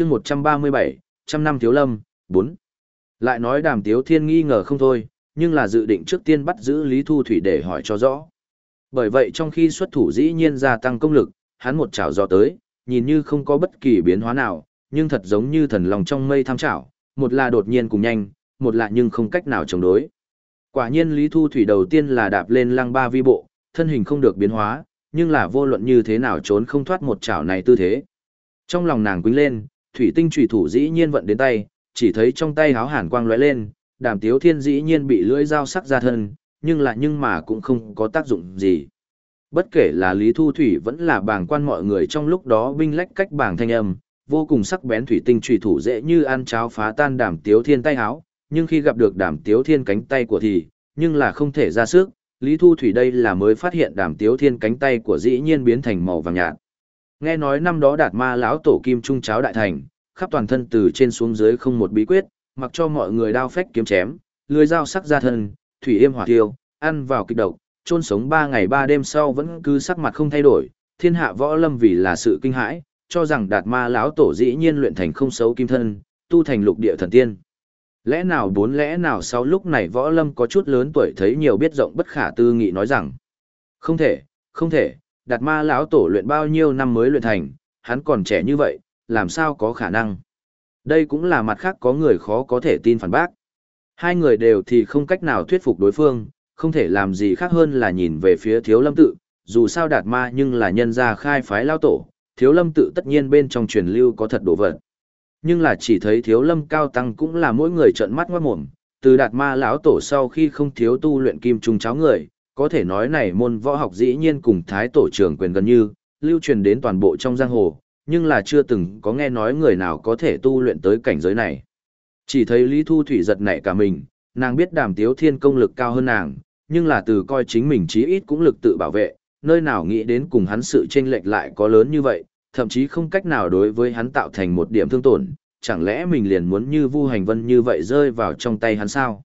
chương 137, trăm năm thiếu lâm, 4. Lại nói đàm tiếu thiên nghi ngờ không thôi, nhưng là dự định trước tiên bắt giữ Lý Thu Thủy để hỏi cho rõ. Bởi vậy trong khi xuất thủ dĩ nhiên gia tăng công lực, hắn một chảo gió tới, nhìn như không có bất kỳ biến hóa nào, nhưng thật giống như thần lòng trong mây tham chảo, một là đột nhiên cùng nhanh, một là nhưng không cách nào chống đối. Quả nhiên Lý Thu Thủy đầu tiên là đạp lên lăng ba vi bộ, thân hình không được biến hóa, nhưng là vô luận như thế nào trốn không thoát một chảo này tư thế. Trong lòng nàng quýnh lên, thủy tinh trùy thủ dĩ nhiên vận đến tay, chỉ thấy trong tay háo hàn quang lóe lên, đàm tiếu thiên dĩ nhiên bị lưỡi dao sắc ra thân, nhưng là nhưng mà cũng không có tác dụng gì. Bất kể là Lý Thu Thủy vẫn là bàng quan mọi người trong lúc đó binh lách cách bảng thanh âm, vô cùng sắc bén thủy tinh trùy thủ dễ như ăn cháo phá tan đàm tiếu thiên tay háo, nhưng khi gặp được đàm tiếu thiên cánh tay của thì, nhưng là không thể ra sức, Lý Thu Thủy đây là mới phát hiện đàm tiếu thiên cánh tay của dĩ nhiên biến thành màu vàng nhạt. Nghe nói năm đó đạt ma lão tổ kim trung cháo đại thành, khắp toàn thân từ trên xuống dưới không một bí quyết, mặc cho mọi người đao phách kiếm chém, lưới dao sắc ra thân, thủy yêm hỏa tiêu, ăn vào kịch độc, chôn sống ba ngày ba đêm sau vẫn cứ sắc mặt không thay đổi, thiên hạ võ lâm vì là sự kinh hãi, cho rằng đạt ma lão tổ dĩ nhiên luyện thành không xấu kim thân, tu thành lục địa thần tiên. Lẽ nào bốn lẽ nào sau lúc này võ lâm có chút lớn tuổi thấy nhiều biết rộng bất khả tư nghị nói rằng không thể không thể đạt ma lão tổ luyện bao nhiêu năm mới luyện thành hắn còn trẻ như vậy làm sao có khả năng? Đây cũng là mặt khác có người khó có thể tin phản bác. Hai người đều thì không cách nào thuyết phục đối phương không thể làm gì khác hơn là nhìn về phía thiếu lâm tự. Dù sao đạt ma nhưng là nhân gia khai phái lao tổ thiếu lâm tự tất nhiên bên trong truyền lưu có thật đồ vật. Nhưng là chỉ thấy thiếu lâm cao tăng cũng là mỗi người trợn mắt ngoát mồm, từ đạt ma lão tổ sau khi không thiếu tu luyện kim trung cháo người, có thể nói này môn võ học dĩ nhiên cùng thái tổ trưởng quyền gần như, lưu truyền đến toàn bộ trong giang hồ, nhưng là chưa từng có nghe nói người nào có thể tu luyện tới cảnh giới này. Chỉ thấy Lý Thu Thủy giật nảy cả mình, nàng biết đàm tiếu thiên công lực cao hơn nàng, nhưng là từ coi chính mình chí ít cũng lực tự bảo vệ, nơi nào nghĩ đến cùng hắn sự chênh lệch lại có lớn như vậy, thậm chí không cách nào đối với hắn tạo thành một điểm thương tổn, chẳng lẽ mình liền muốn như Vu Hành Vân như vậy rơi vào trong tay hắn sao?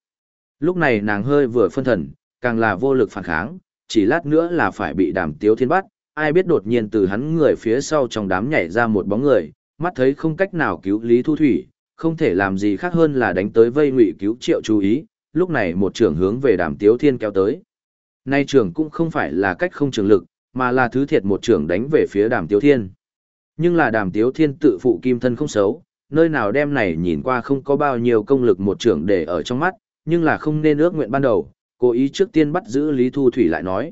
Lúc này nàng hơi vừa phân thần, càng là vô lực phản kháng, chỉ lát nữa là phải bị đàm tiếu thiên bắt, ai biết đột nhiên từ hắn người phía sau trong đám nhảy ra một bóng người, mắt thấy không cách nào cứu Lý Thu Thủy, không thể làm gì khác hơn là đánh tới vây ngụy cứu triệu chú ý, lúc này một trưởng hướng về đàm tiếu thiên kéo tới. Nay trưởng cũng không phải là cách không trường lực, mà là thứ thiệt một trưởng đánh về phía đàm tiếu thiên. Nhưng là đàm tiếu thiên tự phụ kim thân không xấu, nơi nào đem này nhìn qua không có bao nhiêu công lực một trưởng để ở trong mắt, nhưng là không nên ước nguyện ban đầu, cố ý trước tiên bắt giữ Lý Thu Thủy lại nói.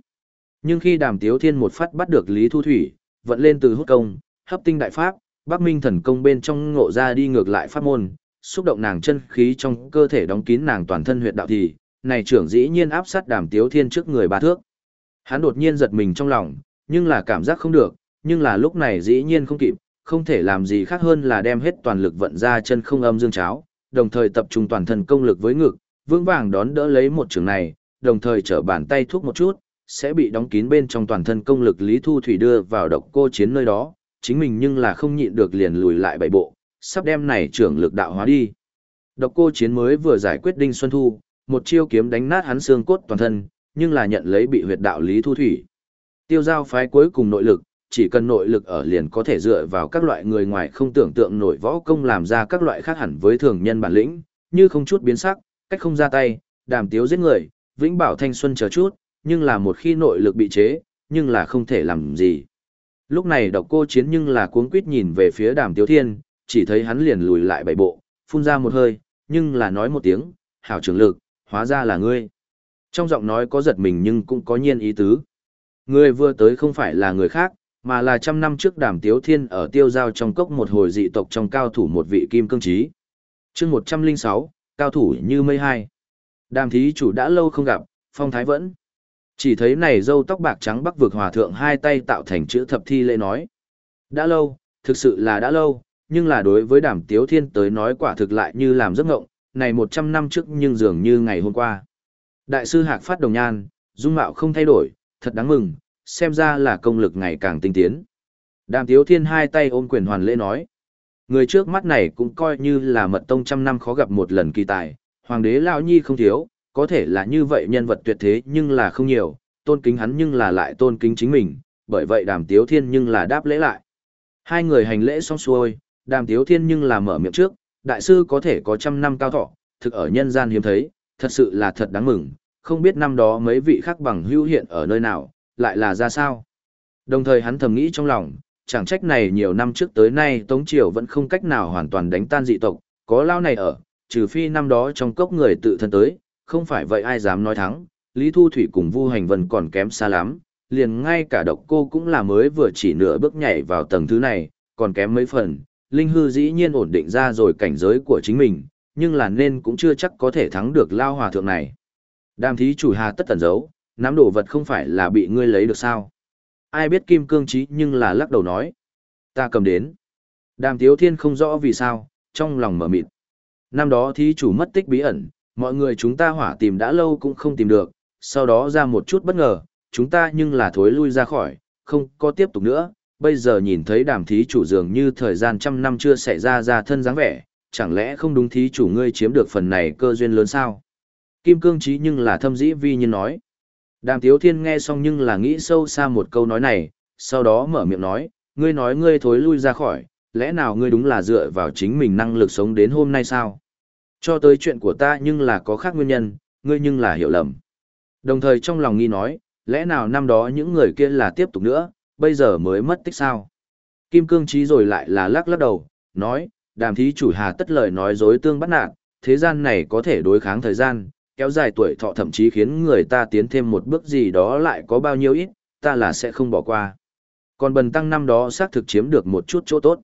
Nhưng khi đàm tiếu thiên một phát bắt được Lý Thu Thủy, vận lên từ hút công, hấp tinh đại pháp, Bắc Minh thần công bên trong ngộ ra đi ngược lại pháp môn, xúc động nàng chân khí trong cơ thể đóng kín nàng toàn thân huyệt đạo thì, này trưởng dĩ nhiên áp sát đàm tiếu thiên trước người ba thước. Hắn đột nhiên giật mình trong lòng, nhưng là cảm giác không được, nhưng là lúc này dĩ nhiên không kịp, không thể làm gì khác hơn là đem hết toàn lực vận ra chân không âm dương cháo, đồng thời tập trung toàn thân công lực với ngực, vững vàng đón đỡ lấy một trường này, đồng thời trở bàn tay thuốc một chút, sẽ bị đóng kín bên trong toàn thân công lực Lý Thu Thủy đưa vào độc cô chiến nơi đó, chính mình nhưng là không nhịn được liền lùi lại bảy bộ, sắp đem này trưởng lực đạo hóa đi. Độc cô chiến mới vừa giải quyết Đinh Xuân Thu, một chiêu kiếm đánh nát hắn xương cốt toàn thân, nhưng là nhận lấy bị huyệt đạo Lý Thu Thủy. Tiêu giao phái cuối cùng nội lực, chỉ cần nội lực ở liền có thể dựa vào các loại người ngoài không tưởng tượng nổi võ công làm ra các loại khác hẳn với thường nhân bản lĩnh, như không chút biến sắc, cách không ra tay, đàm tiếu giết người, vĩnh bảo thanh xuân chờ chút, nhưng là một khi nội lực bị chế, nhưng là không thể làm gì. Lúc này độc cô chiến nhưng là cuống quýt nhìn về phía đàm tiếu thiên, chỉ thấy hắn liền lùi lại bảy bộ, phun ra một hơi, nhưng là nói một tiếng, hảo trưởng lực, hóa ra là ngươi. Trong giọng nói có giật mình nhưng cũng có nhiên ý tứ. Người vừa tới không phải là người khác, mà là trăm năm trước đàm tiếu thiên ở tiêu giao trong cốc một hồi dị tộc trong cao thủ một vị kim cương trí. chương một trăm linh sáu cao thủ như mây hai. Đàm thí chủ đã lâu không gặp, phong thái vẫn. Chỉ thấy này dâu tóc bạc trắng bắc vực hòa thượng hai tay tạo thành chữ thập thi lễ nói. Đã lâu, thực sự là đã lâu, nhưng là đối với đàm tiếu thiên tới nói quả thực lại như làm giấc ngộng, này một trăm năm trước nhưng dường như ngày hôm qua. Đại sư Hạc Phát Đồng Nhan, dung mạo không thay đổi, thật đáng mừng, xem ra là công lực ngày càng tinh tiến. Đàm Tiếu Thiên hai tay ôm quyền hoàn lễ nói. Người trước mắt này cũng coi như là mật tông trăm năm khó gặp một lần kỳ tài, hoàng đế lão nhi không thiếu, có thể là như vậy nhân vật tuyệt thế nhưng là không nhiều, tôn kính hắn nhưng là lại tôn kính chính mình, bởi vậy đàm tiếu thiên nhưng là đáp lễ lại. Hai người hành lễ xong xuôi, đàm tiếu thiên nhưng là mở miệng trước, đại sư có thể có trăm năm cao thọ, thực ở nhân gian hiếm thấy, thật sự là thật đáng mừng, không biết năm đó mấy vị khác bằng hữu hiện ở nơi nào, lại là ra sao. Đồng thời hắn thầm nghĩ trong lòng, chẳng trách này nhiều năm trước tới nay Tống Triều vẫn không cách nào hoàn toàn đánh tan dị tộc, có lao này ở, trừ phi năm đó trong cốc người tự thân tới, không phải vậy ai dám nói thắng, Lý Thu Thủy cùng Vu Hành Vân còn kém xa lắm, liền ngay cả độc cô cũng là mới vừa chỉ nửa bước nhảy vào tầng thứ này, còn kém mấy phần, Linh Hư dĩ nhiên ổn định ra rồi cảnh giới của chính mình, nhưng là nên cũng chưa chắc có thể thắng được lao hòa thượng này. Đàm thí chủ hà tất tẩn giấu, nắm đồ vật không phải là bị ngươi lấy được sao. Ai biết kim cương trí nhưng là lắc đầu nói. Ta cầm đến. Đàm tiếu thiên không rõ vì sao, trong lòng mở mịt. Năm đó thí chủ mất tích bí ẩn, mọi người chúng ta hỏa tìm đã lâu cũng không tìm được, sau đó ra một chút bất ngờ, chúng ta nhưng là thối lui ra khỏi, không có tiếp tục nữa, bây giờ nhìn thấy đàm thí chủ dường như thời gian trăm năm chưa xảy ra ra thân dáng vẻ, chẳng lẽ không đúng thí chủ ngươi chiếm được phần này cơ duyên lớn sao? Kim cương trí nhưng là thâm dĩ vi nhiên nói. Đàm tiếu thiên nghe xong nhưng là nghĩ sâu xa một câu nói này, sau đó mở miệng nói, ngươi nói ngươi thối lui ra khỏi, lẽ nào ngươi đúng là dựa vào chính mình năng lực sống đến hôm nay sao? Cho tới chuyện của ta nhưng là có khác nguyên nhân, ngươi nhưng là hiểu lầm. Đồng thời trong lòng nghi nói, lẽ nào năm đó những người kia là tiếp tục nữa, bây giờ mới mất tích sao? Kim cương trí rồi lại là lắc lắc đầu, nói, đàm thí chủ hà tất lời nói dối tương bắt nạt, thế gian này có thể đối kháng thời gian, kéo dài tuổi thọ thậm chí khiến người ta tiến thêm một bước gì đó lại có bao nhiêu ít, ta là sẽ không bỏ qua. Còn bần tăng năm đó xác thực chiếm được một chút chỗ tốt.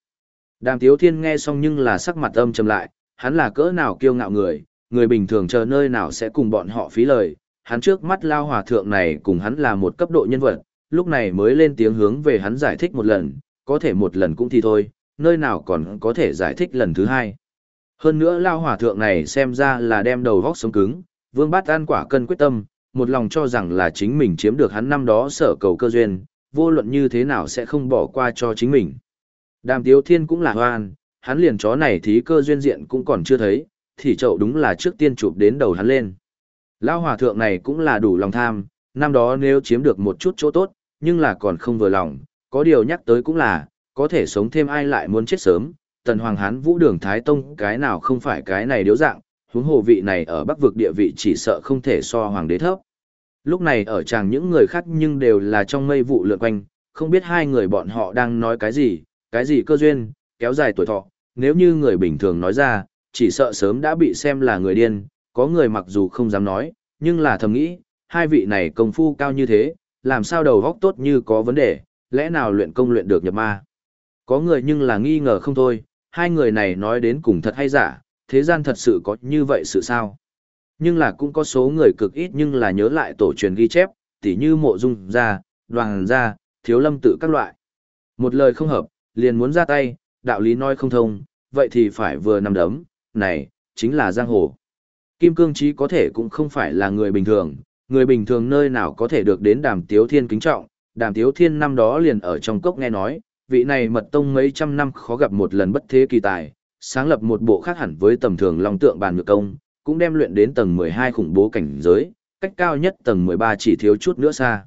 Đàm Tiếu Thiên nghe xong nhưng là sắc mặt âm trầm lại, hắn là cỡ nào kiêu ngạo người, người bình thường chờ nơi nào sẽ cùng bọn họ phí lời, hắn trước mắt lao hòa thượng này cùng hắn là một cấp độ nhân vật, lúc này mới lên tiếng hướng về hắn giải thích một lần, có thể một lần cũng thì thôi, nơi nào còn có thể giải thích lần thứ hai. Hơn nữa lao hòa thượng này xem ra là đem đầu vóc sống cứng, vương bát an quả cân quyết tâm, một lòng cho rằng là chính mình chiếm được hắn năm đó sở cầu cơ duyên, vô luận như thế nào sẽ không bỏ qua cho chính mình. Đàm Tiếu Thiên cũng là hoan, hắn liền chó này thí cơ duyên diện cũng còn chưa thấy, thì chậu đúng là trước tiên chụp đến đầu hắn lên. Lão hòa thượng này cũng là đủ lòng tham, năm đó nếu chiếm được một chút chỗ tốt, nhưng là còn không vừa lòng, có điều nhắc tới cũng là, có thể sống thêm ai lại muốn chết sớm, tần hoàng hán vũ đường Thái Tông cái nào không phải cái này điếu dạng, huống hồ vị này ở bắc vực địa vị chỉ sợ không thể so hoàng đế thấp. Lúc này ở chàng những người khác nhưng đều là trong mây vụ lượn quanh, không biết hai người bọn họ đang nói cái gì, cái gì cơ duyên, kéo dài tuổi thọ, nếu như người bình thường nói ra, chỉ sợ sớm đã bị xem là người điên, có người mặc dù không dám nói, nhưng là thầm nghĩ, hai vị này công phu cao như thế, làm sao đầu góc tốt như có vấn đề, lẽ nào luyện công luyện được nhập ma. Có người nhưng là nghi ngờ không thôi, hai người này nói đến cùng thật hay giả, thế gian thật sự có như vậy sự sao. Nhưng là cũng có số người cực ít nhưng là nhớ lại tổ truyền ghi chép, tỉ như mộ dung gia, đoàn gia, thiếu lâm tự các loại. Một lời không hợp, liền muốn ra tay, đạo lý nói không thông, vậy thì phải vừa nằm đấm, này, chính là giang hồ. Kim Cương Chí có thể cũng không phải là người bình thường, người bình thường nơi nào có thể được đến đàm tiếu thiên kính trọng, đàm tiếu thiên năm đó liền ở trong cốc nghe nói, vị này mật tông mấy trăm năm khó gặp một lần bất thế kỳ tài, sáng lập một bộ khác hẳn với tầm thường long tượng bàn ngược công, cũng đem luyện đến tầng 12 khủng bố cảnh giới, cách cao nhất tầng 13 chỉ thiếu chút nữa xa.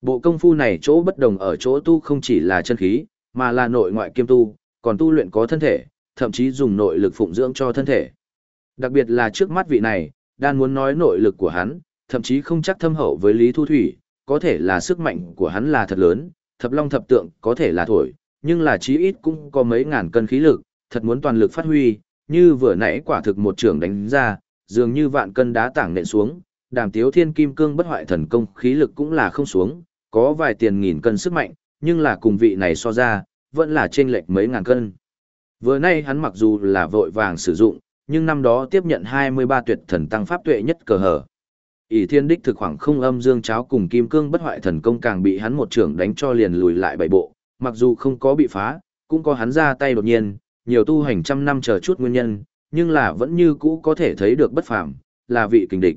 Bộ công phu này chỗ bất đồng ở chỗ tu không chỉ là chân khí, mà là nội ngoại kiêm tu, còn tu luyện có thân thể, thậm chí dùng nội lực phụng dưỡng cho thân thể. Đặc biệt là trước mắt vị này, đang muốn nói nội lực của hắn, thậm chí không chắc thâm hậu với Lý Thu Thủy, có thể là sức mạnh của hắn là thật lớn, thập long thập tượng có thể là thổi, nhưng là chí ít cũng có mấy ngàn cân khí lực, thật muốn toàn lực phát huy, như vừa nãy quả thực một trường đánh ra, dường như vạn cân đá tảng nện xuống, đàm tiếu thiên kim cương bất hoại thần công khí lực cũng là không xuống, có vài tiền nghìn cân sức mạnh, nhưng là cùng vị này so ra, vẫn là trên lệch mấy ngàn cân. Vừa nay hắn mặc dù là vội vàng sử dụng, nhưng năm đó tiếp nhận 23 tuyệt thần tăng pháp tuệ nhất cờ hở. ỷ thiên đích thực khoảng không âm dương cháo cùng kim cương bất hoại thần công càng bị hắn một trưởng đánh cho liền lùi lại bảy bộ, mặc dù không có bị phá, cũng có hắn ra tay đột nhiên, nhiều tu hành trăm năm chờ chút nguyên nhân, nhưng là vẫn như cũ có thể thấy được bất phàm, là vị kình địch.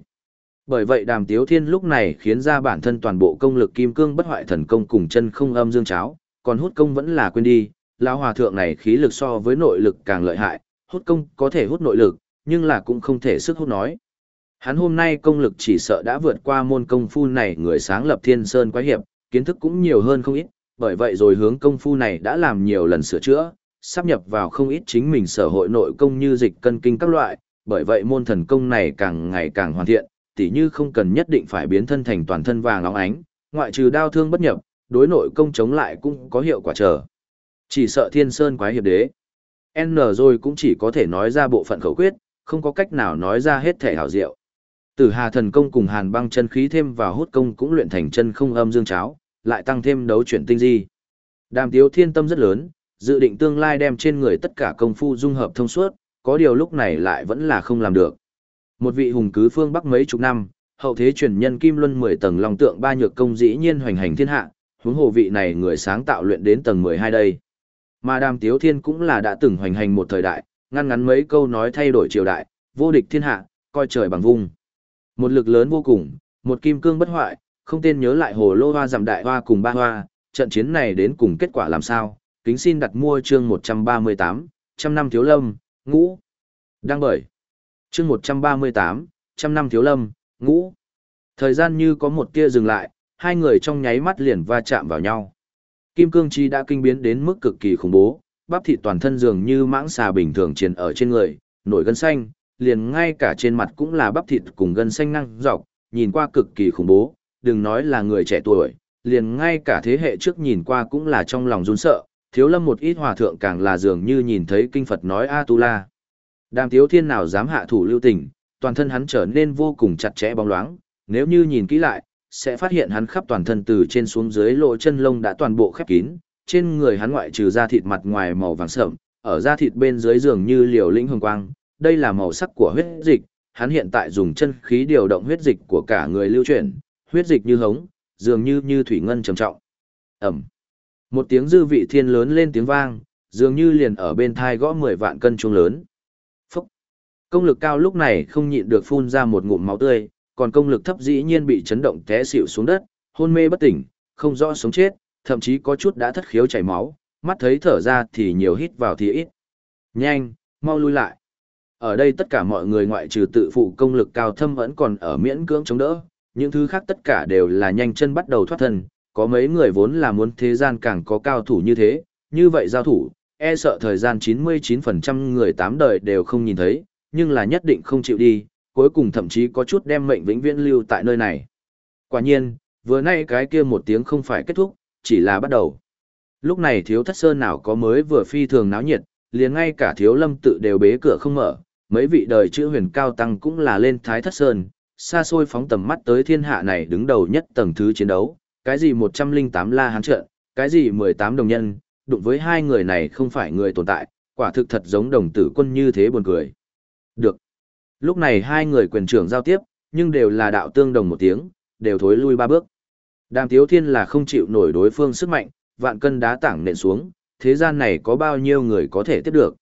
Bởi vậy đàm tiếu thiên lúc này khiến ra bản thân toàn bộ công lực kim cương bất hoại thần công cùng chân không âm dương cháo, còn hút công vẫn là quên đi, lão hòa thượng này khí lực so với nội lực càng lợi hại, hút công có thể hút nội lực, nhưng là cũng không thể sức hút nói. Hắn hôm nay công lực chỉ sợ đã vượt qua môn công phu này người sáng lập thiên sơn quái hiệp, kiến thức cũng nhiều hơn không ít, bởi vậy rồi hướng công phu này đã làm nhiều lần sửa chữa, sắp nhập vào không ít chính mình sở hội nội công như dịch cân kinh các loại, bởi vậy môn thần công này càng ngày càng hoàn thiện, tỉ như không cần nhất định phải biến thân thành toàn thân vàng óng ánh, ngoại trừ đao thương bất nhập, đối nội công chống lại cũng có hiệu quả trở. Chỉ sợ thiên sơn quái hiệp đế. N rồi cũng chỉ có thể nói ra bộ phận khẩu quyết, không có cách nào nói ra hết thể hảo diệu. Tử Hà thần công cùng Hàn Băng chân khí thêm vào hút công cũng luyện thành chân không âm dương cháo, lại tăng thêm đấu chuyển tinh di. Đàm Tiếu Thiên tâm rất lớn, dự định tương lai đem trên người tất cả công phu dung hợp thông suốt, có điều lúc này lại vẫn là không làm được. Một vị hùng cứ phương Bắc mấy chục năm, hậu thế truyền nhân Kim Luân 10 tầng long tượng ba nhược công dĩ nhiên hoành hành thiên hạ, huống hồ vị này người sáng tạo luyện đến tầng 12 đây. Mà Đàm Tiếu Thiên cũng là đã từng hoành hành một thời đại, ngăn ngắn mấy câu nói thay đổi triều đại, vô địch thiên hạ, coi trời bằng vung. Một lực lớn vô cùng, một kim cương bất hoại, không tên nhớ lại hồ lô hoa giảm đại hoa cùng ba hoa, trận chiến này đến cùng kết quả làm sao, kính xin đặt mua chương 138, trăm năm thiếu lâm, ngũ. Đăng bởi. Chương 138, trăm năm thiếu lâm, ngũ. Thời gian như có một tia dừng lại, hai người trong nháy mắt liền va chạm vào nhau. Kim cương chi đã kinh biến đến mức cực kỳ khủng bố, bắp thịt toàn thân dường như mãng xà bình thường triền ở trên người, nổi gân xanh, liền ngay cả trên mặt cũng là bắp thịt cùng gân xanh năng dọc, nhìn qua cực kỳ khủng bố, đừng nói là người trẻ tuổi, liền ngay cả thế hệ trước nhìn qua cũng là trong lòng run sợ, thiếu lâm một ít hòa thượng càng là dường như nhìn thấy kinh Phật nói A-tu-la. Đàm thiếu thiên nào dám hạ thủ lưu tình, toàn thân hắn trở nên vô cùng chặt chẽ bóng loáng, nếu như nhìn kỹ lại, sẽ phát hiện hắn khắp toàn thân từ trên xuống dưới lỗ chân lông đã toàn bộ khép kín, trên người hắn ngoại trừ da thịt mặt ngoài màu vàng sẫm, ở da thịt bên dưới dường như liều lĩnh hồng quang, đây là màu sắc của huyết dịch, hắn hiện tại dùng chân khí điều động huyết dịch của cả người lưu chuyển, huyết dịch như hống, dường như như thủy ngân trầm trọng. Ẩm. Một tiếng dư vị thiên lớn lên tiếng vang, dường như liền ở bên thai gõ 10 vạn cân chuông lớn. Phúc. Công lực cao lúc này không nhịn được phun ra một ngụm máu tươi, còn công lực thấp dĩ nhiên bị chấn động té xỉu xuống đất, hôn mê bất tỉnh, không rõ sống chết, thậm chí có chút đã thất khiếu chảy máu, mắt thấy thở ra thì nhiều hít vào thì ít. Nhanh, mau lui lại. Ở đây tất cả mọi người ngoại trừ tự phụ công lực cao thâm vẫn còn ở miễn cưỡng chống đỡ, những thứ khác tất cả đều là nhanh chân bắt đầu thoát thân, có mấy người vốn là muốn thế gian càng có cao thủ như thế, như vậy giao thủ, e sợ thời gian 99% người tám đời đều không nhìn thấy, nhưng là nhất định không chịu đi, cuối cùng thậm chí có chút đem mệnh vĩnh viễn lưu tại nơi này. Quả nhiên, vừa nay cái kia một tiếng không phải kết thúc, chỉ là bắt đầu. Lúc này thiếu thất sơn nào có mới vừa phi thường náo nhiệt, liền ngay cả thiếu lâm tự đều bế cửa không mở, mấy vị đời chữ huyền cao tăng cũng là lên thái thất sơn, xa xôi phóng tầm mắt tới thiên hạ này đứng đầu nhất tầng thứ chiến đấu, cái gì 108 la hán trận, cái gì 18 đồng nhân, đụng với hai người này không phải người tồn tại, quả thực thật giống đồng tử quân như thế buồn cười. Được. Lúc này hai người quyền trưởng giao tiếp, nhưng đều là đạo tương đồng một tiếng, đều thối lui ba bước. Đàm Tiếu Thiên là không chịu nổi đối phương sức mạnh, vạn cân đá tảng nện xuống, thế gian này có bao nhiêu người có thể tiếp được.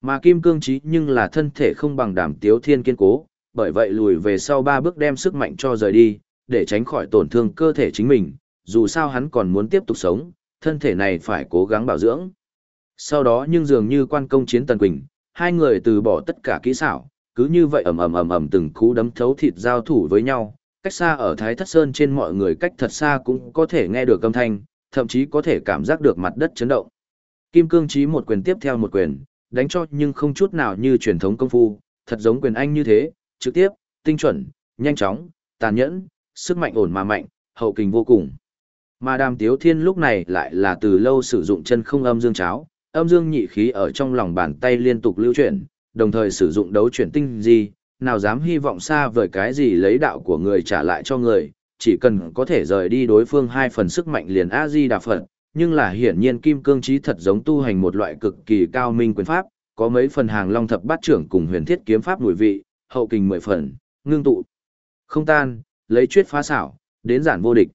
Mà Kim Cương Trí nhưng là thân thể không bằng Đàm Tiếu Thiên kiên cố, bởi vậy lùi về sau ba bước đem sức mạnh cho rời đi, để tránh khỏi tổn thương cơ thể chính mình, dù sao hắn còn muốn tiếp tục sống, thân thể này phải cố gắng bảo dưỡng. Sau đó nhưng dường như quan công chiến Tần Quỳnh, hai người từ bỏ tất cả kỹ xảo, cứ như vậy ầm ầm ầm ầm từng cú đấm thấu thịt giao thủ với nhau, cách xa ở Thái Thất Sơn trên mọi người cách thật xa cũng có thể nghe được âm thanh, thậm chí có thể cảm giác được mặt đất chấn động. Kim Cương Chí một quyền tiếp theo một quyền, đánh cho nhưng không chút nào như truyền thống công phu, thật giống quyền anh như thế, trực tiếp, tinh chuẩn, nhanh chóng, tàn nhẫn, sức mạnh ổn mà mạnh, hậu kình vô cùng. Mà Đàm Tiếu Thiên lúc này lại là từ lâu sử dụng chân không âm dương cháo, âm dương nhị khí ở trong lòng bàn tay liên tục lưu chuyển, đồng thời sử dụng đấu chuyển tinh gì, nào dám hy vọng xa vời cái gì lấy đạo của người trả lại cho người, chỉ cần có thể rời đi đối phương hai phần sức mạnh liền A-di đà Phật, nhưng là hiển nhiên kim cương trí thật giống tu hành một loại cực kỳ cao minh quyền pháp, có mấy phần hàng long thập bát trưởng cùng huyền thiết kiếm pháp mùi vị, hậu kình mười phần, ngưng tụ. Không tan, lấy chuyết phá xảo, đến giản vô địch.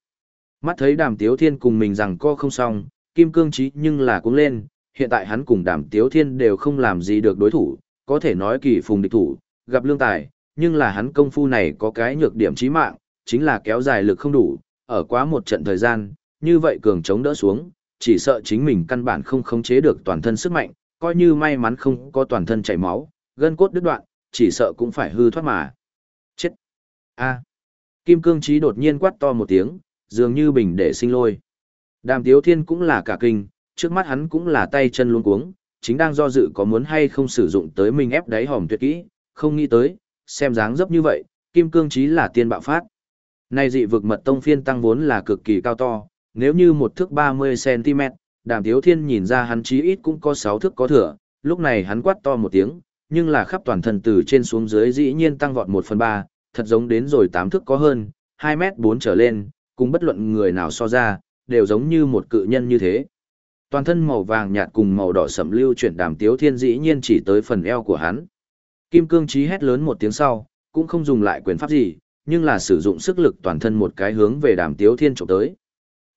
Mắt thấy đàm tiếu thiên cùng mình rằng co không xong, kim cương trí nhưng là cũng lên, hiện tại hắn cùng đàm tiếu thiên đều không làm gì được đối thủ, có thể nói kỳ phùng địch thủ, gặp lương tài, nhưng là hắn công phu này có cái nhược điểm chí mạng, chính là kéo dài lực không đủ, ở quá một trận thời gian, như vậy cường chống đỡ xuống, chỉ sợ chính mình căn bản không khống chế được toàn thân sức mạnh, coi như may mắn không có toàn thân chảy máu, gân cốt đứt đoạn, chỉ sợ cũng phải hư thoát mà. Chết! A! Kim cương trí đột nhiên quát to một tiếng, dường như bình để sinh lôi. Đàm tiếu thiên cũng là cả kinh, trước mắt hắn cũng là tay chân luống cuống, chính đang do dự có muốn hay không sử dụng tới mình ép đáy hòm tuyệt kỹ, không nghĩ tới, xem dáng dấp như vậy, kim cương trí là tiên bạo phát. Nay dị vực mật tông phiên tăng vốn là cực kỳ cao to, nếu như một thước 30cm, đàm tiếu thiên nhìn ra hắn chí ít cũng có 6 thước có thừa, lúc này hắn quát to một tiếng, nhưng là khắp toàn thân từ trên xuống dưới dĩ nhiên tăng vọt 1 phần 3, thật giống đến rồi tám thước có hơn, 2 mét 4 trở lên, cùng bất luận người nào so ra, đều giống như một cự nhân như thế. Toàn thân màu vàng nhạt cùng màu đỏ sẫm lưu chuyển đàm tiếu thiên dĩ nhiên chỉ tới phần eo của hắn. Kim cương chí hét lớn một tiếng sau, cũng không dùng lại quyền pháp gì, nhưng là sử dụng sức lực toàn thân một cái hướng về đàm tiếu thiên trộm tới.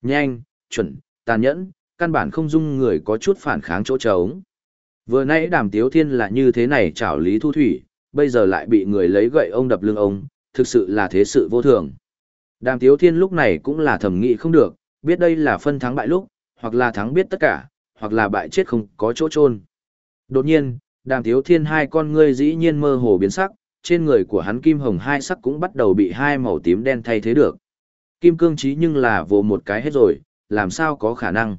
Nhanh, chuẩn, tàn nhẫn, căn bản không dung người có chút phản kháng chỗ trống. Vừa nãy đàm tiếu thiên là như thế này chảo lý thu thủy, bây giờ lại bị người lấy gậy ông đập lưng ông, thực sự là thế sự vô thường. Đàm tiếu thiên lúc này cũng là thẩm nghị không được, biết đây là phân thắng bại lúc, hoặc là thắng biết tất cả, hoặc là bại chết không có chỗ trôn. Đột nhiên, đàm tiếu thiên hai con ngươi dĩ nhiên mơ hồ biến sắc, trên người của hắn kim hồng hai sắc cũng bắt đầu bị hai màu tím đen thay thế được. Kim cương trí nhưng là vô một cái hết rồi, làm sao có khả năng.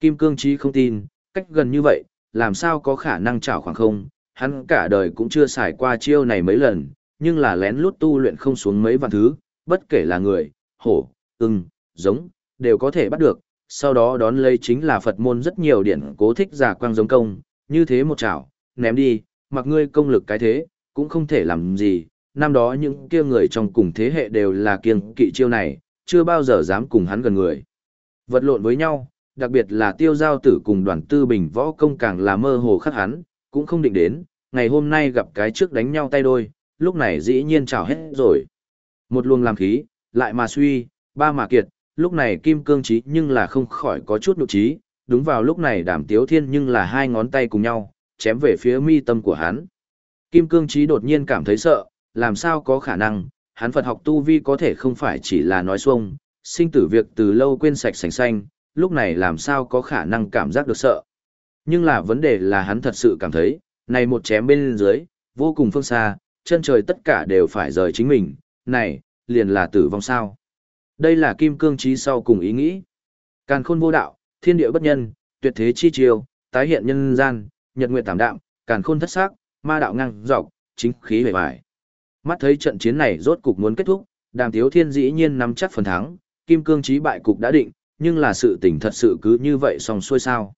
Kim cương trí không tin, cách gần như vậy, làm sao có khả năng chảo khoảng không, hắn cả đời cũng chưa xài qua chiêu này mấy lần, nhưng là lén lút tu luyện không xuống mấy vạn thứ, bất kể là người, hổ, ưng, giống, đều có thể bắt được, sau đó đón lấy chính là Phật môn rất nhiều điển cố thích giả quang giống công, như thế một chảo, ném đi, mặc ngươi công lực cái thế, cũng không thể làm gì, năm đó những kia người trong cùng thế hệ đều là kiêng kỵ chiêu này, chưa bao giờ dám cùng hắn gần người. Vật lộn với nhau, đặc biệt là tiêu giao tử cùng đoàn tư bình võ công càng là mơ hồ khắc hắn, cũng không định đến, ngày hôm nay gặp cái trước đánh nhau tay đôi, lúc này dĩ nhiên chào hết rồi. Một luồng làm khí, lại mà suy, ba mà kiệt, lúc này kim cương trí nhưng là không khỏi có chút nụ trí, đúng vào lúc này đảm tiếu thiên nhưng là hai ngón tay cùng nhau, chém về phía mi tâm của hắn. Kim cương trí đột nhiên cảm thấy sợ, làm sao có khả năng, hắn Phật học tu vi có thể không phải chỉ là nói xuông, sinh tử việc từ lâu quên sạch sành xanh, lúc này làm sao có khả năng cảm giác được sợ. Nhưng là vấn đề là hắn thật sự cảm thấy, này một chém bên dưới, vô cùng phương xa, chân trời tất cả đều phải rời chính mình, này, liền là tử vong sao. Đây là kim cương trí sau cùng ý nghĩ. Càn khôn vô đạo, thiên địa bất nhân, tuyệt thế chi chiêu, tái hiện nhân gian, nhật nguyện tảm đạm, càn khôn thất xác, ma đạo ngang dọc, chính khí hề bại. Mắt thấy trận chiến này rốt cục muốn kết thúc, đàm thiếu thiên dĩ nhiên nắm chắc phần thắng, kim cương trí bại cục đã định, nhưng là sự tình thật sự cứ như vậy xong xuôi sao.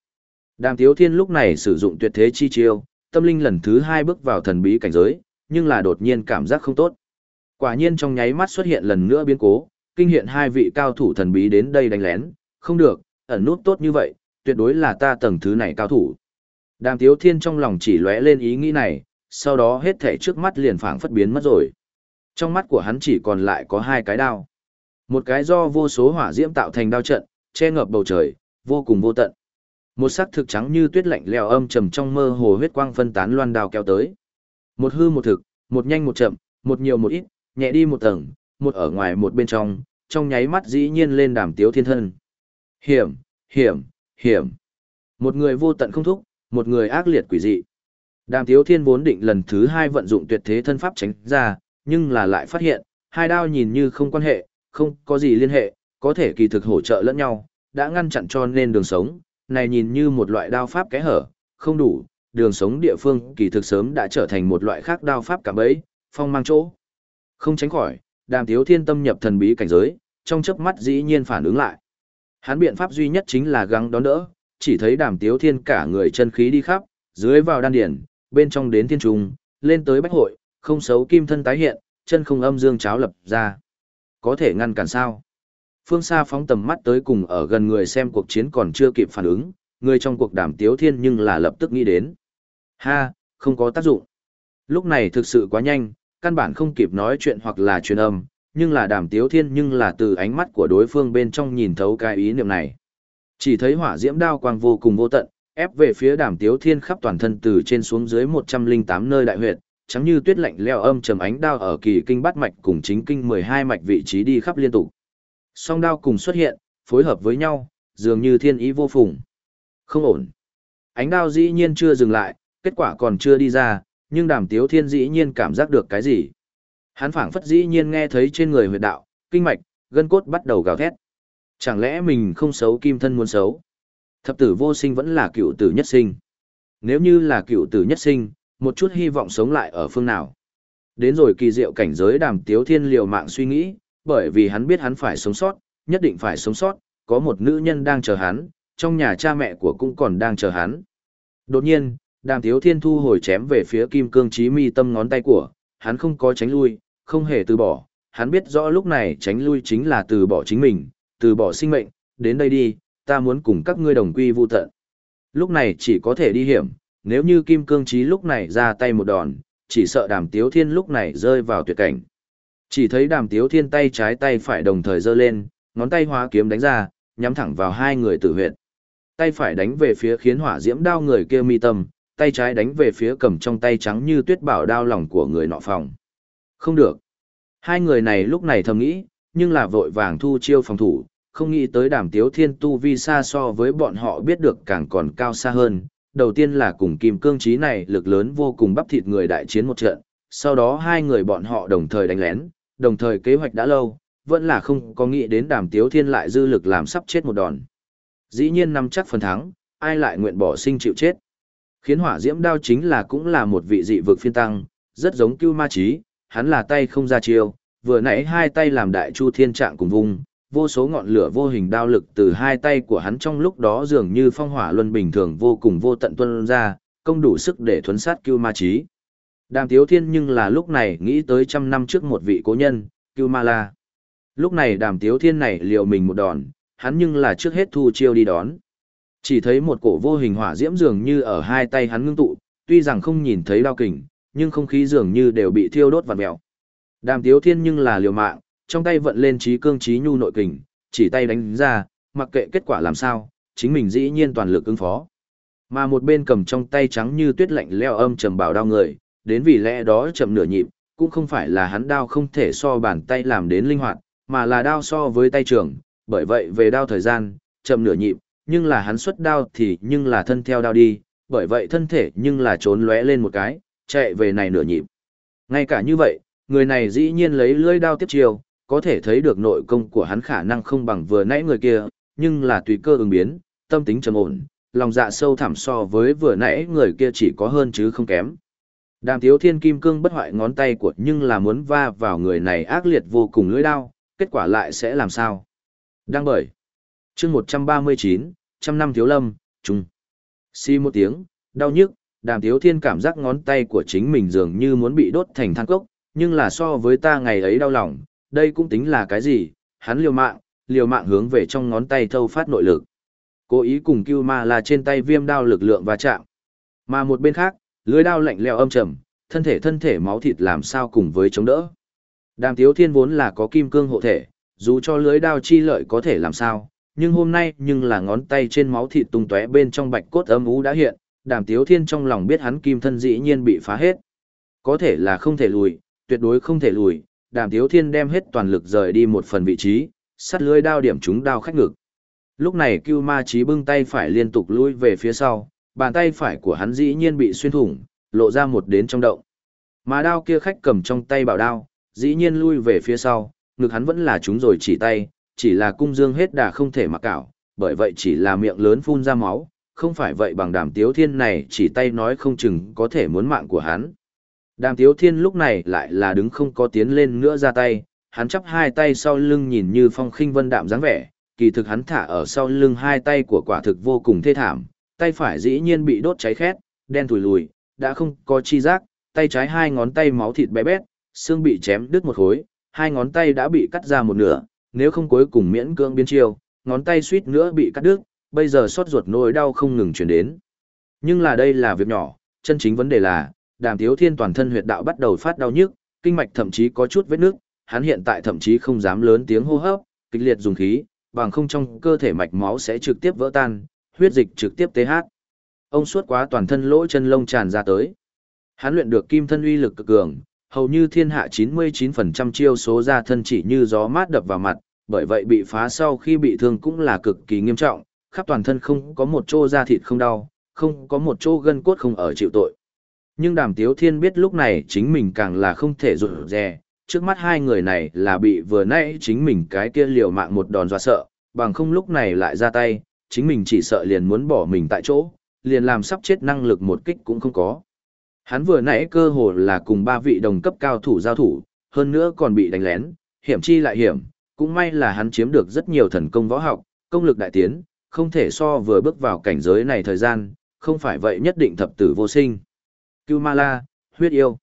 Đàm tiếu thiên lúc này sử dụng tuyệt thế chi chiêu, tâm linh lần thứ hai bước vào thần bí cảnh giới, nhưng là đột nhiên cảm giác không tốt. Quả nhiên trong nháy mắt xuất hiện lần nữa biến cố, kinh hiện hai vị cao thủ thần bí đến đây đánh lén, không được, ẩn nút tốt như vậy, tuyệt đối là ta tầng thứ này cao thủ. Đàm Tiếu Thiên trong lòng chỉ lóe lên ý nghĩ này, sau đó hết thể trước mắt liền phảng phất biến mất rồi. Trong mắt của hắn chỉ còn lại có hai cái đao. Một cái do vô số hỏa diễm tạo thành đao trận, che ngập bầu trời, vô cùng vô tận. Một sắc thực trắng như tuyết lạnh lẽo âm trầm trong mơ hồ huyết quang phân tán loan đào kéo tới. Một hư một thực, một nhanh một chậm, một nhiều một ít, nhẹ đi một tầng, một ở ngoài một bên trong, trong nháy mắt dĩ nhiên lên đàm tiếu thiên thân. Hiểm, hiểm, hiểm. Một người vô tận không thúc, một người ác liệt quỷ dị. Đàm tiếu thiên vốn định lần thứ hai vận dụng tuyệt thế thân pháp tránh ra, nhưng là lại phát hiện, hai đao nhìn như không quan hệ, không có gì liên hệ, có thể kỳ thực hỗ trợ lẫn nhau, đã ngăn chặn cho nên đường sống, này nhìn như một loại đao pháp kẽ hở, không đủ, đường sống địa phương kỳ thực sớm đã trở thành một loại khác đao pháp cả bấy, phong mang chỗ. Không tránh khỏi, đàm tiếu thiên tâm nhập thần bí cảnh giới, trong chớp mắt dĩ nhiên phản ứng lại. Hắn biện pháp duy nhất chính là gắng đón đỡ, chỉ thấy đàm tiếu thiên cả người chân khí đi khắp, dưới vào đan điển, bên trong đến thiên trùng, lên tới bách hội, không xấu kim thân tái hiện, chân không âm dương cháo lập ra. Có thể ngăn cản sao? Phương xa phóng tầm mắt tới cùng ở gần người xem cuộc chiến còn chưa kịp phản ứng, người trong cuộc đàm tiếu thiên nhưng là lập tức nghĩ đến. Ha, không có tác dụng. Lúc này thực sự quá nhanh, căn bản không kịp nói chuyện hoặc là truyền âm, nhưng là đàm tiếu thiên nhưng là từ ánh mắt của đối phương bên trong nhìn thấu cái ý niệm này. Chỉ thấy hỏa diễm đao quang vô cùng vô tận, ép về phía đàm tiếu thiên khắp toàn thân từ trên xuống dưới 108 nơi đại huyệt, trắng như tuyết lạnh leo âm trầm ánh đao ở kỳ kinh bát mạch cùng chính kinh 12 mạch vị trí đi khắp liên tục. Song đao cùng xuất hiện, phối hợp với nhau, dường như thiên ý vô phùng. Không ổn. Ánh đao dĩ nhiên chưa dừng lại, kết quả còn chưa đi ra, nhưng đàm tiếu thiên dĩ nhiên cảm giác được cái gì. Hắn phảng phất dĩ nhiên nghe thấy trên người huyệt đạo, kinh mạch, gân cốt bắt đầu gào thét. Chẳng lẽ mình không xấu kim thân muốn xấu? Thập tử vô sinh vẫn là cựu tử nhất sinh. Nếu như là cựu tử nhất sinh, một chút hy vọng sống lại ở phương nào. Đến rồi kỳ diệu cảnh giới đàm tiếu thiên liều mạng suy nghĩ, bởi vì hắn biết hắn phải sống sót, nhất định phải sống sót, có một nữ nhân đang chờ hắn, trong nhà cha mẹ của cũng còn đang chờ hắn. Đột nhiên, đàm thiếu thiên thu hồi chém về phía kim cương trí mi tâm ngón tay của, hắn không có tránh lui, không hề từ bỏ, hắn biết rõ lúc này tránh lui chính là từ bỏ chính mình, từ bỏ sinh mệnh, đến đây đi, ta muốn cùng các ngươi đồng quy vu tận. Lúc này chỉ có thể đi hiểm, nếu như kim cương trí lúc này ra tay một đòn, chỉ sợ đàm tiếu thiên lúc này rơi vào tuyệt cảnh. Chỉ thấy đàm tiếu thiên tay trái tay phải đồng thời giơ lên, ngón tay hóa kiếm đánh ra, nhắm thẳng vào hai người tử huyệt. Tay phải đánh về phía khiến hỏa diễm đao người kia mi tâm, tay trái đánh về phía cầm trong tay trắng như tuyết bảo đao lòng của người nọ phòng. Không được. Hai người này lúc này thầm nghĩ, nhưng là vội vàng thu chiêu phòng thủ, không nghĩ tới đàm tiếu thiên tu vi xa so với bọn họ biết được càng còn cao xa hơn. Đầu tiên là cùng kim cương trí này lực lớn vô cùng bắp thịt người đại chiến một trận, sau đó hai người bọn họ đồng thời đánh lén, đồng thời kế hoạch đã lâu, vẫn là không có nghĩ đến đàm tiếu thiên lại dư lực làm sắp chết một đòn. Dĩ nhiên nắm chắc phần thắng, ai lại nguyện bỏ sinh chịu chết. Khiến hỏa diễm đao chính là cũng là một vị dị vực phiên tăng, rất giống cưu ma trí, hắn là tay không ra chiêu, vừa nãy hai tay làm đại chu thiên trạng cùng vung, vô số ngọn lửa vô hình đao lực từ hai tay của hắn trong lúc đó dường như phong hỏa luân bình thường vô cùng vô tận tuân ra, công đủ sức để thuấn sát cưu ma trí. Đàm Tiếu Thiên nhưng là lúc này nghĩ tới trăm năm trước một vị cố nhân, Cưu Ma La. Lúc này đàm Tiếu Thiên này liều mình một đòn, hắn nhưng là trước hết thu chiêu đi đón. Chỉ thấy một cổ vô hình hỏa diễm dường như ở hai tay hắn ngưng tụ, tuy rằng không nhìn thấy đao kình, nhưng không khí dường như đều bị thiêu đốt vặn mèo. Đàm Tiếu Thiên nhưng là liều mạng, trong tay vận lên trí cương trí nhu nội kình, chỉ tay đánh ra, mặc kệ kết quả làm sao, chính mình dĩ nhiên toàn lực ứng phó. Mà một bên cầm trong tay trắng như tuyết lạnh leo âm trầm bảo đao người, đến vì lẽ đó chậm nửa nhịp, cũng không phải là hắn đao không thể so bàn tay làm đến linh hoạt, mà là đao so với tay trường, bởi vậy về đao thời gian, chậm nửa nhịp, nhưng là hắn xuất đao thì nhưng là thân theo đao đi, bởi vậy thân thể nhưng là trốn lóe lên một cái, chạy về này nửa nhịp. Ngay cả như vậy, người này dĩ nhiên lấy lưỡi đao tiếp chiều, có thể thấy được nội công của hắn khả năng không bằng vừa nãy người kia, nhưng là tùy cơ ứng biến, tâm tính trầm ổn, lòng dạ sâu thẳm so với vừa nãy người kia chỉ có hơn chứ không kém. Đàm thiếu Thiên kim cương bất hoại ngón tay của nhưng là muốn va vào người này ác liệt vô cùng lưỡi đao, kết quả lại sẽ làm sao? Đang bởi. chương 139, trăm năm thiếu lâm, trung. Xi một tiếng, đau nhức, đàm thiếu Thiên cảm giác ngón tay của chính mình dường như muốn bị đốt thành than cốc, nhưng là so với ta ngày ấy đau lòng, đây cũng tính là cái gì? Hắn liều mạng, liều mạng hướng về trong ngón tay thâu phát nội lực. Cố ý cùng Cưu Ma là trên tay viêm đao lực lượng va chạm. Mà một bên khác, lưới đao lạnh lẽo âm trầm, thân thể thân thể máu thịt làm sao cùng với chống đỡ. Đàm Tiếu Thiên vốn là có kim cương hộ thể, dù cho lưới đao chi lợi có thể làm sao, nhưng hôm nay nhưng là ngón tay trên máu thịt tung tóe bên trong bạch cốt âm ú đã hiện, Đàm Tiếu Thiên trong lòng biết hắn kim thân dĩ nhiên bị phá hết. Có thể là không thể lùi, tuyệt đối không thể lùi, Đàm Tiếu Thiên đem hết toàn lực rời đi một phần vị trí, sắt lưới đao điểm trúng đao khách ngực. Lúc này Cưu Ma Chí bưng tay phải liên tục lùi về phía sau, bàn tay phải của hắn dĩ nhiên bị xuyên thủng, lộ ra một đến trong động. Mà đao kia khách cầm trong tay bảo đao, dĩ nhiên lui về phía sau, ngực hắn vẫn là chúng rồi chỉ tay, chỉ là cung dương hết đà không thể mặc cảo, bởi vậy chỉ là miệng lớn phun ra máu, không phải vậy bằng đàm tiếu thiên này chỉ tay nói không chừng có thể muốn mạng của hắn. Đàm tiếu thiên lúc này lại là đứng không có tiến lên nữa ra tay, hắn chắp hai tay sau lưng nhìn như phong khinh vân đạm dáng vẻ, kỳ thực hắn thả ở sau lưng hai tay của quả thực vô cùng thê thảm, tay phải dĩ nhiên bị đốt cháy khét, đen thùi lùi, đã không có chi giác, tay trái hai ngón tay máu thịt bé bét, xương bị chém đứt một khối, hai ngón tay đã bị cắt ra một nửa, nếu không cuối cùng miễn cưỡng biến chiều, ngón tay suýt nữa bị cắt đứt, bây giờ sốt ruột nỗi đau không ngừng chuyển đến. Nhưng là đây là việc nhỏ, chân chính vấn đề là, đàm thiếu thiên toàn thân huyệt đạo bắt đầu phát đau nhức, kinh mạch thậm chí có chút vết nước, hắn hiện tại thậm chí không dám lớn tiếng hô hấp, kịch liệt dùng khí, bằng không trong cơ thể mạch máu sẽ trực tiếp vỡ tan, huyết dịch trực tiếp TH. Ông suốt quá toàn thân lỗ chân lông tràn ra tới. Hắn luyện được kim thân uy lực cực cường, hầu như thiên hạ 99% chiêu số ra thân chỉ như gió mát đập vào mặt, bởi vậy bị phá sau khi bị thương cũng là cực kỳ nghiêm trọng, khắp toàn thân không có một chỗ da thịt không đau, không có một chỗ gân cốt không ở chịu tội. Nhưng đàm tiếu thiên biết lúc này chính mình càng là không thể rụt rè, trước mắt hai người này là bị vừa nãy chính mình cái kia liều mạng một đòn dọa sợ, bằng không lúc này lại ra tay, chính mình chỉ sợ liền muốn bỏ mình tại chỗ, liền làm sắp chết năng lực một kích cũng không có. Hắn vừa nãy cơ hồ là cùng ba vị đồng cấp cao thủ giao thủ, hơn nữa còn bị đánh lén, hiểm chi lại hiểm, cũng may là hắn chiếm được rất nhiều thần công võ học, công lực đại tiến, không thể so vừa bước vào cảnh giới này thời gian, không phải vậy nhất định thập tử vô sinh. Cưu Ma La, huyết yêu.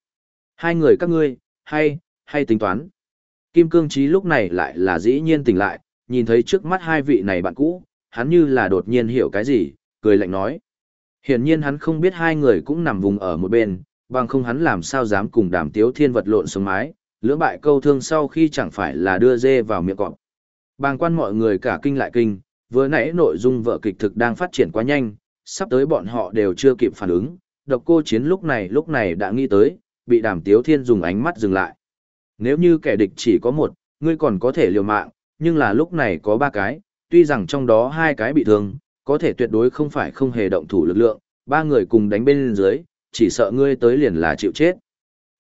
Hai người các ngươi, hay, hay tính toán. Kim Cương Trí lúc này lại là dĩ nhiên tỉnh lại, nhìn thấy trước mắt hai vị này bạn cũ, hắn như là đột nhiên hiểu cái gì, cười lạnh nói. Hiển nhiên hắn không biết hai người cũng nằm vùng ở một bên, bằng không hắn làm sao dám cùng đàm tiếu thiên vật lộn xuống mái, lưỡng bại câu thương sau khi chẳng phải là đưa dê vào miệng cọp. Bàng quan mọi người cả kinh lại kinh, vừa nãy nội dung vợ kịch thực đang phát triển quá nhanh, sắp tới bọn họ đều chưa kịp phản ứng, độc cô chiến lúc này lúc này đã nghĩ tới, bị đàm tiếu thiên dùng ánh mắt dừng lại. Nếu như kẻ địch chỉ có một, ngươi còn có thể liều mạng, nhưng là lúc này có ba cái, tuy rằng trong đó hai cái bị thương, có thể tuyệt đối không phải không hề động thủ lực lượng, ba người cùng đánh bên dưới, chỉ sợ ngươi tới liền là chịu chết.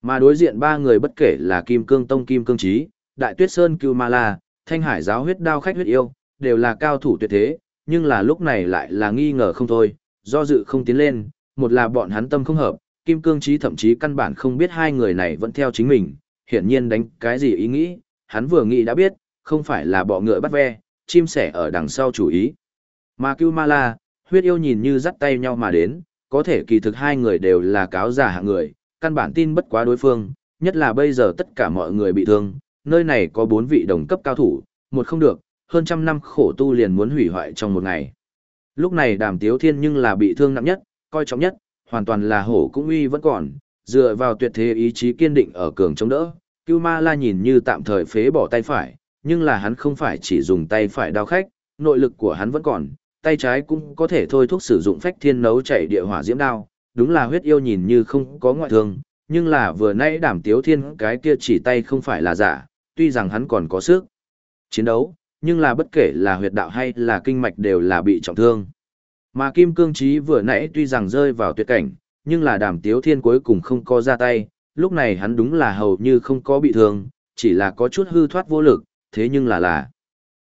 Mà đối diện ba người bất kể là Kim Cương Tông Kim Cương Chí, Đại Tuyết Sơn Cưu Ma La, Thanh Hải Giáo huyết đao khách huyết yêu, đều là cao thủ tuyệt thế, nhưng là lúc này lại là nghi ngờ không thôi, do dự không tiến lên, một là bọn hắn tâm không hợp, Kim Cương Chí thậm chí căn bản không biết hai người này vẫn theo chính mình, hiển nhiên đánh cái gì ý nghĩ, hắn vừa nghĩ đã biết, không phải là bỏ ngựa bắt ve, chim sẻ ở đằng sau chủ ý. Mà Cưu Ma La, huyết yêu nhìn như dắt tay nhau mà đến, có thể kỳ thực hai người đều là cáo giả hạng người, căn bản tin bất quá đối phương, nhất là bây giờ tất cả mọi người bị thương, nơi này có bốn vị đồng cấp cao thủ, một không được, hơn trăm năm khổ tu liền muốn hủy hoại trong một ngày. Lúc này đàm tiếu thiên nhưng là bị thương nặng nhất, coi trọng nhất, hoàn toàn là hổ cũng uy vẫn còn, dựa vào tuyệt thế ý chí kiên định ở cường chống đỡ. Cưu ma la nhìn như tạm thời phế bỏ tay phải, nhưng là hắn không phải chỉ dùng tay phải đao khách, nội lực của hắn vẫn còn, tay trái cũng có thể thôi thúc sử dụng phách thiên nấu chảy địa hỏa diễm đao, đúng là huyết yêu nhìn như không có ngoại thương, nhưng là vừa nãy đảm tiếu thiên cái kia chỉ tay không phải là giả, tuy rằng hắn còn có sức chiến đấu, nhưng là bất kể là huyệt đạo hay là kinh mạch đều là bị trọng thương. Mà Kim Cương Trí vừa nãy tuy rằng rơi vào tuyệt cảnh, nhưng là đàm tiếu thiên cuối cùng không có ra tay, lúc này hắn đúng là hầu như không có bị thương, chỉ là có chút hư thoát vô lực, thế nhưng là là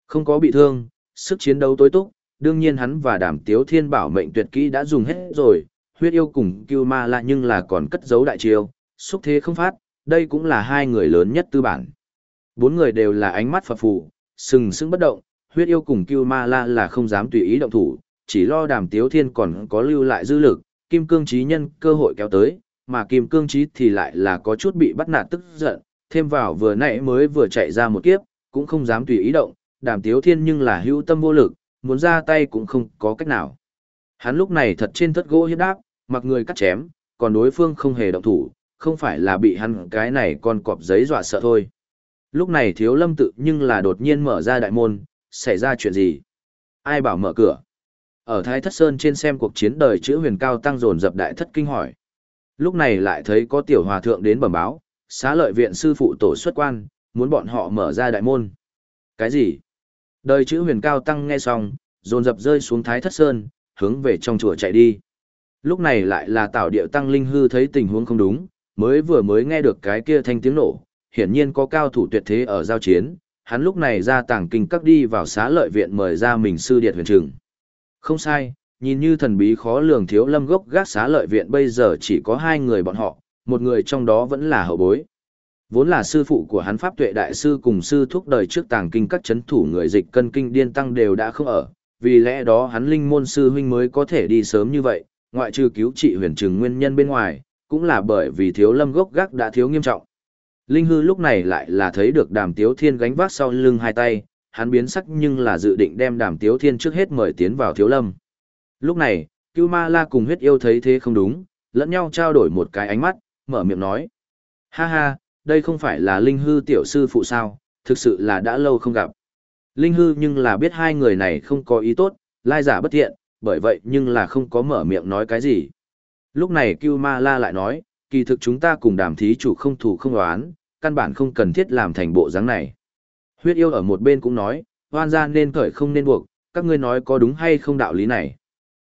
không có bị thương, sức chiến đấu tối túc, đương nhiên hắn và đàm tiếu thiên bảo mệnh tuyệt kỹ đã dùng hết rồi, huyết yêu cùng cưu ma lại nhưng là còn cất giấu đại chiêu, xúc thế không phát, đây cũng là hai người lớn nhất tư bản. Bốn người đều là ánh mắt phập phù, sừng sững bất động, huyết yêu cùng cưu ma la là không dám tùy ý động thủ, chỉ lo đàm tiếu thiên còn có lưu lại dư lực, kim cương trí nhân cơ hội kéo tới, mà kim cương trí thì lại là có chút bị bắt nạt tức giận, thêm vào vừa nãy mới vừa chạy ra một kiếp, cũng không dám tùy ý động, đàm tiếu thiên nhưng là hữu tâm vô lực, muốn ra tay cũng không có cách nào. Hắn lúc này thật trên thất gỗ hiếp đáp, mặc người cắt chém, còn đối phương không hề động thủ, không phải là bị hắn cái này con cọp giấy dọa sợ thôi. Lúc này thiếu lâm tự nhưng là đột nhiên mở ra đại môn, xảy ra chuyện gì? Ai bảo mở cửa? Ở Thái Thất Sơn trên xem cuộc chiến đời chữ huyền cao tăng dồn dập đại thất kinh hỏi. Lúc này lại thấy có tiểu hòa thượng đến bẩm báo, xá lợi viện sư phụ tổ xuất quan, muốn bọn họ mở ra đại môn. Cái gì? Đời chữ huyền cao tăng nghe xong, dồn dập rơi xuống Thái Thất Sơn, hướng về trong chùa chạy đi. Lúc này lại là tảo Điệu Tăng Linh Hư thấy tình huống không đúng, mới vừa mới nghe được cái kia thanh tiếng nổ, hiển nhiên có cao thủ tuyệt thế ở giao chiến, hắn lúc này ra tảng kinh các đi vào xá lợi viện mời ra mình sư điệt huyền trừng. Không sai, nhìn như thần bí khó lường thiếu lâm gốc gác xá lợi viện bây giờ chỉ có hai người bọn họ, một người trong đó vẫn là hậu bối. Vốn là sư phụ của hắn Pháp Tuệ Đại Sư cùng sư thúc đời trước tàng kinh các chấn thủ người dịch cân kinh điên tăng đều đã không ở, vì lẽ đó hắn linh môn sư huynh mới có thể đi sớm như vậy, ngoại trừ cứu trị huyền trừng nguyên nhân bên ngoài, cũng là bởi vì thiếu lâm gốc gác đã thiếu nghiêm trọng. Linh hư lúc này lại là thấy được đàm tiếu thiên gánh vác sau lưng hai tay, hắn biến sắc nhưng là dự định đem đàm tiếu thiên trước hết mời tiến vào thiếu lâm. Lúc này, Cưu Ma La cùng huyết yêu thấy thế không đúng, lẫn nhau trao đổi một cái ánh mắt, mở miệng nói. Ha ha, đây không phải là Linh hư tiểu sư phụ sao, thực sự là đã lâu không gặp. Linh hư nhưng là biết hai người này không có ý tốt, lai giả bất thiện, bởi vậy nhưng là không có mở miệng nói cái gì. Lúc này Cưu Ma La lại nói, kỳ thực chúng ta cùng đàm thí chủ không thủ không đoán, căn bản không cần thiết làm thành bộ dáng này. Huyết yêu ở một bên cũng nói, hoan gia nên cởi không nên buộc, các ngươi nói có đúng hay không đạo lý này.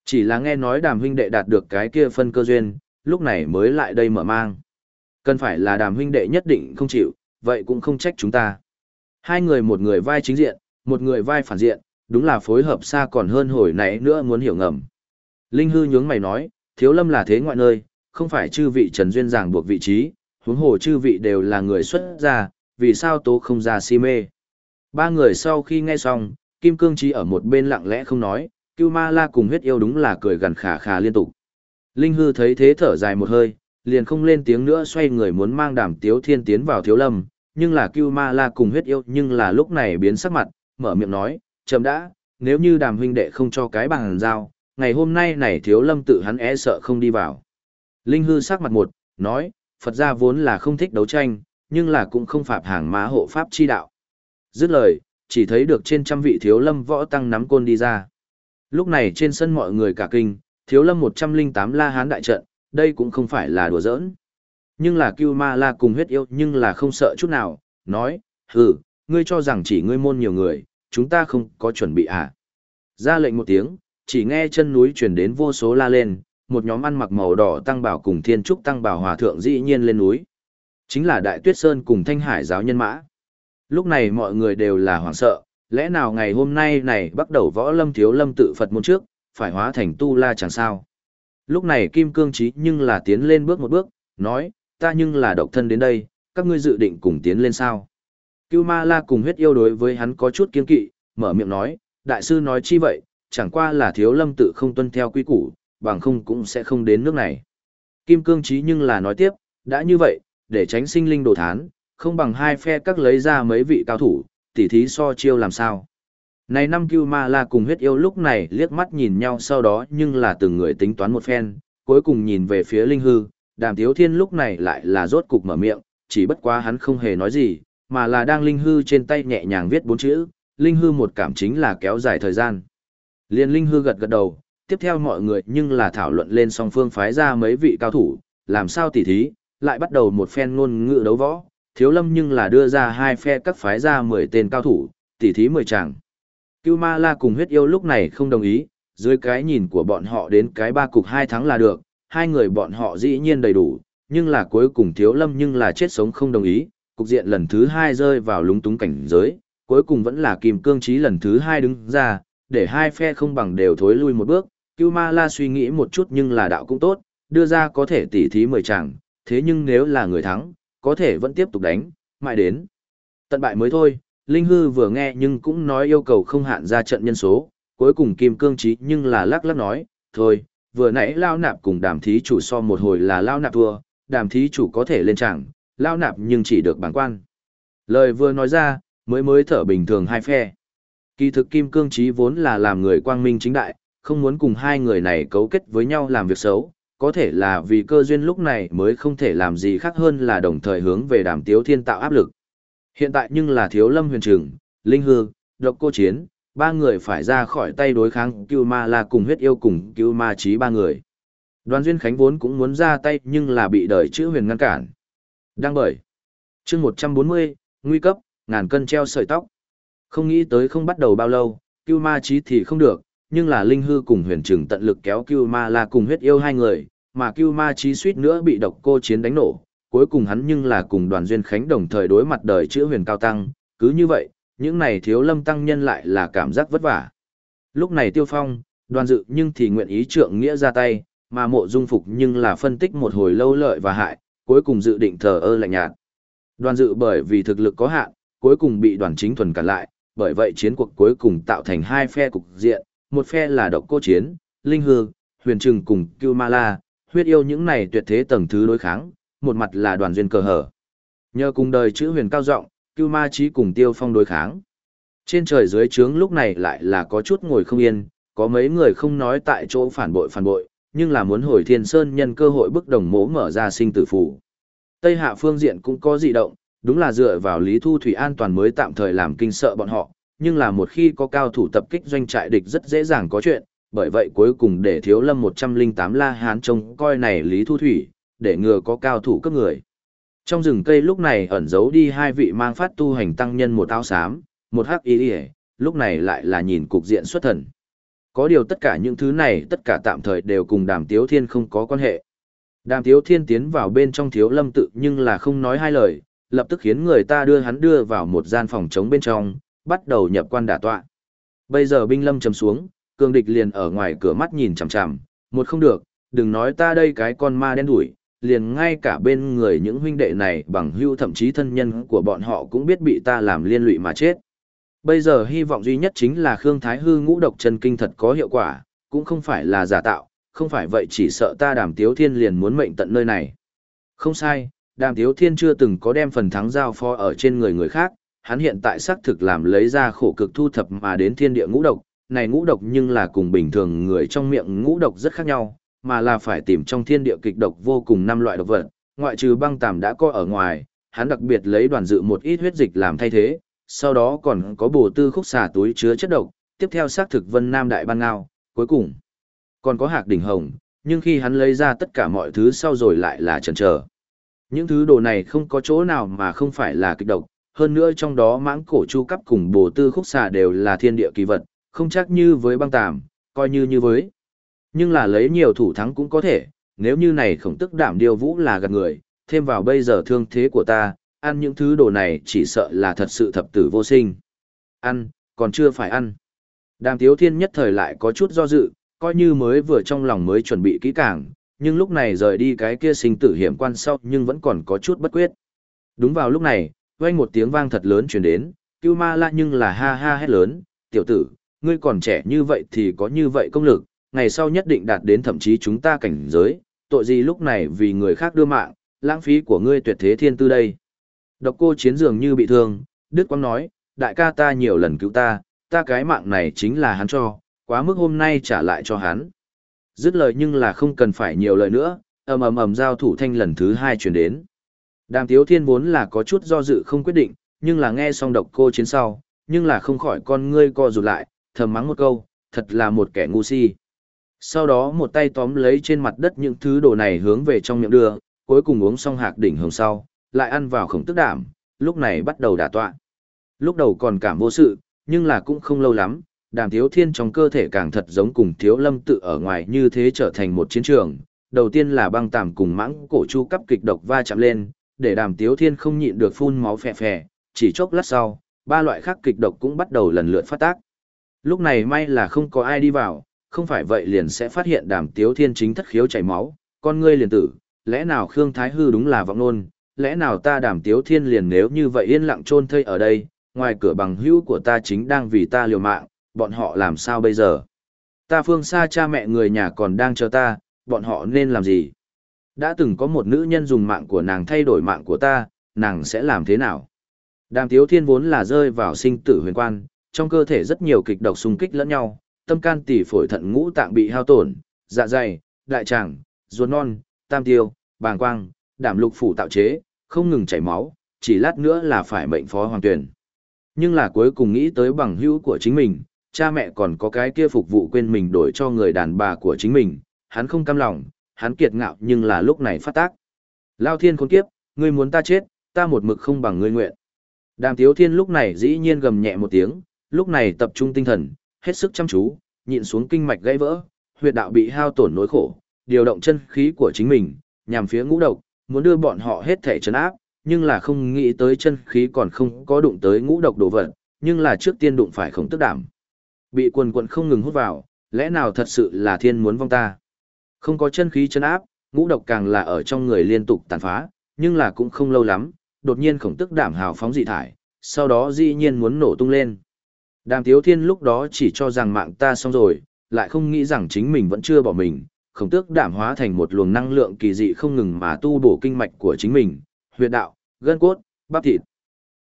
Chỉ là nghe nói đàm huynh đệ đạt được cái kia phân cơ duyên, lúc này mới lại đây mở mang. Cần phải là đàm huynh đệ nhất định không chịu, vậy cũng không trách chúng ta. Hai người một người vai chính diện, một người vai phản diện, đúng là phối hợp xa còn hơn hồi nãy nữa muốn hiểu ngầm. Linh hư nhướng mày nói, thiếu lâm là thế ngoại nơi, không phải chư vị trần duyên giảng buộc vị trí, huống hồ chư vị đều là người xuất gia, vì sao tố không ra si mê. Ba người sau khi nghe xong, Kim Cương Trí ở một bên lặng lẽ không nói, Cưu Ma La cùng huyết yêu đúng là cười gần khả khả liên tục. Linh hư thấy thế thở dài một hơi, liền không lên tiếng nữa xoay người muốn mang đàm tiếu thiên tiến vào thiếu lâm, nhưng là Cưu Ma La cùng huyết yêu nhưng là lúc này biến sắc mặt, mở miệng nói, chậm đã, nếu như đàm huynh đệ không cho cái bằng giao, ngày hôm nay này thiếu lâm tự hắn e sợ không đi vào. Linh hư sắc mặt một, nói, Phật gia vốn là không thích đấu tranh, nhưng là cũng không phạm hàng má hộ pháp chi đạo. Dứt lời, chỉ thấy được trên trăm vị thiếu lâm võ tăng nắm côn đi ra. Lúc này trên sân mọi người cả kinh, thiếu lâm 108 la hán đại trận, đây cũng không phải là đùa giỡn. Nhưng là Cưu Ma La cùng huyết yêu nhưng là không sợ chút nào, nói, hừ, ngươi cho rằng chỉ ngươi môn nhiều người, chúng ta không có chuẩn bị à. Ra lệnh một tiếng, chỉ nghe chân núi truyền đến vô số la lên, một nhóm ăn mặc màu đỏ tăng bảo cùng thiên trúc tăng bảo hòa thượng dĩ nhiên lên núi. Chính là Đại Tuyết Sơn cùng Thanh Hải giáo nhân mã. Lúc này mọi người đều là hoảng sợ, lẽ nào ngày hôm nay này bắt đầu võ lâm thiếu lâm tự Phật môn trước, phải hóa thành tu la chẳng sao. Lúc này Kim Cương Trí nhưng là tiến lên bước một bước, nói, ta nhưng là độc thân đến đây, các ngươi dự định cùng tiến lên sao. Cưu Ma La cùng huyết yêu đối với hắn có chút kiên kỵ, mở miệng nói, đại sư nói chi vậy, chẳng qua là thiếu lâm tự không tuân theo quy củ, bằng không cũng sẽ không đến nước này. Kim Cương Trí nhưng là nói tiếp, đã như vậy, để tránh sinh linh đồ thán, không bằng hai phe các lấy ra mấy vị cao thủ, tỉ thí so chiêu làm sao. Này năm Cưu Ma La cùng huyết yêu lúc này liếc mắt nhìn nhau sau đó nhưng là từng người tính toán một phen, cuối cùng nhìn về phía Linh Hư, đàm thiếu thiên lúc này lại là rốt cục mở miệng, chỉ bất quá hắn không hề nói gì, mà là đang Linh Hư trên tay nhẹ nhàng viết bốn chữ, Linh Hư một cảm chính là kéo dài thời gian. Liên Linh Hư gật gật đầu, tiếp theo mọi người nhưng là thảo luận lên song phương phái ra mấy vị cao thủ, làm sao tỉ thí, lại bắt đầu một phen ngôn ngữ đấu võ, thiếu lâm nhưng là đưa ra hai phe các phái ra 10 tên cao thủ, tỉ thí 10 chàng. Cưu Ma La cùng huyết yêu lúc này không đồng ý, dưới cái nhìn của bọn họ đến cái ba cục hai thắng là được, hai người bọn họ dĩ nhiên đầy đủ, nhưng là cuối cùng thiếu lâm nhưng là chết sống không đồng ý, cục diện lần thứ hai rơi vào lúng túng cảnh giới, cuối cùng vẫn là kìm cương trí lần thứ hai đứng ra, để hai phe không bằng đều thối lui một bước, Cưu Ma La suy nghĩ một chút nhưng là đạo cũng tốt, đưa ra có thể tỉ thí mười chàng, thế nhưng nếu là người thắng, có thể vẫn tiếp tục đánh, mãi đến. Tận bại mới thôi, Linh Hư vừa nghe nhưng cũng nói yêu cầu không hạn ra trận nhân số, cuối cùng Kim Cương Chí nhưng là lắc lắc nói, thôi, vừa nãy Lao Nạp cùng đàm thí chủ so một hồi là Lao Nạp thua, đàm thí chủ có thể lên chẳng, Lao Nạp nhưng chỉ được bản quan. Lời vừa nói ra, mới mới thở bình thường hai phe. Kỳ thực Kim Cương Chí vốn là làm người quang minh chính đại, không muốn cùng hai người này cấu kết với nhau làm việc xấu, có thể là vì cơ duyên lúc này mới không thể làm gì khác hơn là đồng thời hướng về đàm tiếu thiên tạo áp lực. Hiện tại nhưng là thiếu lâm huyền trường, linh hư, độc cô chiến, ba người phải ra khỏi tay đối kháng cưu ma là cùng huyết yêu cùng cưu ma trí ba người. Đoàn duyên khánh vốn cũng muốn ra tay nhưng là bị đời chữ huyền ngăn cản. Đang bởi. chương 140, nguy cấp, ngàn cân treo sợi tóc. Không nghĩ tới không bắt đầu bao lâu, cưu ma trí thì không được, nhưng là linh hư cùng huyền trừng tận lực kéo cưu ma la cùng huyết yêu hai người, mà cưu ma trí suýt nữa bị độc cô chiến đánh nổ, cuối cùng hắn nhưng là cùng đoàn duyên khánh đồng thời đối mặt đời chữ huyền cao tăng, cứ như vậy, những này thiếu lâm tăng nhân lại là cảm giác vất vả. Lúc này tiêu phong, đoàn dự nhưng thì nguyện ý trượng nghĩa ra tay, mà mộ dung phục nhưng là phân tích một hồi lâu lợi và hại, cuối cùng dự định thờ ơ lạnh nhạt. Đoàn dự bởi vì thực lực có hạn, cuối cùng bị đoàn chính thuần cản lại, bởi vậy chiến cuộc cuối cùng tạo thành hai phe cục diện, một phe là độc cô chiến, linh hư, huyền trừng cùng cưu ma la, huyết yêu những này tuyệt thế tầng thứ đối kháng, một mặt là đoàn duyên cờ hở. Nhờ cùng đời chữ huyền cao rộng, cưu ma trí cùng tiêu phong đối kháng. Trên trời dưới trướng lúc này lại là có chút ngồi không yên, có mấy người không nói tại chỗ phản bội phản bội, nhưng là muốn hồi thiên sơn nhân cơ hội bức đồng mố mở ra sinh tử phủ. Tây hạ phương diện cũng có dị động, đúng là dựa vào lý thu thủy an toàn mới tạm thời làm kinh sợ bọn họ, nhưng là một khi có cao thủ tập kích doanh trại địch rất dễ dàng có chuyện, bởi vậy cuối cùng để thiếu lâm 108 la hán trông coi này lý thu thủy, để ngừa có cao thủ cấp người. Trong rừng cây lúc này ẩn giấu đi hai vị mang phát tu hành tăng nhân một áo xám, một hắc y y, lúc này lại là nhìn cục diện xuất thần. Có điều tất cả những thứ này tất cả tạm thời đều cùng đàm tiếu thiên không có quan hệ. Đàm tiếu thiên tiến vào bên trong thiếu lâm tự nhưng là không nói hai lời, lập tức khiến người ta đưa hắn đưa vào một gian phòng trống bên trong, bắt đầu nhập quan đả tọa. Bây giờ binh lâm trầm xuống, cường địch liền ở ngoài cửa mắt nhìn chằm chằm, Một không được, đừng nói ta đây cái con ma đen đuổi liền ngay cả bên người những huynh đệ này bằng hưu thậm chí thân nhân của bọn họ cũng biết bị ta làm liên lụy mà chết. Bây giờ hy vọng duy nhất chính là Khương Thái Hư ngũ độc chân kinh thật có hiệu quả, cũng không phải là giả tạo, không phải vậy chỉ sợ ta đàm tiếu thiên liền muốn mệnh tận nơi này. Không sai, đàm tiếu thiên chưa từng có đem phần thắng giao phó ở trên người người khác, hắn hiện tại xác thực làm lấy ra khổ cực thu thập mà đến thiên địa ngũ độc, này ngũ độc nhưng là cùng bình thường người trong miệng ngũ độc rất khác nhau, mà là phải tìm trong thiên địa kịch độc vô cùng năm loại độc vật, ngoại trừ băng tàm đã có ở ngoài, hắn đặc biệt lấy đoàn dự một ít huyết dịch làm thay thế, sau đó còn có bổ tư khúc xà túi chứa chất độc, tiếp theo xác thực vân nam đại ban ngao, cuối cùng còn có hạc đỉnh hồng, nhưng khi hắn lấy ra tất cả mọi thứ sau rồi lại là chần chờ. Những thứ đồ này không có chỗ nào mà không phải là kịch độc, hơn nữa trong đó mãng cổ chu cấp cùng bồ tư khúc xà đều là thiên địa kỳ vật, không chắc như với băng tàm, coi như như với. Nhưng là lấy nhiều thủ thắng cũng có thể, nếu như này khổng tức đảm điều vũ là gạt người, thêm vào bây giờ thương thế của ta, ăn những thứ đồ này chỉ sợ là thật sự thập tử vô sinh. Ăn, còn chưa phải ăn. Đàm tiếu thiên nhất thời lại có chút do dự, coi như mới vừa trong lòng mới chuẩn bị kỹ càng, nhưng lúc này rời đi cái kia sinh tử hiểm quan sau nhưng vẫn còn có chút bất quyết. Đúng vào lúc này, vang một tiếng vang thật lớn truyền đến, Cưu Ma La nhưng là ha ha hét lớn, "Tiểu tử, ngươi còn trẻ như vậy thì có như vậy công lực, ngày sau nhất định đạt đến thậm chí chúng ta cảnh giới, tội gì lúc này vì người khác đưa mạng, lãng phí của ngươi tuyệt thế thiên tư đây." Độc Cô Chiến dường như bị thương, Đức Quang nói, "Đại ca ta nhiều lần cứu ta, ta cái mạng này chính là hắn cho, quá mức hôm nay trả lại cho hắn." Dứt lời nhưng là không cần phải nhiều lời nữa, ầm ầm ầm giao thủ thanh lần thứ hai truyền đến. Đàm Tiếu Thiên vốn là có chút do dự không quyết định, nhưng là nghe xong độc cô chiến sau, nhưng là không khỏi con ngươi co rụt lại, thầm mắng một câu, thật là một kẻ ngu si. Sau đó một tay tóm lấy trên mặt đất những thứ đồ này hướng về trong miệng đưa, cuối cùng uống xong hạc đỉnh hồng sau, lại ăn vào khổng tức đảm, lúc này bắt đầu đả tọa. Lúc đầu còn cảm vô sự, nhưng là cũng không lâu lắm, đàm thiếu thiên trong cơ thể càng thật giống cùng thiếu lâm tự ở ngoài như thế trở thành một chiến trường. Đầu tiên là băng tàm cùng mãng cổ chu cấp kịch độc va chạm lên, để đàm tiếu thiên không nhịn được phun máu phè phè, chỉ chốc lát sau, ba loại khác kịch độc cũng bắt đầu lần lượt phát tác. Lúc này may là không có ai đi vào, không phải vậy liền sẽ phát hiện đàm tiếu thiên chính thất khiếu chảy máu, con ngươi liền tử, lẽ nào Khương Thái Hư đúng là vọng nôn, lẽ nào ta đàm tiếu thiên liền nếu như vậy yên lặng chôn thây ở đây, ngoài cửa bằng hữu của ta chính đang vì ta liều mạng, bọn họ làm sao bây giờ? Ta phương xa cha mẹ người nhà còn đang chờ ta, bọn họ nên làm gì? Đã từng có một nữ nhân dùng mạng của nàng thay đổi mạng của ta, nàng sẽ làm thế nào? Đàm Tiếu Thiên vốn là rơi vào sinh tử huyền quan, trong cơ thể rất nhiều kịch độc xung kích lẫn nhau, tâm can tỷ phổi thận ngũ tạng bị hao tổn, dạ dày, đại tràng, ruột non, tam tiêu, bàng quang, đảm lục phủ tạo chế, không ngừng chảy máu, chỉ lát nữa là phải mệnh phó hoàng tuyển. Nhưng là cuối cùng nghĩ tới bằng hữu của chính mình, cha mẹ còn có cái kia phục vụ quên mình đổi cho người đàn bà của chính mình, hắn không cam lòng, hắn kiệt ngạo nhưng là lúc này phát tác. Lao thiên khốn kiếp, ngươi muốn ta chết, ta một mực không bằng ngươi nguyện. Đàm Tiếu Thiên lúc này dĩ nhiên gầm nhẹ một tiếng, lúc này tập trung tinh thần, hết sức chăm chú, nhịn xuống kinh mạch gãy vỡ, huyệt đạo bị hao tổn nỗi khổ, điều động chân khí của chính mình, nhằm phía ngũ độc, muốn đưa bọn họ hết thể chấn áp, nhưng là không nghĩ tới chân khí còn không có đụng tới ngũ độc đồ vật, nhưng là trước tiên đụng phải khổng tức đảm. Bị quần quần không ngừng hút vào, lẽ nào thật sự là thiên muốn vong ta? Không có chân khí chấn áp, ngũ độc càng là ở trong người liên tục tàn phá, nhưng là cũng không lâu lắm, đột nhiên khổng tức đảm hào phóng dị thải, sau đó dĩ nhiên muốn nổ tung lên. Đàm Tiếu Thiên lúc đó chỉ cho rằng mạng ta xong rồi, lại không nghĩ rằng chính mình vẫn chưa bỏ mình, khổng tước đảm hóa thành một luồng năng lượng kỳ dị không ngừng mà tu bổ kinh mạch của chính mình, huyệt đạo, gân cốt, bắp thịt.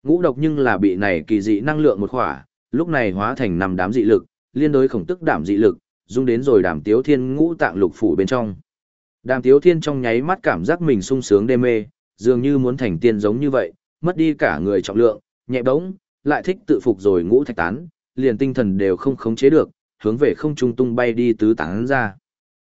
Ngũ độc nhưng là bị này kỳ dị năng lượng một khỏa, lúc này hóa thành năm đám dị lực, liên đối khổng tức đảm dị lực, dung đến rồi đàm tiếu thiên ngũ tạng lục phủ bên trong. Đàm tiếu thiên trong nháy mắt cảm giác mình sung sướng đê mê, dường như muốn thành tiên giống như vậy, mất đi cả người trọng lượng, nhẹ bỗng, lại thích tự phục rồi ngũ thạch tán, liền tinh thần đều không khống chế được, hướng về không trung tung bay đi tứ tán ra.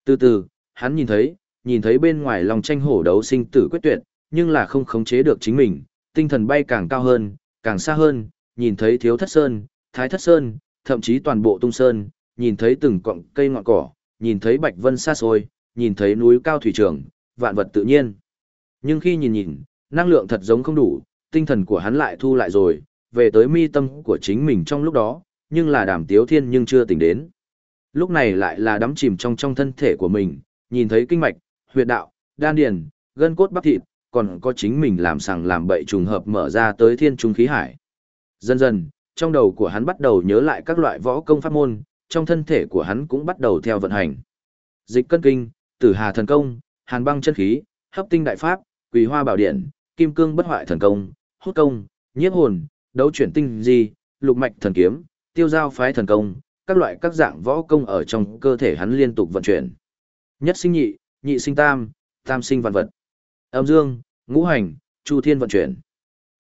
Từ từ, hắn nhìn thấy, nhìn thấy bên ngoài lòng tranh hổ đấu sinh tử quyết tuyệt, nhưng là không khống chế được chính mình, tinh thần bay càng cao hơn, càng xa hơn, nhìn thấy thiếu thất sơn, thái thất sơn, thậm chí toàn bộ tung sơn, nhìn thấy từng cọng cây ngọn cỏ, nhìn thấy bạch vân xa xôi, nhìn thấy núi cao thủy trường, vạn vật tự nhiên. Nhưng khi nhìn nhìn, năng lượng thật giống không đủ, tinh thần của hắn lại thu lại rồi, về tới mi tâm của chính mình trong lúc đó, nhưng là đàm tiếu thiên nhưng chưa tỉnh đến. Lúc này lại là đắm chìm trong trong thân thể của mình, nhìn thấy kinh mạch, huyệt đạo, đan điền, gân cốt bắp thịt, còn có chính mình làm sàng làm bậy trùng hợp mở ra tới thiên trung khí hải. Dần dần, trong đầu của hắn bắt đầu nhớ lại các loại võ công pháp môn, trong thân thể của hắn cũng bắt đầu theo vận hành. Dịch cân kinh, tử hà thần công, hàn băng chân khí, hấp tinh đại pháp, quỳ hoa bảo điện, kim cương bất hoại thần công, hút công, nhiếp hồn, đấu chuyển tinh di, lục mạch thần kiếm, tiêu giao phái thần công, các loại các dạng võ công ở trong cơ thể hắn liên tục vận chuyển. Nhất sinh nhị, nhị sinh tam, tam sinh vạn vật. Âm dương, ngũ hành, chu thiên vận chuyển.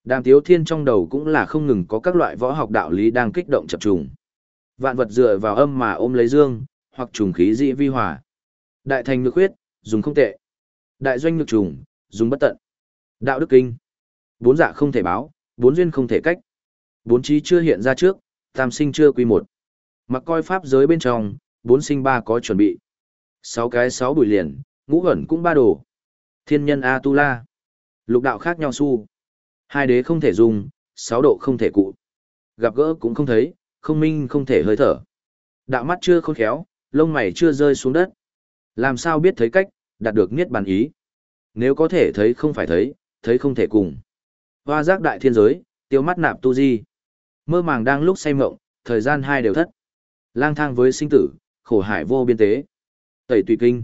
Đàm Tiếu Thiên trong đầu cũng là không ngừng có các loại võ học đạo lý đang kích động chập trùng. Vạn vật dựa vào âm mà ôm lấy dương, hoặc trùng khí dị vi hòa. Đại thành nhược huyết, dùng không tệ. Đại doanh nhược trùng, dùng bất tận. Đạo đức kinh. Bốn dạ không thể báo, bốn duyên không thể cách. Bốn trí chưa hiện ra trước, tam sinh chưa quy một. Mặc coi pháp giới bên trong, bốn sinh ba có chuẩn bị. Sáu cái sáu bùi liền, ngũ ẩn cũng ba đồ. Thiên nhân A-tu-la. Lục đạo khác nhau su. Hai đế không thể dùng, sáu độ không thể cụ. Gặp gỡ cũng không thấy, không minh không thể hơi thở. Đạo mắt chưa khôn khéo, lông mày chưa rơi xuống đất. Làm sao biết thấy cách, đạt được niết bàn ý. Nếu có thể thấy không phải thấy, thấy không thể cùng. Hoa giác đại thiên giới, tiêu mắt nạp tu di. Mơ màng đang lúc say mộng, thời gian hai đều thất. Lang thang với sinh tử, khổ hải vô biên tế. Tẩy tùy kinh.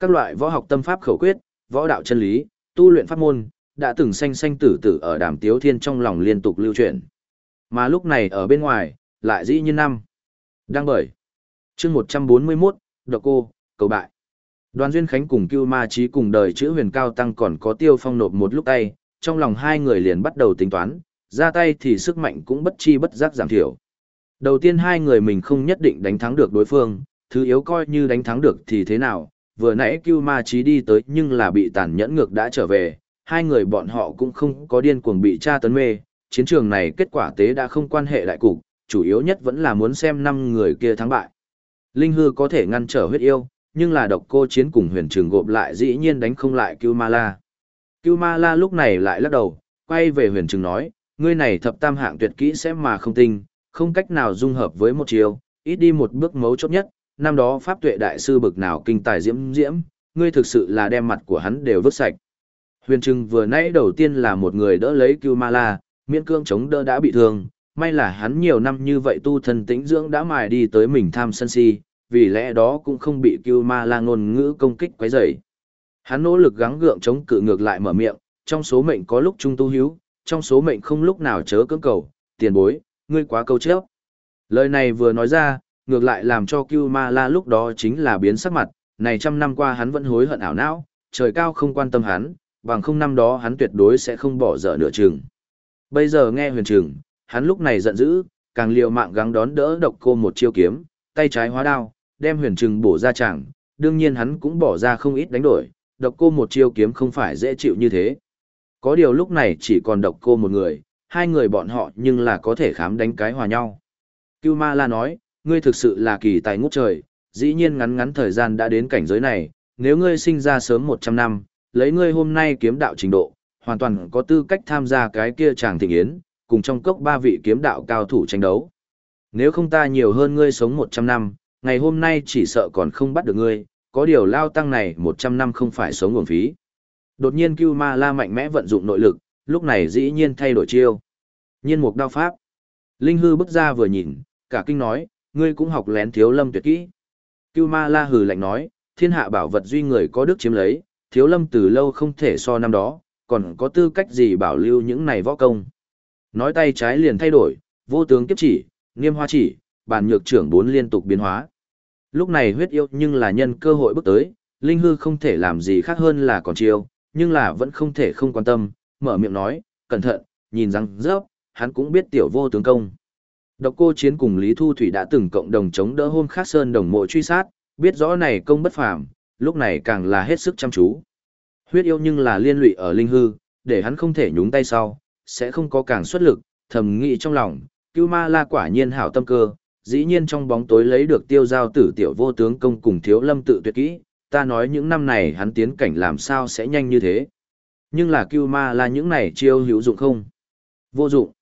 Các loại võ học tâm pháp khẩu quyết, võ đạo chân lý, tu luyện pháp môn, đã từng sanh sanh tử tử ở đàm tiếu thiên trong lòng liên tục lưu truyền. Mà lúc này ở bên ngoài, lại dĩ như năm. Đang bởi. chương 141, Độc Cô, cầu bại. Đoàn Duyên Khánh cùng Cưu Ma Chí cùng đời chữ huyền cao tăng còn có tiêu phong nộp một lúc tay, trong lòng hai người liền bắt đầu tính toán, ra tay thì sức mạnh cũng bất chi bất giác giảm thiểu. Đầu tiên hai người mình không nhất định đánh thắng được đối phương, thứ yếu coi như đánh thắng được thì thế nào, vừa nãy Cưu Ma Chí đi tới nhưng là bị tàn nhẫn ngược đã trở về, hai người bọn họ cũng không có điên cuồng bị tra tấn mê, chiến trường này kết quả tế đã không quan hệ đại cục, chủ yếu nhất vẫn là muốn xem năm người kia thắng bại. Linh hư có thể ngăn trở huyết yêu, nhưng là độc cô chiến cùng huyền trường gộp lại dĩ nhiên đánh không lại Cưu Ma La. Cưu Ma La lúc này lại lắc đầu, quay về huyền Trừng nói, ngươi này thập tam hạng tuyệt kỹ sẽ mà không tinh, không cách nào dung hợp với một chiều, ít đi một bước mấu chốt nhất, năm đó pháp tuệ đại sư bực nào kinh tài diễm diễm, ngươi thực sự là đem mặt của hắn đều vứt sạch. Huyền Trừng vừa nãy đầu tiên là một người đỡ lấy Cưu Ma La, miễn cương chống đỡ đã bị thương, may là hắn nhiều năm như vậy tu thân tĩnh dưỡng đã mài đi tới mình tham sân si, vì lẽ đó cũng không bị Cưu Ma La ngôn ngữ công kích quấy rầy. Hắn nỗ lực gắng gượng chống cự ngược lại mở miệng, trong số mệnh có lúc trung tu hiếu, trong số mệnh không lúc nào chớ cưỡng cầu, tiền bối, ngươi quá câu chết. Lời này vừa nói ra, ngược lại làm cho Cưu Ma La lúc đó chính là biến sắc mặt, này trăm năm qua hắn vẫn hối hận ảo não, trời cao không quan tâm hắn, bằng không năm đó hắn tuyệt đối sẽ không bỏ dở nửa chừng. Bây giờ nghe huyền trừng, hắn lúc này giận dữ, càng liều mạng gắng đón đỡ độc cô một chiêu kiếm, tay trái hóa đao, đem huyền trừng bổ ra chẳng, đương nhiên hắn cũng bỏ ra không ít đánh đổi, độc cô một chiêu kiếm không phải dễ chịu như thế. Có điều lúc này chỉ còn độc cô một người, hai người bọn họ nhưng là có thể khám đánh cái hòa nhau. Cưu Ma La nói, ngươi thực sự là kỳ tài ngút trời, dĩ nhiên ngắn ngắn thời gian đã đến cảnh giới này, nếu ngươi sinh ra sớm 100 năm, lấy ngươi hôm nay kiếm đạo trình độ, hoàn toàn có tư cách tham gia cái kia chàng thịnh yến, cùng trong cốc ba vị kiếm đạo cao thủ tranh đấu. Nếu không ta nhiều hơn ngươi sống 100 năm, ngày hôm nay chỉ sợ còn không bắt được ngươi, có điều lao tăng này 100 năm không phải sống nguồn phí. Đột nhiên Cưu Ma La mạnh mẽ vận dụng nội lực, lúc này dĩ nhiên thay đổi chiêu. Nhiên mục đao pháp. Linh hư bước ra vừa nhìn, cả kinh nói, ngươi cũng học lén thiếu lâm tuyệt kỹ. Cưu Ma La hừ lạnh nói, thiên hạ bảo vật duy người có đức chiếm lấy, thiếu lâm từ lâu không thể so năm đó, còn có tư cách gì bảo lưu những này võ công. Nói tay trái liền thay đổi, vô tướng kiếp chỉ, nghiêm hoa chỉ, bàn nhược trưởng bốn liên tục biến hóa. Lúc này huyết yêu nhưng là nhân cơ hội bước tới, linh hư không thể làm gì khác hơn là còn chiêu, nhưng là vẫn không thể không quan tâm, mở miệng nói, cẩn thận, nhìn răng rớp, hắn cũng biết tiểu vô tướng công. Độc cô chiến cùng Lý Thu Thủy đã từng cộng đồng chống đỡ hôm khác sơn đồng mộ truy sát, biết rõ này công bất phàm, lúc này càng là hết sức chăm chú. Huyết yêu nhưng là liên lụy ở linh hư, để hắn không thể nhúng tay sau, sẽ không có càng xuất lực, thầm nghĩ trong lòng, Cưu Ma La quả nhiên hảo tâm cơ, dĩ nhiên trong bóng tối lấy được tiêu giao tử tiểu vô tướng công cùng thiếu lâm tự tuyệt kỹ, ta nói những năm này hắn tiến cảnh làm sao sẽ nhanh như thế. Nhưng là Cưu Ma là những này chiêu hữu dụng không? Vô dụng.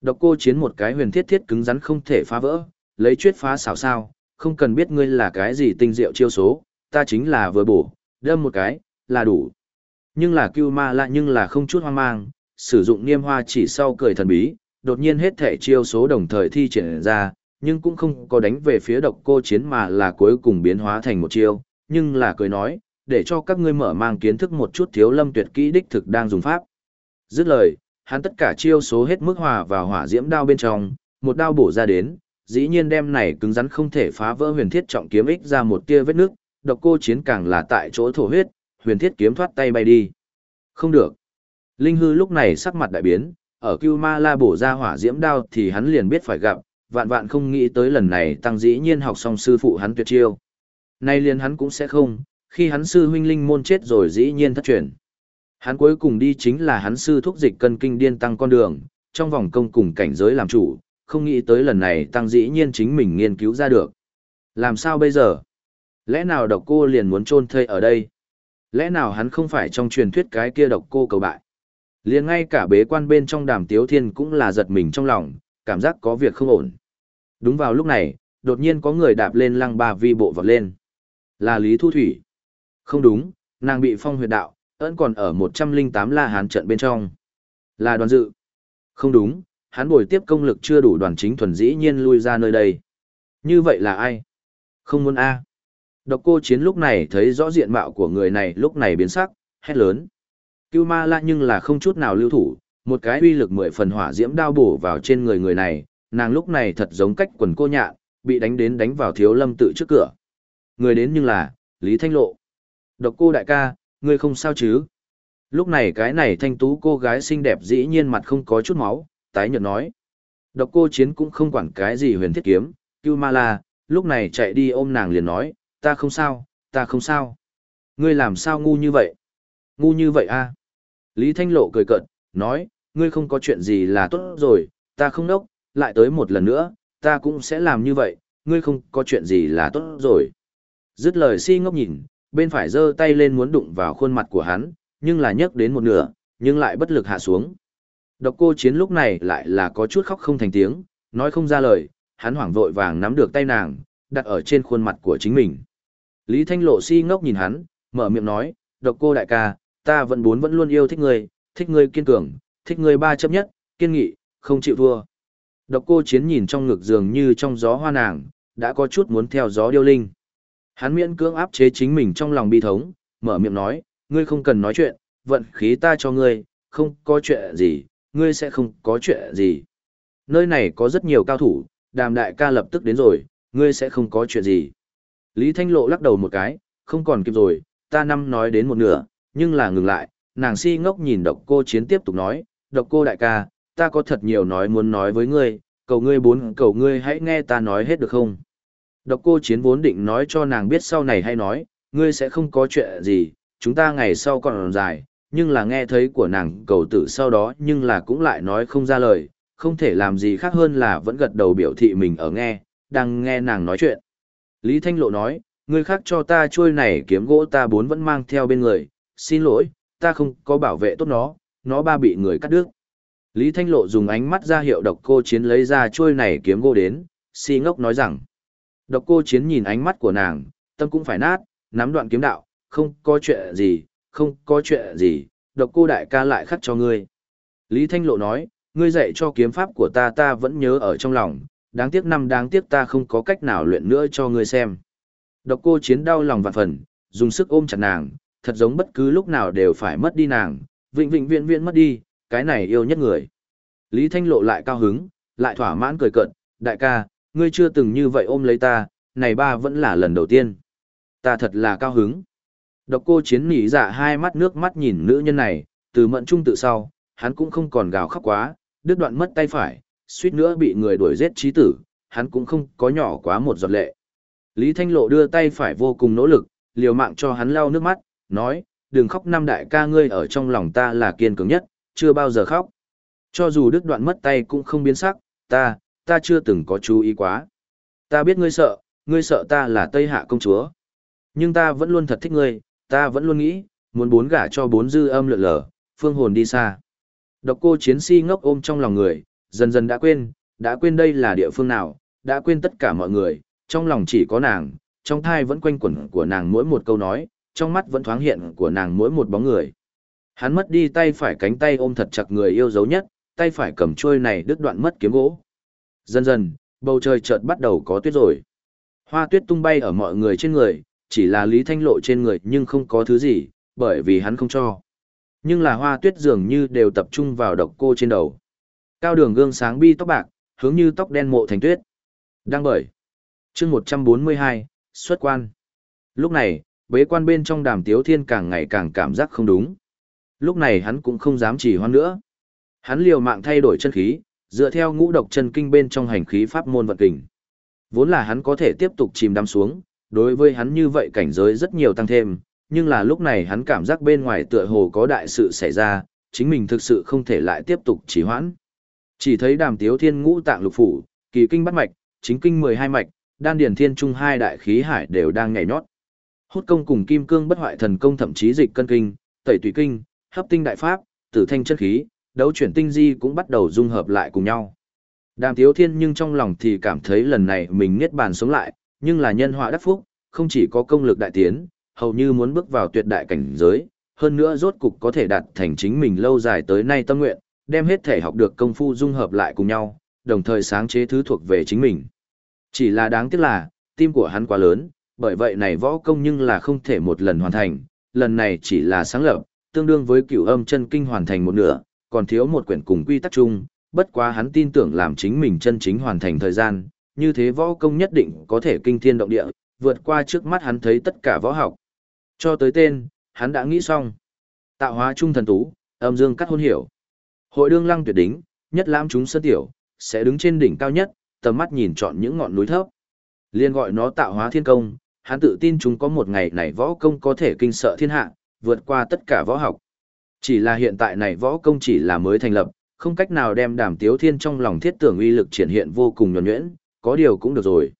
Độc cô chiến một cái huyền thiết thiết cứng rắn không thể phá vỡ, lấy chuyết phá xảo sao, không cần biết ngươi là cái gì tinh diệu chiêu số, ta chính là vừa bổ, đâm một cái, là đủ. Nhưng là Cưu Ma lại nhưng là không chút hoang mang, sử dụng niêm hoa chỉ sau cười thần bí, đột nhiên hết thể chiêu số đồng thời thi triển ra, nhưng cũng không có đánh về phía độc cô chiến mà là cuối cùng biến hóa thành một chiêu, nhưng là cười nói, để cho các ngươi mở mang kiến thức một chút thiếu lâm tuyệt kỹ đích thực đang dùng pháp. Dứt lời, hắn tất cả chiêu số hết mức hòa vào hỏa diễm đao bên trong, một đao bổ ra đến, dĩ nhiên đem này cứng rắn không thể phá vỡ huyền thiết trọng kiếm ích ra một tia vết nước, độc cô chiến càng là tại chỗ thổ huyết, huyền thiết kiếm thoát tay bay đi. Không được. Linh hư lúc này sắc mặt đại biến, ở Cưu Ma La bổ ra hỏa diễm đao thì hắn liền biết phải gặp, vạn vạn không nghĩ tới lần này tăng dĩ nhiên học xong sư phụ hắn tuyệt chiêu. Nay liền hắn cũng sẽ không, khi hắn sư huynh linh môn chết rồi dĩ nhiên thất truyền. Hắn cuối cùng đi chính là hắn sư thúc dịch cân kinh điên tăng con đường, trong vòng công cùng cảnh giới làm chủ, không nghĩ tới lần này tăng dĩ nhiên chính mình nghiên cứu ra được. Làm sao bây giờ? Lẽ nào độc cô liền muốn chôn thây ở đây? Lẽ nào hắn không phải trong truyền thuyết cái kia độc cô cầu bại? liền ngay cả bế quan bên trong đàm tiếu thiên cũng là giật mình trong lòng, cảm giác có việc không ổn. Đúng vào lúc này, đột nhiên có người đạp lên lăng ba vi bộ vọt lên. Là Lý Thu Thủy. Không đúng, nàng bị phong huyệt đạo, ẩn còn ở 108 la hán trận bên trong. Là đoàn dự. Không đúng, hắn bồi tiếp công lực chưa đủ đoàn chính thuần dĩ nhiên lui ra nơi đây. Như vậy là ai? Không muốn A. Độc cô chiến lúc này thấy rõ diện mạo của người này lúc này biến sắc, hét lớn. Cưu ma la nhưng là không chút nào lưu thủ, một cái uy lực mười phần hỏa diễm đao bổ vào trên người người này, nàng lúc này thật giống cách quần cô nhạn, bị đánh đến đánh vào thiếu lâm tự trước cửa. Người đến nhưng là, Lý Thanh Lộ. Độc cô đại ca, ngươi không sao chứ? Lúc này cái này thanh tú cô gái xinh đẹp dĩ nhiên mặt không có chút máu, tái nhợt nói. Độc cô chiến cũng không quản cái gì huyền thiết kiếm, Cưu Ma La, lúc này chạy đi ôm nàng liền nói, ta không sao, ta không sao. Ngươi làm sao ngu như vậy? Ngu như vậy a? À? Lý Thanh Lộ cười cợt, nói, ngươi không có chuyện gì là tốt rồi, ta không đốc, lại tới một lần nữa, ta cũng sẽ làm như vậy, ngươi không có chuyện gì là tốt rồi. Dứt lời si ngốc nhìn, bên phải giơ tay lên muốn đụng vào khuôn mặt của hắn, nhưng là nhấc đến một nửa, nhưng lại bất lực hạ xuống. Độc cô chiến lúc này lại là có chút khóc không thành tiếng, nói không ra lời, hắn hoảng vội vàng nắm được tay nàng, đặt ở trên khuôn mặt của chính mình. Lý Thanh Lộ si ngốc nhìn hắn, mở miệng nói, độc cô đại ca, ta vẫn muốn vẫn luôn yêu thích ngươi, thích ngươi kiên cường, thích ngươi ba chấp nhất, kiên nghị, không chịu thua. Độc cô chiến nhìn trong ngực dường như trong gió hoa nàng, đã có chút muốn theo gió điêu linh. Hắn miễn cưỡng áp chế chính mình trong lòng bi thống, mở miệng nói, ngươi không cần nói chuyện, vận khí ta cho ngươi, không có chuyện gì, ngươi sẽ không có chuyện gì. Nơi này có rất nhiều cao thủ, đàm đại ca lập tức đến rồi, ngươi sẽ không có chuyện gì. Lý Thanh Lộ lắc đầu một cái, không còn kịp rồi, ta năm nói đến một nửa, nhưng là ngừng lại, nàng si ngốc nhìn độc cô chiến tiếp tục nói, độc cô đại ca, ta có thật nhiều nói muốn nói với ngươi, cầu ngươi bốn cầu ngươi hãy nghe ta nói hết được không? Độc cô chiến vốn định nói cho nàng biết sau này hay nói, ngươi sẽ không có chuyện gì, chúng ta ngày sau còn dài, nhưng là nghe thấy của nàng cầu tử sau đó nhưng là cũng lại nói không ra lời, không thể làm gì khác hơn là vẫn gật đầu biểu thị mình ở nghe, đang nghe nàng nói chuyện. Lý Thanh Lộ nói, ngươi khác cho ta trôi này kiếm gỗ ta bốn vẫn mang theo bên người, xin lỗi, ta không có bảo vệ tốt nó, nó ba bị người cắt đứt. Lý Thanh Lộ dùng ánh mắt ra hiệu độc cô chiến lấy ra trôi này kiếm gỗ đến, si ngốc nói rằng. Độc cô chiến nhìn ánh mắt của nàng, tâm cũng phải nát, nắm đoạn kiếm đạo, không có chuyện gì, không có chuyện gì, độc cô đại ca lại khắc cho ngươi. Lý Thanh Lộ nói, ngươi dạy cho kiếm pháp của ta ta vẫn nhớ ở trong lòng, đáng tiếc năm đáng tiếc ta không có cách nào luyện nữa cho ngươi xem. Độc cô chiến đau lòng vạn phần, dùng sức ôm chặt nàng, thật giống bất cứ lúc nào đều phải mất đi nàng, vĩnh vĩnh viễn viễn mất đi, cái này yêu nhất người. Lý Thanh Lộ lại cao hứng, lại thỏa mãn cười cận, đại ca, ngươi chưa từng như vậy ôm lấy ta, này ba vẫn là lần đầu tiên. Ta thật là cao hứng. Độc cô chiến nỉ dạ hai mắt nước mắt nhìn nữ nhân này, từ mận trung tự sau, hắn cũng không còn gào khóc quá, đứt đoạn mất tay phải, suýt nữa bị người đuổi giết trí tử, hắn cũng không có nhỏ quá một giọt lệ. Lý Thanh Lộ đưa tay phải vô cùng nỗ lực, liều mạng cho hắn lau nước mắt, nói, đừng khóc năm đại ca ngươi ở trong lòng ta là kiên cường nhất, chưa bao giờ khóc. Cho dù đứt đoạn mất tay cũng không biến sắc, ta, ta chưa từng có chú ý quá. Ta biết ngươi sợ, ngươi sợ ta là Tây Hạ công chúa. Nhưng ta vẫn luôn thật thích ngươi, ta vẫn luôn nghĩ, muốn bốn gả cho bốn dư âm lượn lờ, phương hồn đi xa. Độc cô chiến si ngốc ôm trong lòng người, dần dần đã quên, đã quên đây là địa phương nào, đã quên tất cả mọi người, trong lòng chỉ có nàng, trong thai vẫn quanh quẩn của nàng mỗi một câu nói, trong mắt vẫn thoáng hiện của nàng mỗi một bóng người. Hắn mất đi tay phải cánh tay ôm thật chặt người yêu dấu nhất, tay phải cầm chuôi này đứt đoạn mất kiếm gỗ. Dần dần, bầu trời chợt bắt đầu có tuyết rồi. Hoa tuyết tung bay ở mọi người trên người, chỉ là Lý Thanh Lộ trên người nhưng không có thứ gì, bởi vì hắn không cho. Nhưng là hoa tuyết dường như đều tập trung vào độc cô trên đầu. Cao đường gương sáng bi tóc bạc, hướng như tóc đen mộ thành tuyết. Đang bởi. chương 142, xuất quan. Lúc này, bế quan bên trong đàm tiếu thiên càng ngày càng cảm giác không đúng. Lúc này hắn cũng không dám chỉ hoan nữa. Hắn liều mạng thay đổi chân khí, dựa theo ngũ độc chân kinh bên trong hành khí pháp môn vận kình. Vốn là hắn có thể tiếp tục chìm đắm xuống, đối với hắn như vậy cảnh giới rất nhiều tăng thêm, nhưng là lúc này hắn cảm giác bên ngoài tựa hồ có đại sự xảy ra, chính mình thực sự không thể lại tiếp tục chỉ hoãn. Chỉ thấy đàm tiếu thiên ngũ tạng lục phủ, kỳ kinh bắt mạch, chính kinh 12 mạch, đan điển thiên trung hai đại khí hải đều đang nhảy nhót. Hút công cùng kim cương bất hoại thần công thậm chí dịch cân kinh, tẩy tùy kinh, hấp tinh đại pháp, tử thanh chân khí, đấu chuyển tinh di cũng bắt đầu dung hợp lại cùng nhau. Đàm Tiếu Thiên nhưng trong lòng thì cảm thấy lần này mình niết bàn sống lại, nhưng là nhân họa đắc phúc, không chỉ có công lực đại tiến, hầu như muốn bước vào tuyệt đại cảnh giới, hơn nữa rốt cục có thể đạt thành chính mình lâu dài tới nay tâm nguyện, đem hết thể học được công phu dung hợp lại cùng nhau, đồng thời sáng chế thứ thuộc về chính mình. Chỉ là đáng tiếc là, tim của hắn quá lớn, bởi vậy này võ công nhưng là không thể một lần hoàn thành, lần này chỉ là sáng lập, tương đương với cửu âm chân kinh hoàn thành một nửa, còn thiếu một quyển cùng quy tắc chung, bất quá hắn tin tưởng làm chính mình chân chính hoàn thành thời gian, như thế võ công nhất định có thể kinh thiên động địa, vượt qua trước mắt hắn thấy tất cả võ học. Cho tới tên, hắn đã nghĩ xong. Tạo hóa trung thần tú, âm dương cắt hôn hiểu. Hội đương lăng tuyệt đính, nhất lãm chúng sơn tiểu, sẽ đứng trên đỉnh cao nhất, tầm mắt nhìn chọn những ngọn núi thấp. Liên gọi nó tạo hóa thiên công, hắn tự tin chúng có một ngày này võ công có thể kinh sợ thiên hạ, vượt qua tất cả võ học. Chỉ là hiện tại này võ công chỉ là mới thành lập, không cách nào đem đàm tiếu thiên trong lòng thiết tưởng uy lực triển hiện vô cùng nhuẩn nhuyễn, có điều cũng được rồi.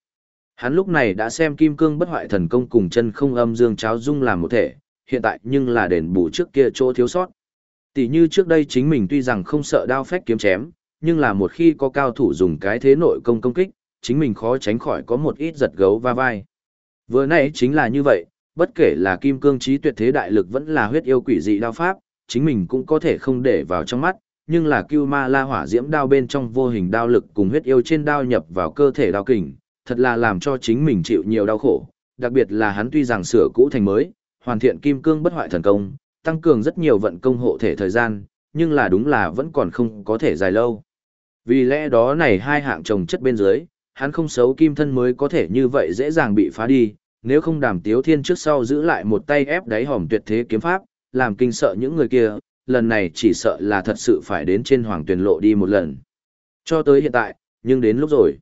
Hắn lúc này đã xem kim cương bất hoại thần công cùng chân không âm dương cháo dung làm một thể, hiện tại nhưng là đền bù trước kia chỗ thiếu sót. Tỷ như trước đây chính mình tuy rằng không sợ đao phách kiếm chém, nhưng là một khi có cao thủ dùng cái thế nội công công kích, chính mình khó tránh khỏi có một ít giật gấu va vai. Vừa nãy chính là như vậy, bất kể là kim cương trí tuyệt thế đại lực vẫn là huyết yêu quỷ dị đao pháp, chính mình cũng có thể không để vào trong mắt, nhưng là cưu ma la hỏa diễm đao bên trong vô hình đao lực cùng huyết yêu trên đao nhập vào cơ thể đao kình, thật là làm cho chính mình chịu nhiều đau khổ, đặc biệt là hắn tuy rằng sửa cũ thành mới, hoàn thiện kim cương bất hoại thần công, tăng cường rất nhiều vận công hộ thể thời gian, nhưng là đúng là vẫn còn không có thể dài lâu. Vì lẽ đó này hai hạng trồng chất bên dưới, hắn không xấu kim thân mới có thể như vậy dễ dàng bị phá đi, nếu không đàm tiếu thiên trước sau giữ lại một tay ép đáy hòm tuyệt thế kiếm pháp, làm kinh sợ những người kia, lần này chỉ sợ là thật sự phải đến trên hoàng tuyển lộ đi một lần. Cho tới hiện tại, nhưng đến lúc rồi.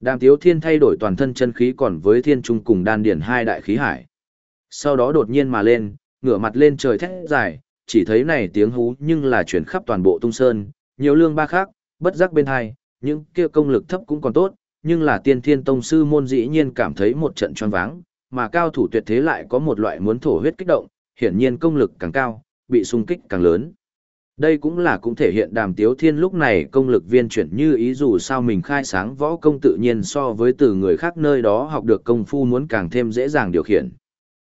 Đàm tiếu thiên thay đổi toàn thân chân khí còn với thiên trung cùng đan điển hai đại khí hải. Sau đó đột nhiên mà lên, ngửa mặt lên trời thét dài, chỉ thấy này tiếng hú nhưng là chuyển khắp toàn bộ tung sơn, nhiều lương ba khác, bất giác bên hai, những kia công lực thấp cũng còn tốt, nhưng là tiên thiên tông sư môn dĩ nhiên cảm thấy một trận choáng váng, mà cao thủ tuyệt thế lại có một loại muốn thổ huyết kích động, hiển nhiên công lực càng cao, bị xung kích càng lớn. Đây cũng là cũng thể hiện đàm tiếu thiên lúc này công lực viên chuyển như ý dù sao mình khai sáng võ công tự nhiên so với từ người khác nơi đó học được công phu muốn càng thêm dễ dàng điều khiển.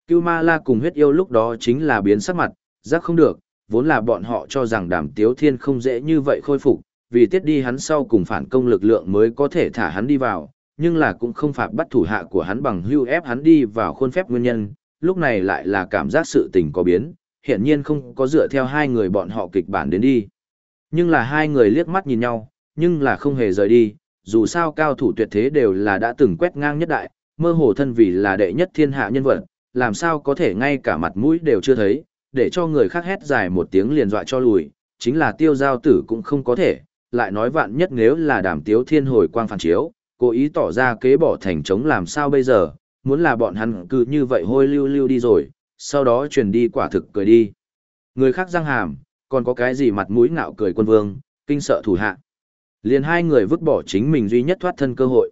Cưu ma la cùng huyết yêu lúc đó chính là biến sắc mặt, giác không được, vốn là bọn họ cho rằng đàm tiếu thiên không dễ như vậy khôi phục, vì tiết đi hắn sau cùng phản công lực lượng mới có thể thả hắn đi vào, nhưng là cũng không phạt bắt thủ hạ của hắn bằng hưu ép hắn đi vào khuôn phép nguyên nhân, lúc này lại là cảm giác sự tình có biến, hiện nhiên không có dựa theo hai người bọn họ kịch bản đến đi. Nhưng là hai người liếc mắt nhìn nhau, nhưng là không hề rời đi, dù sao cao thủ tuyệt thế đều là đã từng quét ngang nhất đại, mơ hồ thân vì là đệ nhất thiên hạ nhân vật, làm sao có thể ngay cả mặt mũi đều chưa thấy, để cho người khác hét dài một tiếng liền dọa cho lùi, chính là tiêu giao tử cũng không có thể, lại nói vạn nhất nếu là đàm tiếu thiên hồi quang phản chiếu, cố ý tỏ ra kế bỏ thành trống làm sao bây giờ, muốn là bọn hắn cứ như vậy hôi lưu lưu đi rồi, sau đó truyền đi quả thực cười đi. Người khác răng hàm, còn có cái gì mặt mũi ngạo cười quân vương, kinh sợ thủ hạ. Liền hai người vứt bỏ chính mình duy nhất thoát thân cơ hội.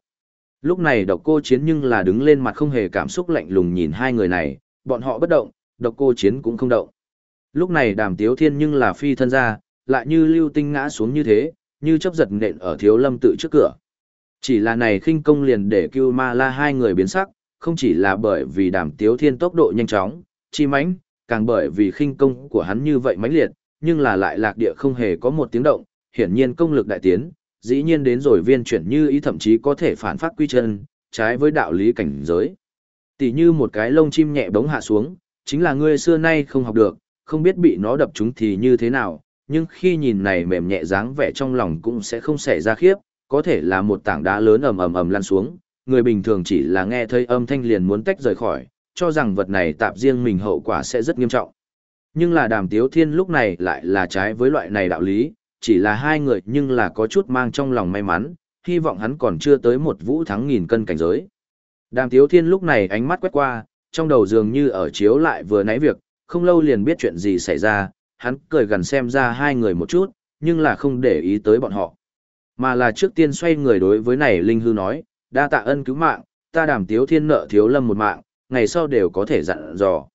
Lúc này độc cô chiến nhưng là đứng lên mặt không hề cảm xúc lạnh lùng nhìn hai người này, bọn họ bất động, độc cô chiến cũng không động. Lúc này đàm tiếu thiên nhưng là phi thân ra, lại như lưu tinh ngã xuống như thế, như chấp giật nện ở thiếu lâm tự trước cửa. Chỉ là này khinh công liền để Cưu Ma La hai người biến sắc, không chỉ là bởi vì Đàm Tiếu Thiên tốc độ nhanh chóng, chi mãnh, càng bởi vì khinh công của hắn như vậy mãnh liệt, nhưng là lại lạc địa không hề có một tiếng động, hiển nhiên công lực đại tiến, dĩ nhiên đến rồi viên chuyển như ý thậm chí có thể phản phát quy chân, trái với đạo lý cảnh giới. Tỷ như một cái lông chim nhẹ bóng hạ xuống, chính là ngươi xưa nay không học được, không biết bị nó đập trúng thì như thế nào, nhưng khi nhìn này mềm nhẹ dáng vẻ trong lòng cũng sẽ không xảy ra khiếp, có thể là một tảng đá lớn ầm ầm ầm lăn xuống, người bình thường chỉ là nghe thấy âm thanh liền muốn tách rời khỏi, cho rằng vật này tạp riêng mình hậu quả sẽ rất nghiêm trọng. Nhưng là đàm tiếu thiên lúc này lại là trái với loại này đạo lý, chỉ là hai người nhưng là có chút mang trong lòng may mắn, hy vọng hắn còn chưa tới một vũ thắng nghìn cân cảnh giới. Đàm tiếu thiên lúc này ánh mắt quét qua, trong đầu dường như ở chiếu lại vừa nãy việc, không lâu liền biết chuyện gì xảy ra, hắn cười gần xem ra hai người một chút, nhưng là không để ý tới bọn họ. Mà là trước tiên xoay người đối với này Linh Hư nói, đa tạ ân cứu mạng, ta đảm tiếu thiên nợ thiếu lâm một mạng, ngày sau đều có thể dặn dò.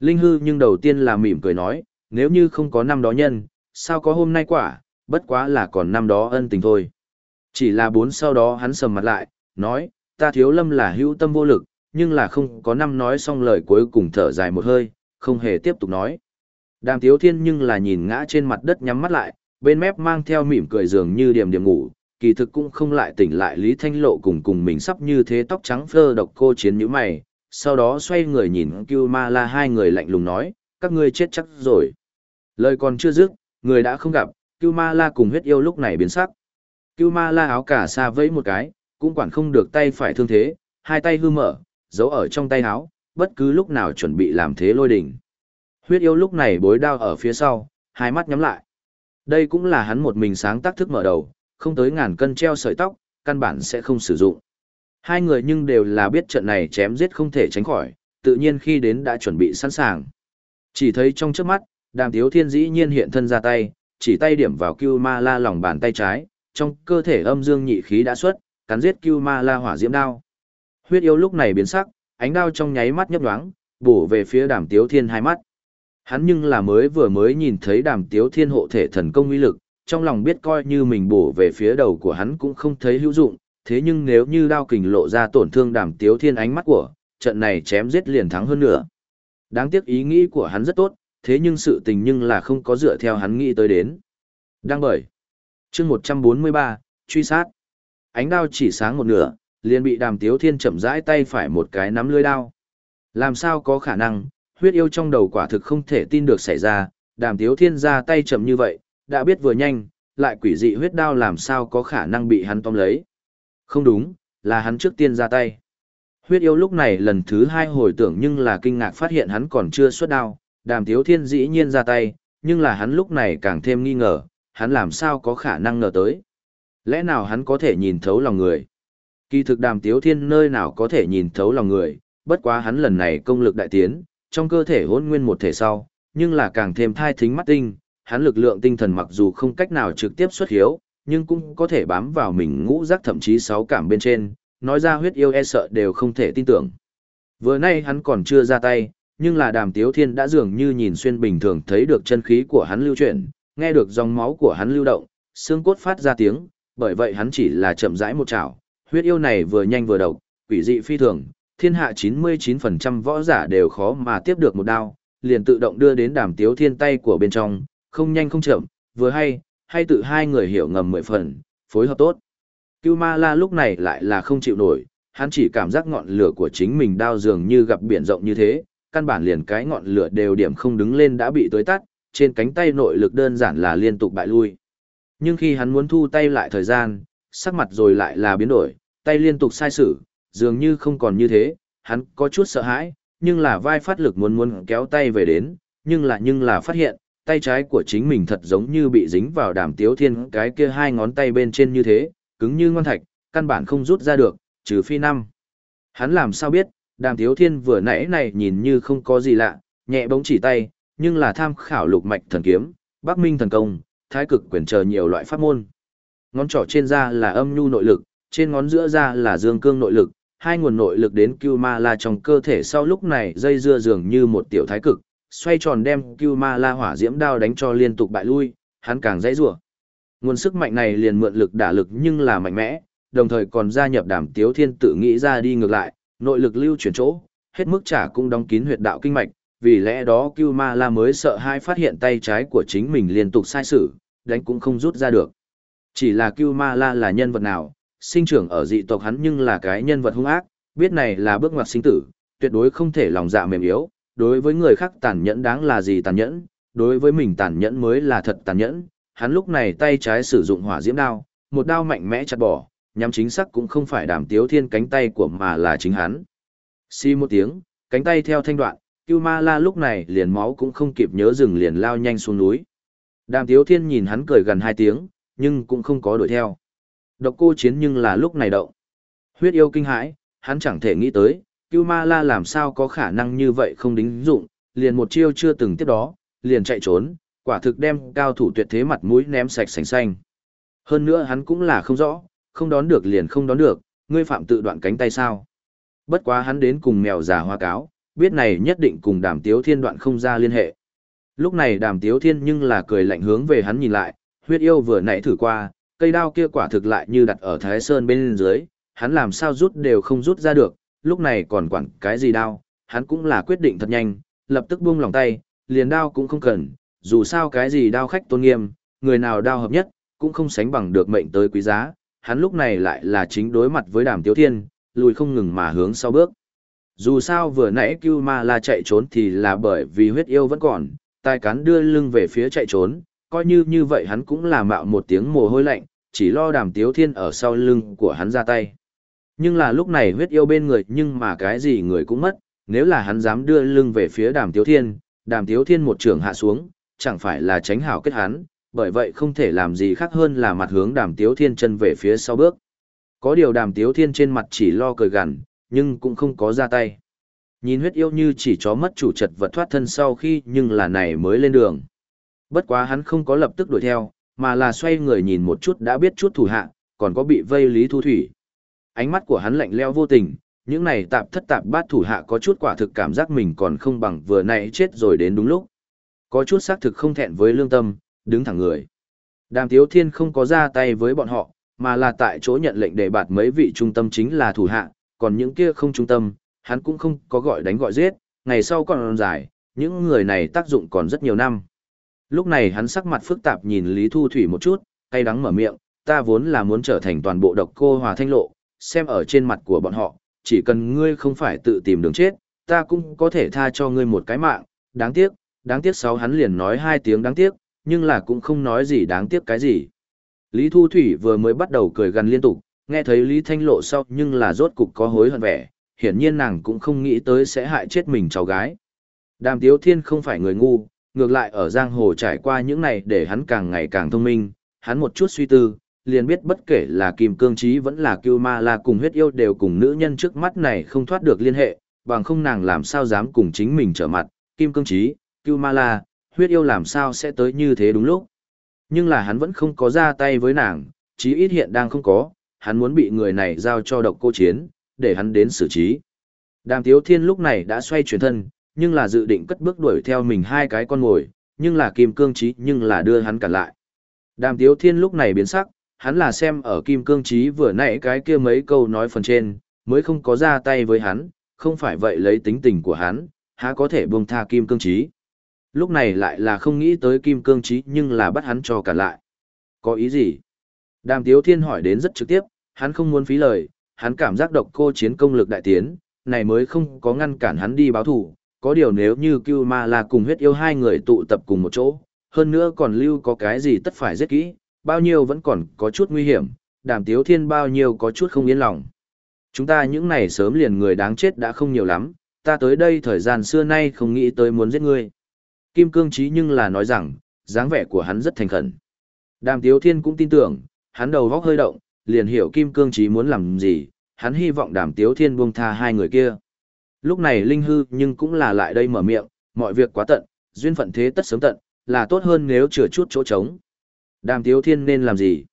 Linh Hư nhưng đầu tiên là mỉm cười nói, nếu như không có năm đó nhân, sao có hôm nay quả, bất quá là còn năm đó ân tình thôi. Chỉ là bốn sau đó hắn sầm mặt lại, nói, ta thiếu lâm là hữu tâm vô lực, nhưng là không có năm nói xong lời cuối cùng thở dài một hơi, không hề tiếp tục nói. Đàm tiếu thiên nhưng là nhìn ngã trên mặt đất nhắm mắt lại, bên mép mang theo mỉm cười dường như điểm điểm ngủ, kỳ thực cũng không lại tỉnh lại Lý Thanh Lộ cùng cùng mình sắp như thế tóc trắng phơ độc cô chiến như mày, sau đó xoay người nhìn Cưu Ma La hai người lạnh lùng nói, các ngươi chết chắc rồi. Lời còn chưa dứt, người đã không gặp, Cưu Ma La cùng huyết yêu lúc này biến sắc. Cưu Ma La áo cả xa vẫy một cái, cũng quản không được tay phải thương thế, hai tay hư mở, giấu ở trong tay áo, bất cứ lúc nào chuẩn bị làm thế lôi đỉnh. Huyết yêu lúc này bối đao ở phía sau, hai mắt nhắm lại. Đây cũng là hắn một mình sáng tác thức mở đầu, không tới ngàn cân treo sợi tóc, căn bản sẽ không sử dụng. Hai người nhưng đều là biết trận này chém giết không thể tránh khỏi, tự nhiên khi đến đã chuẩn bị sẵn sàng. Chỉ thấy trong trước mắt, đàm tiếu thiên dĩ nhiên hiện thân ra tay, chỉ tay điểm vào Cưu Ma La lòng bàn tay trái, trong cơ thể âm dương nhị khí đã xuất, cắn giết Cưu Ma La hỏa diễm đao. Huyết yêu lúc này biến sắc, ánh đao trong nháy mắt nhấp nhoáng, bổ về phía đàm tiếu thiên hai mắt. Hắn nhưng là mới vừa mới nhìn thấy đàm tiếu thiên hộ thể thần công uy lực, trong lòng biết coi như mình bổ về phía đầu của hắn cũng không thấy hữu dụng, thế nhưng nếu như đao kình lộ ra tổn thương đàm tiếu thiên ánh mắt của, trận này chém giết liền thắng hơn nữa. Đáng tiếc ý nghĩ của hắn rất tốt, thế nhưng sự tình nhưng là không có dựa theo hắn nghĩ tới đến. Đang bởi. chương 143, truy sát. Ánh đao chỉ sáng một nửa, liền bị đàm tiếu thiên chậm rãi tay phải một cái nắm lưới đao. Làm sao có khả năng, huyết yêu trong đầu quả thực không thể tin được xảy ra, đàm tiếu thiên ra tay chậm như vậy, đã biết vừa nhanh, lại quỷ dị huyết đao làm sao có khả năng bị hắn tóm lấy. Không đúng, là hắn trước tiên ra tay. Huyết yêu lúc này lần thứ hai hồi tưởng nhưng là kinh ngạc phát hiện hắn còn chưa xuất đao, đàm tiếu thiên dĩ nhiên ra tay, nhưng là hắn lúc này càng thêm nghi ngờ, hắn làm sao có khả năng ngờ tới. Lẽ nào hắn có thể nhìn thấu lòng người? Kỳ thực đàm tiếu thiên nơi nào có thể nhìn thấu lòng người, bất quá hắn lần này công lực đại tiến, trong cơ thể hỗn nguyên một thể sau, nhưng là càng thêm thai thính mắt tinh, hắn lực lượng tinh thần mặc dù không cách nào trực tiếp xuất hiếu, nhưng cũng có thể bám vào mình ngũ giác thậm chí sáu cảm bên trên, nói ra huyết yêu e sợ đều không thể tin tưởng. Vừa nay hắn còn chưa ra tay, nhưng là đàm tiếu thiên đã dường như nhìn xuyên bình thường thấy được chân khí của hắn lưu chuyển, nghe được dòng máu của hắn lưu động, xương cốt phát ra tiếng, bởi vậy hắn chỉ là chậm rãi một chảo, huyết yêu này vừa nhanh vừa độc, quỷ dị phi thường, thiên hạ 99% võ giả đều khó mà tiếp được một đao, liền tự động đưa đến đàm tiếu thiên tay của bên trong, không nhanh không chậm, vừa hay, hay tự hai người hiểu ngầm mười phần, phối hợp tốt. Cưu ma la lúc này lại là không chịu nổi, hắn chỉ cảm giác ngọn lửa của chính mình đao dường như gặp biển rộng như thế, căn bản liền cái ngọn lửa đều điểm không đứng lên đã bị tối tắt, trên cánh tay nội lực đơn giản là liên tục bại lui. Nhưng khi hắn muốn thu tay lại thời gian, sắc mặt rồi lại là biến đổi, tay liên tục sai sử, dường như không còn như thế, hắn có chút sợ hãi, nhưng là vai phát lực muốn muốn kéo tay về đến, nhưng là nhưng là phát hiện, tay trái của chính mình thật giống như bị dính vào đàm tiếu thiên cái kia hai ngón tay bên trên như thế, cứng như ngon thạch, căn bản không rút ra được, trừ phi năm. Hắn làm sao biết, đàm tiếu thiên vừa nãy này nhìn như không có gì lạ, nhẹ bóng chỉ tay, nhưng là tham khảo lục mạch thần kiếm, bắc minh thần công, thái cực quyền chờ nhiều loại pháp môn. Ngón trỏ trên da là âm nhu nội lực, trên ngón giữa da là dương cương nội lực, hai nguồn nội lực đến cưu ma la trong cơ thể sau lúc này dây dưa dường như một tiểu thái cực, xoay tròn đem cưu ma la hỏa diễm đao đánh cho liên tục bại lui, hắn càng dãy rủa. Nguồn sức mạnh này liền mượn lực đả lực nhưng là mạnh mẽ, đồng thời còn gia nhập đàm tiếu thiên tự nghĩ ra đi ngược lại, nội lực lưu chuyển chỗ, hết mức trả cũng đóng kín huyệt đạo kinh mạch, vì lẽ đó Cưu Ma La mới sợ hai phát hiện tay trái của chính mình liên tục sai sử, đánh cũng không rút ra được. Chỉ là Cưu Ma La là nhân vật nào, sinh trưởng ở dị tộc hắn nhưng là cái nhân vật hung ác, biết này là bước ngoặt sinh tử, tuyệt đối không thể lòng dạ mềm yếu, đối với người khác tàn nhẫn đáng là gì tàn nhẫn, đối với mình tàn nhẫn mới là thật tàn nhẫn. Hắn lúc này tay trái sử dụng hỏa diễm đao, một đao mạnh mẽ chặt bỏ, nhắm chính xác cũng không phải đàm tiếu thiên cánh tay của mà là chính hắn. Xi một tiếng, cánh tay theo thanh đoạn, Cưu Ma La lúc này liền máu cũng không kịp nhớ dừng liền lao nhanh xuống núi. Đàm Tiếu Thiên nhìn hắn cười gần hai tiếng, nhưng cũng không có đuổi theo. Độc cô chiến nhưng là lúc này động. Huyết yêu kinh hãi, hắn chẳng thể nghĩ tới, Cưu Ma La làm sao có khả năng như vậy không đính dụng, liền một chiêu chưa từng tiếp đó, liền chạy trốn, quả thực đem cao thủ tuyệt thế mặt mũi ném sạch sành xanh. Hơn nữa hắn cũng là không rõ, không đón được liền không đón được, ngươi phạm tự đoạn cánh tay sao. Bất quá hắn đến cùng mèo già hoa cáo, biết này nhất định cùng đàm tiếu thiên đoạn không ra liên hệ. Lúc này đàm tiếu thiên nhưng là cười lạnh hướng về hắn nhìn lại, huyết yêu vừa nãy thử qua, cây đao kia quả thực lại như đặt ở thái sơn bên dưới, hắn làm sao rút đều không rút ra được, lúc này còn quản cái gì đao, hắn cũng là quyết định thật nhanh, lập tức buông lòng tay, liền đao cũng không cần, dù sao cái gì đao khách tôn nghiêm, người nào đao hợp nhất, cũng không sánh bằng được mệnh tới quý giá, hắn lúc này lại là chính đối mặt với đàm tiếu thiên, lùi không ngừng mà hướng sau bước. Dù sao vừa nãy Cưu Ma La chạy trốn thì là bởi vì huyết yêu vẫn còn, tai cán đưa lưng về phía chạy trốn, coi như như vậy hắn cũng là mạo một tiếng mồ hôi lạnh, chỉ lo đàm tiếu thiên ở sau lưng của hắn ra tay. Nhưng là lúc này huyết yêu bên người nhưng mà cái gì người cũng mất, nếu là hắn dám đưa lưng về phía đàm tiếu thiên, đàm tiếu thiên một trường hạ xuống, chẳng phải là tránh hảo kết hắn, bởi vậy không thể làm gì khác hơn là mặt hướng đàm tiếu thiên chân về phía sau bước. Có điều đàm tiếu thiên trên mặt chỉ lo cười gằn, nhưng cũng không có ra tay. Nhìn huyết yêu như chỉ chó mất chủ chật vật thoát thân sau khi nhưng là này mới lên đường. Bất quá hắn không có lập tức đuổi theo, mà là xoay người nhìn một chút đã biết chút thủ hạ, còn có bị vây lý thu thủy. Ánh mắt của hắn lạnh leo vô tình, những này tạp thất tạp bát thủ hạ có chút quả thực cảm giác mình còn không bằng vừa nãy chết rồi đến đúng lúc. Có chút xác thực không thẹn với lương tâm, đứng thẳng người. Đàm Tiếu Thiên không có ra tay với bọn họ, mà là tại chỗ nhận lệnh để bạt mấy vị trung tâm chính là thủ hạ, còn những kia không trung tâm, hắn cũng không có gọi đánh gọi giết, ngày sau còn dài, những người này tác dụng còn rất nhiều năm. Lúc này hắn sắc mặt phức tạp nhìn Lý Thu Thủy một chút, cay đắng mở miệng, ta vốn là muốn trở thành toàn bộ độc cô hòa thanh lộ, xem ở trên mặt của bọn họ, chỉ cần ngươi không phải tự tìm đường chết, ta cũng có thể tha cho ngươi một cái mạng, đáng tiếc, đáng tiếc sáu hắn liền nói hai tiếng đáng tiếc, nhưng là cũng không nói gì đáng tiếc cái gì. Lý Thu Thủy vừa mới bắt đầu cười gần liên tục, nghe thấy Lý Thanh Lộ sau nhưng là rốt cục có hối hận vẻ, hiển nhiên nàng cũng không nghĩ tới sẽ hại chết mình cháu gái. Đàm Tiếu Thiên không phải người ngu, ngược lại ở giang hồ trải qua những này để hắn càng ngày càng thông minh, hắn một chút suy tư, liền biết bất kể là Kim Cương Trí vẫn là kiêu Ma La cùng huyết yêu đều cùng nữ nhân trước mắt này không thoát được liên hệ, bằng không nàng làm sao dám cùng chính mình trở mặt, Kim Cương Trí, kiêu Ma La, huyết yêu làm sao sẽ tới như thế đúng lúc. Nhưng là hắn vẫn không có ra tay với nàng, chí ít hiện đang không có, hắn muốn bị người này giao cho độc cô chiến, để hắn đến xử trí. Đàm Tiếu Thiên lúc này đã xoay chuyển thân, nhưng là dự định cất bước đuổi theo mình hai cái con ngồi, nhưng là Kim Cương Trí nhưng là đưa hắn cản lại. Đàm Tiếu Thiên lúc này biến sắc, hắn là xem ở Kim Cương Trí vừa nãy cái kia mấy câu nói phần trên, mới không có ra tay với hắn, không phải vậy lấy tính tình của hắn, há có thể buông tha Kim Cương Trí. Lúc này lại là không nghĩ tới Kim Cương Trí nhưng là bắt hắn cho cản lại. Có ý gì? Đàm Tiếu Thiên hỏi đến rất trực tiếp, hắn không muốn phí lời, hắn cảm giác độc cô chiến công lực đại tiến, này mới không có ngăn cản hắn đi báo thủ, có điều nếu như Cưu Ma La cùng huyết yêu hai người tụ tập cùng một chỗ, hơn nữa còn lưu có cái gì tất phải rất kỹ, bao nhiêu vẫn còn có chút nguy hiểm, đàm tiếu thiên bao nhiêu có chút không yên lòng. Chúng ta những này sớm liền người đáng chết đã không nhiều lắm, ta tới đây thời gian xưa nay không nghĩ tới muốn giết ngươi. Kim Cương Trí nhưng là nói rằng, dáng vẻ của hắn rất thành khẩn. Đàm Tiếu Thiên cũng tin tưởng, hắn đầu góc hơi động, liền hiểu Kim Cương Trí muốn làm gì, hắn hy vọng Đàm Tiếu Thiên buông tha hai người kia. Lúc này Linh Hư nhưng cũng là lại đây mở miệng, mọi việc quá tận, duyên phận thế tất sớm tận, là tốt hơn nếu chừa chút chỗ trống. Đàm Tiếu Thiên nên làm gì?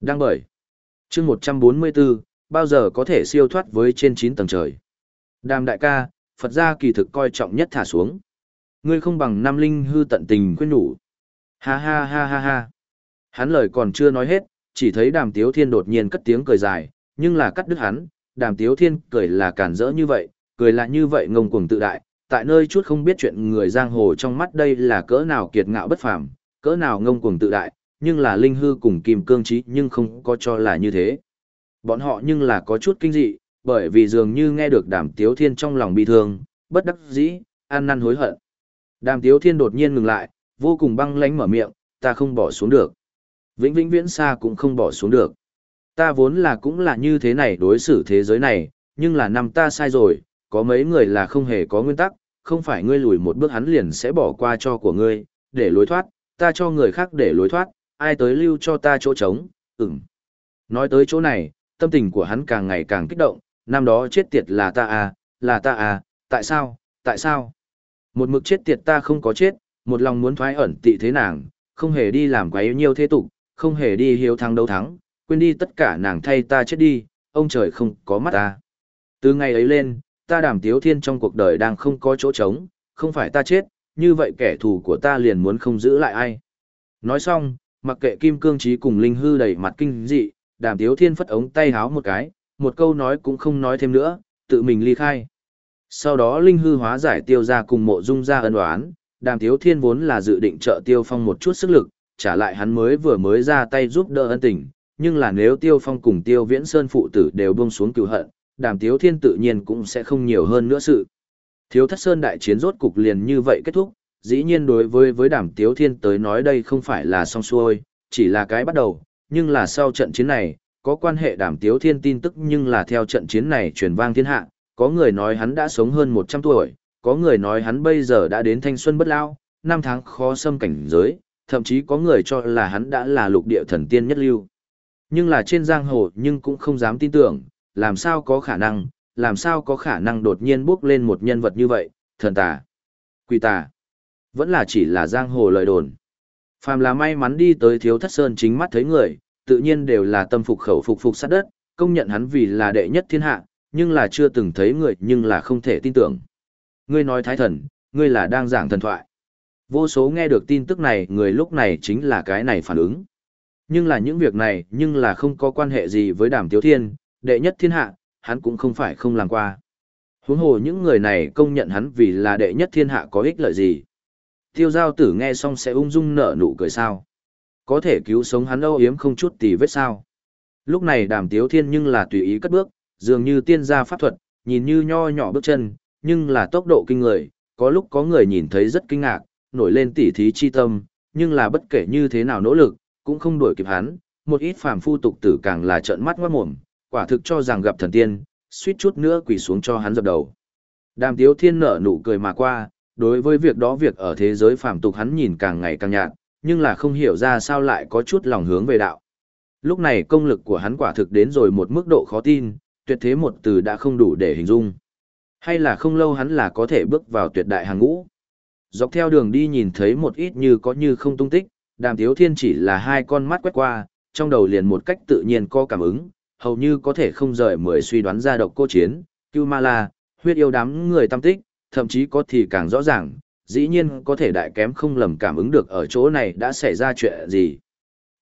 đang bởi. chương 144, bao giờ có thể siêu thoát với trên 9 tầng trời. Đàm đại ca, Phật gia kỳ thực coi trọng nhất thả xuống. Ngươi không bằng Nam Linh hư tận tình khuyên nhủ. Ha ha ha ha ha. Hắn lời còn chưa nói hết, chỉ thấy đàm tiếu thiên đột nhiên cất tiếng cười dài, nhưng là cắt đứt hắn, đàm tiếu thiên cười là cản rỡ như vậy, cười là như vậy ngông cuồng tự đại, tại nơi chút không biết chuyện người giang hồ trong mắt đây là cỡ nào kiệt ngạo bất phàm, cỡ nào ngông cuồng tự đại, nhưng là linh hư cùng kim cương trí nhưng không có cho là như thế. Bọn họ nhưng là có chút kinh dị, bởi vì dường như nghe được đàm tiếu thiên trong lòng bi thương, bất đắc dĩ, an năn hối hận. Đàm tiếu thiên đột nhiên ngừng lại, vô cùng băng lánh mở miệng, ta không bỏ xuống được. Vĩnh vĩnh viễn xa cũng không bỏ xuống được. Ta vốn là cũng là như thế này đối xử thế giới này, nhưng là năm ta sai rồi, có mấy người là không hề có nguyên tắc, không phải ngươi lùi một bước hắn liền sẽ bỏ qua cho của ngươi, để lối thoát, ta cho người khác để lối thoát, ai tới lưu cho ta chỗ trống, ừm. Nói tới chỗ này, tâm tình của hắn càng ngày càng kích động, năm đó chết tiệt là ta à, là ta à, tại sao, tại sao? Một mực chết tiệt ta không có chết, một lòng muốn thoái ẩn tị thế nàng, không hề đi làm quá yêu nhiêu thế tục, không hề đi hiếu thắng đấu thắng, quên đi tất cả nàng thay ta chết đi, ông trời không có mắt ta. Từ ngày ấy lên, ta đàm tiếu thiên trong cuộc đời đang không có chỗ trống, không phải ta chết, như vậy kẻ thù của ta liền muốn không giữ lại ai. Nói xong, mặc kệ kim cương trí cùng linh hư đầy mặt kinh dị, đàm tiếu thiên phất ống tay háo một cái, một câu nói cũng không nói thêm nữa, tự mình ly khai. Sau đó linh hư hóa giải tiêu ra cùng mộ dung ra ân đoán, đàm tiếu thiên vốn là dự định trợ tiêu phong một chút sức lực, trả lại hắn mới vừa mới ra tay giúp đỡ ân tình, nhưng là nếu tiêu phong cùng tiêu viễn sơn phụ tử đều buông xuống cựu hận, đàm tiếu thiên tự nhiên cũng sẽ không nhiều hơn nữa sự. Thiếu thất sơn đại chiến rốt cục liền như vậy kết thúc, dĩ nhiên đối với với đàm tiếu thiên tới nói đây không phải là xong xuôi, chỉ là cái bắt đầu, nhưng là sau trận chiến này, có quan hệ đàm tiếu thiên tin tức nhưng là theo trận chiến này truyền vang thiên hạ, có người nói hắn đã sống hơn 100 tuổi, có người nói hắn bây giờ đã đến thanh xuân bất lao, năm tháng khó xâm cảnh giới, thậm chí có người cho là hắn đã là lục địa thần tiên nhất lưu. Nhưng là trên giang hồ nhưng cũng không dám tin tưởng, làm sao có khả năng, làm sao có khả năng đột nhiên bước lên một nhân vật như vậy, thần tà, quỷ tà, vẫn là chỉ là giang hồ lời đồn. Phàm là may mắn đi tới thiếu thất sơn chính mắt thấy người, tự nhiên đều là tâm phục khẩu phục phục sát đất, công nhận hắn vì là đệ nhất thiên hạ, nhưng là chưa từng thấy người nhưng là không thể tin tưởng. Ngươi nói thái thần, ngươi là đang giảng thần thoại. Vô số nghe được tin tức này người lúc này chính là cái này phản ứng. Nhưng là những việc này nhưng là không có quan hệ gì với đàm tiếu thiên, đệ nhất thiên hạ, hắn cũng không phải không làm qua. Huống hồ những người này công nhận hắn vì là đệ nhất thiên hạ có ích lợi gì. Tiêu giao tử nghe xong sẽ ung dung nở nụ cười sao. Có thể cứu sống hắn âu yếm không chút tì vết sao. Lúc này đàm tiếu thiên nhưng là tùy ý cất bước, dường như tiên gia pháp thuật, nhìn như nho nhỏ bước chân, nhưng là tốc độ kinh người, có lúc có người nhìn thấy rất kinh ngạc, nổi lên tỉ thí chi tâm, nhưng là bất kể như thế nào nỗ lực, cũng không đuổi kịp hắn, một ít phàm phu tục tử càng là trợn mắt ngoát mồm, quả thực cho rằng gặp thần tiên, suýt chút nữa quỳ xuống cho hắn dập đầu. Đàm Tiếu Thiên nở nụ cười mà qua, đối với việc đó việc ở thế giới phàm tục hắn nhìn càng ngày càng nhạt, nhưng là không hiểu ra sao lại có chút lòng hướng về đạo. Lúc này công lực của hắn quả thực đến rồi một mức độ khó tin, tuyệt thế một từ đã không đủ để hình dung. Hay là không lâu hắn là có thể bước vào tuyệt đại hàng ngũ. Dọc theo đường đi nhìn thấy một ít như có như không tung tích, đàm tiếu thiên chỉ là hai con mắt quét qua, trong đầu liền một cách tự nhiên có cảm ứng, hầu như có thể không rời mười suy đoán ra độc cô chiến, cưu ma la, huyết yêu đám người tâm tích, thậm chí có thì càng rõ ràng, dĩ nhiên có thể đại kém không lầm cảm ứng được ở chỗ này đã xảy ra chuyện gì.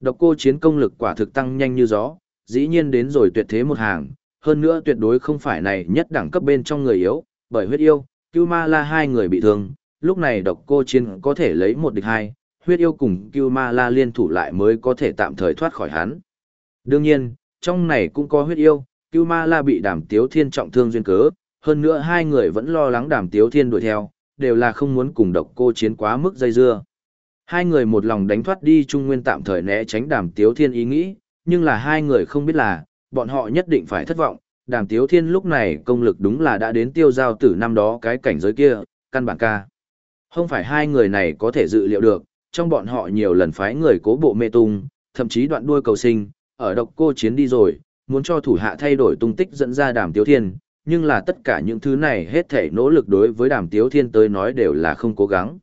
Độc cô chiến công lực quả thực tăng nhanh như gió, dĩ nhiên đến rồi tuyệt thế một hàng, hơn nữa tuyệt đối không phải này nhất đẳng cấp bên trong người yếu, bởi huyết yêu, cưu ma la hai người bị thương, lúc này độc cô chiến có thể lấy một địch hai, huyết yêu cùng cưu ma la liên thủ lại mới có thể tạm thời thoát khỏi hắn. Đương nhiên, trong này cũng có huyết yêu, cưu ma la bị đàm tiếu thiên trọng thương duyên cớ, hơn nữa hai người vẫn lo lắng đàm tiếu thiên đuổi theo, đều là không muốn cùng độc cô chiến quá mức dây dưa. Hai người một lòng đánh thoát đi trung nguyên tạm thời né tránh đàm tiếu thiên ý nghĩ, nhưng là hai người không biết là, bọn họ nhất định phải thất vọng, đàm tiếu thiên lúc này công lực đúng là đã đến tiêu giao tử năm đó cái cảnh giới kia, căn bản ca. Không phải hai người này có thể dự liệu được, trong bọn họ nhiều lần phái người cố bộ mê tung, thậm chí đoạn đuôi cầu sinh, ở độc cô chiến đi rồi, muốn cho thủ hạ thay đổi tung tích dẫn ra đàm tiếu thiên, nhưng là tất cả những thứ này hết thể nỗ lực đối với đàm tiếu thiên tới nói đều là không cố gắng.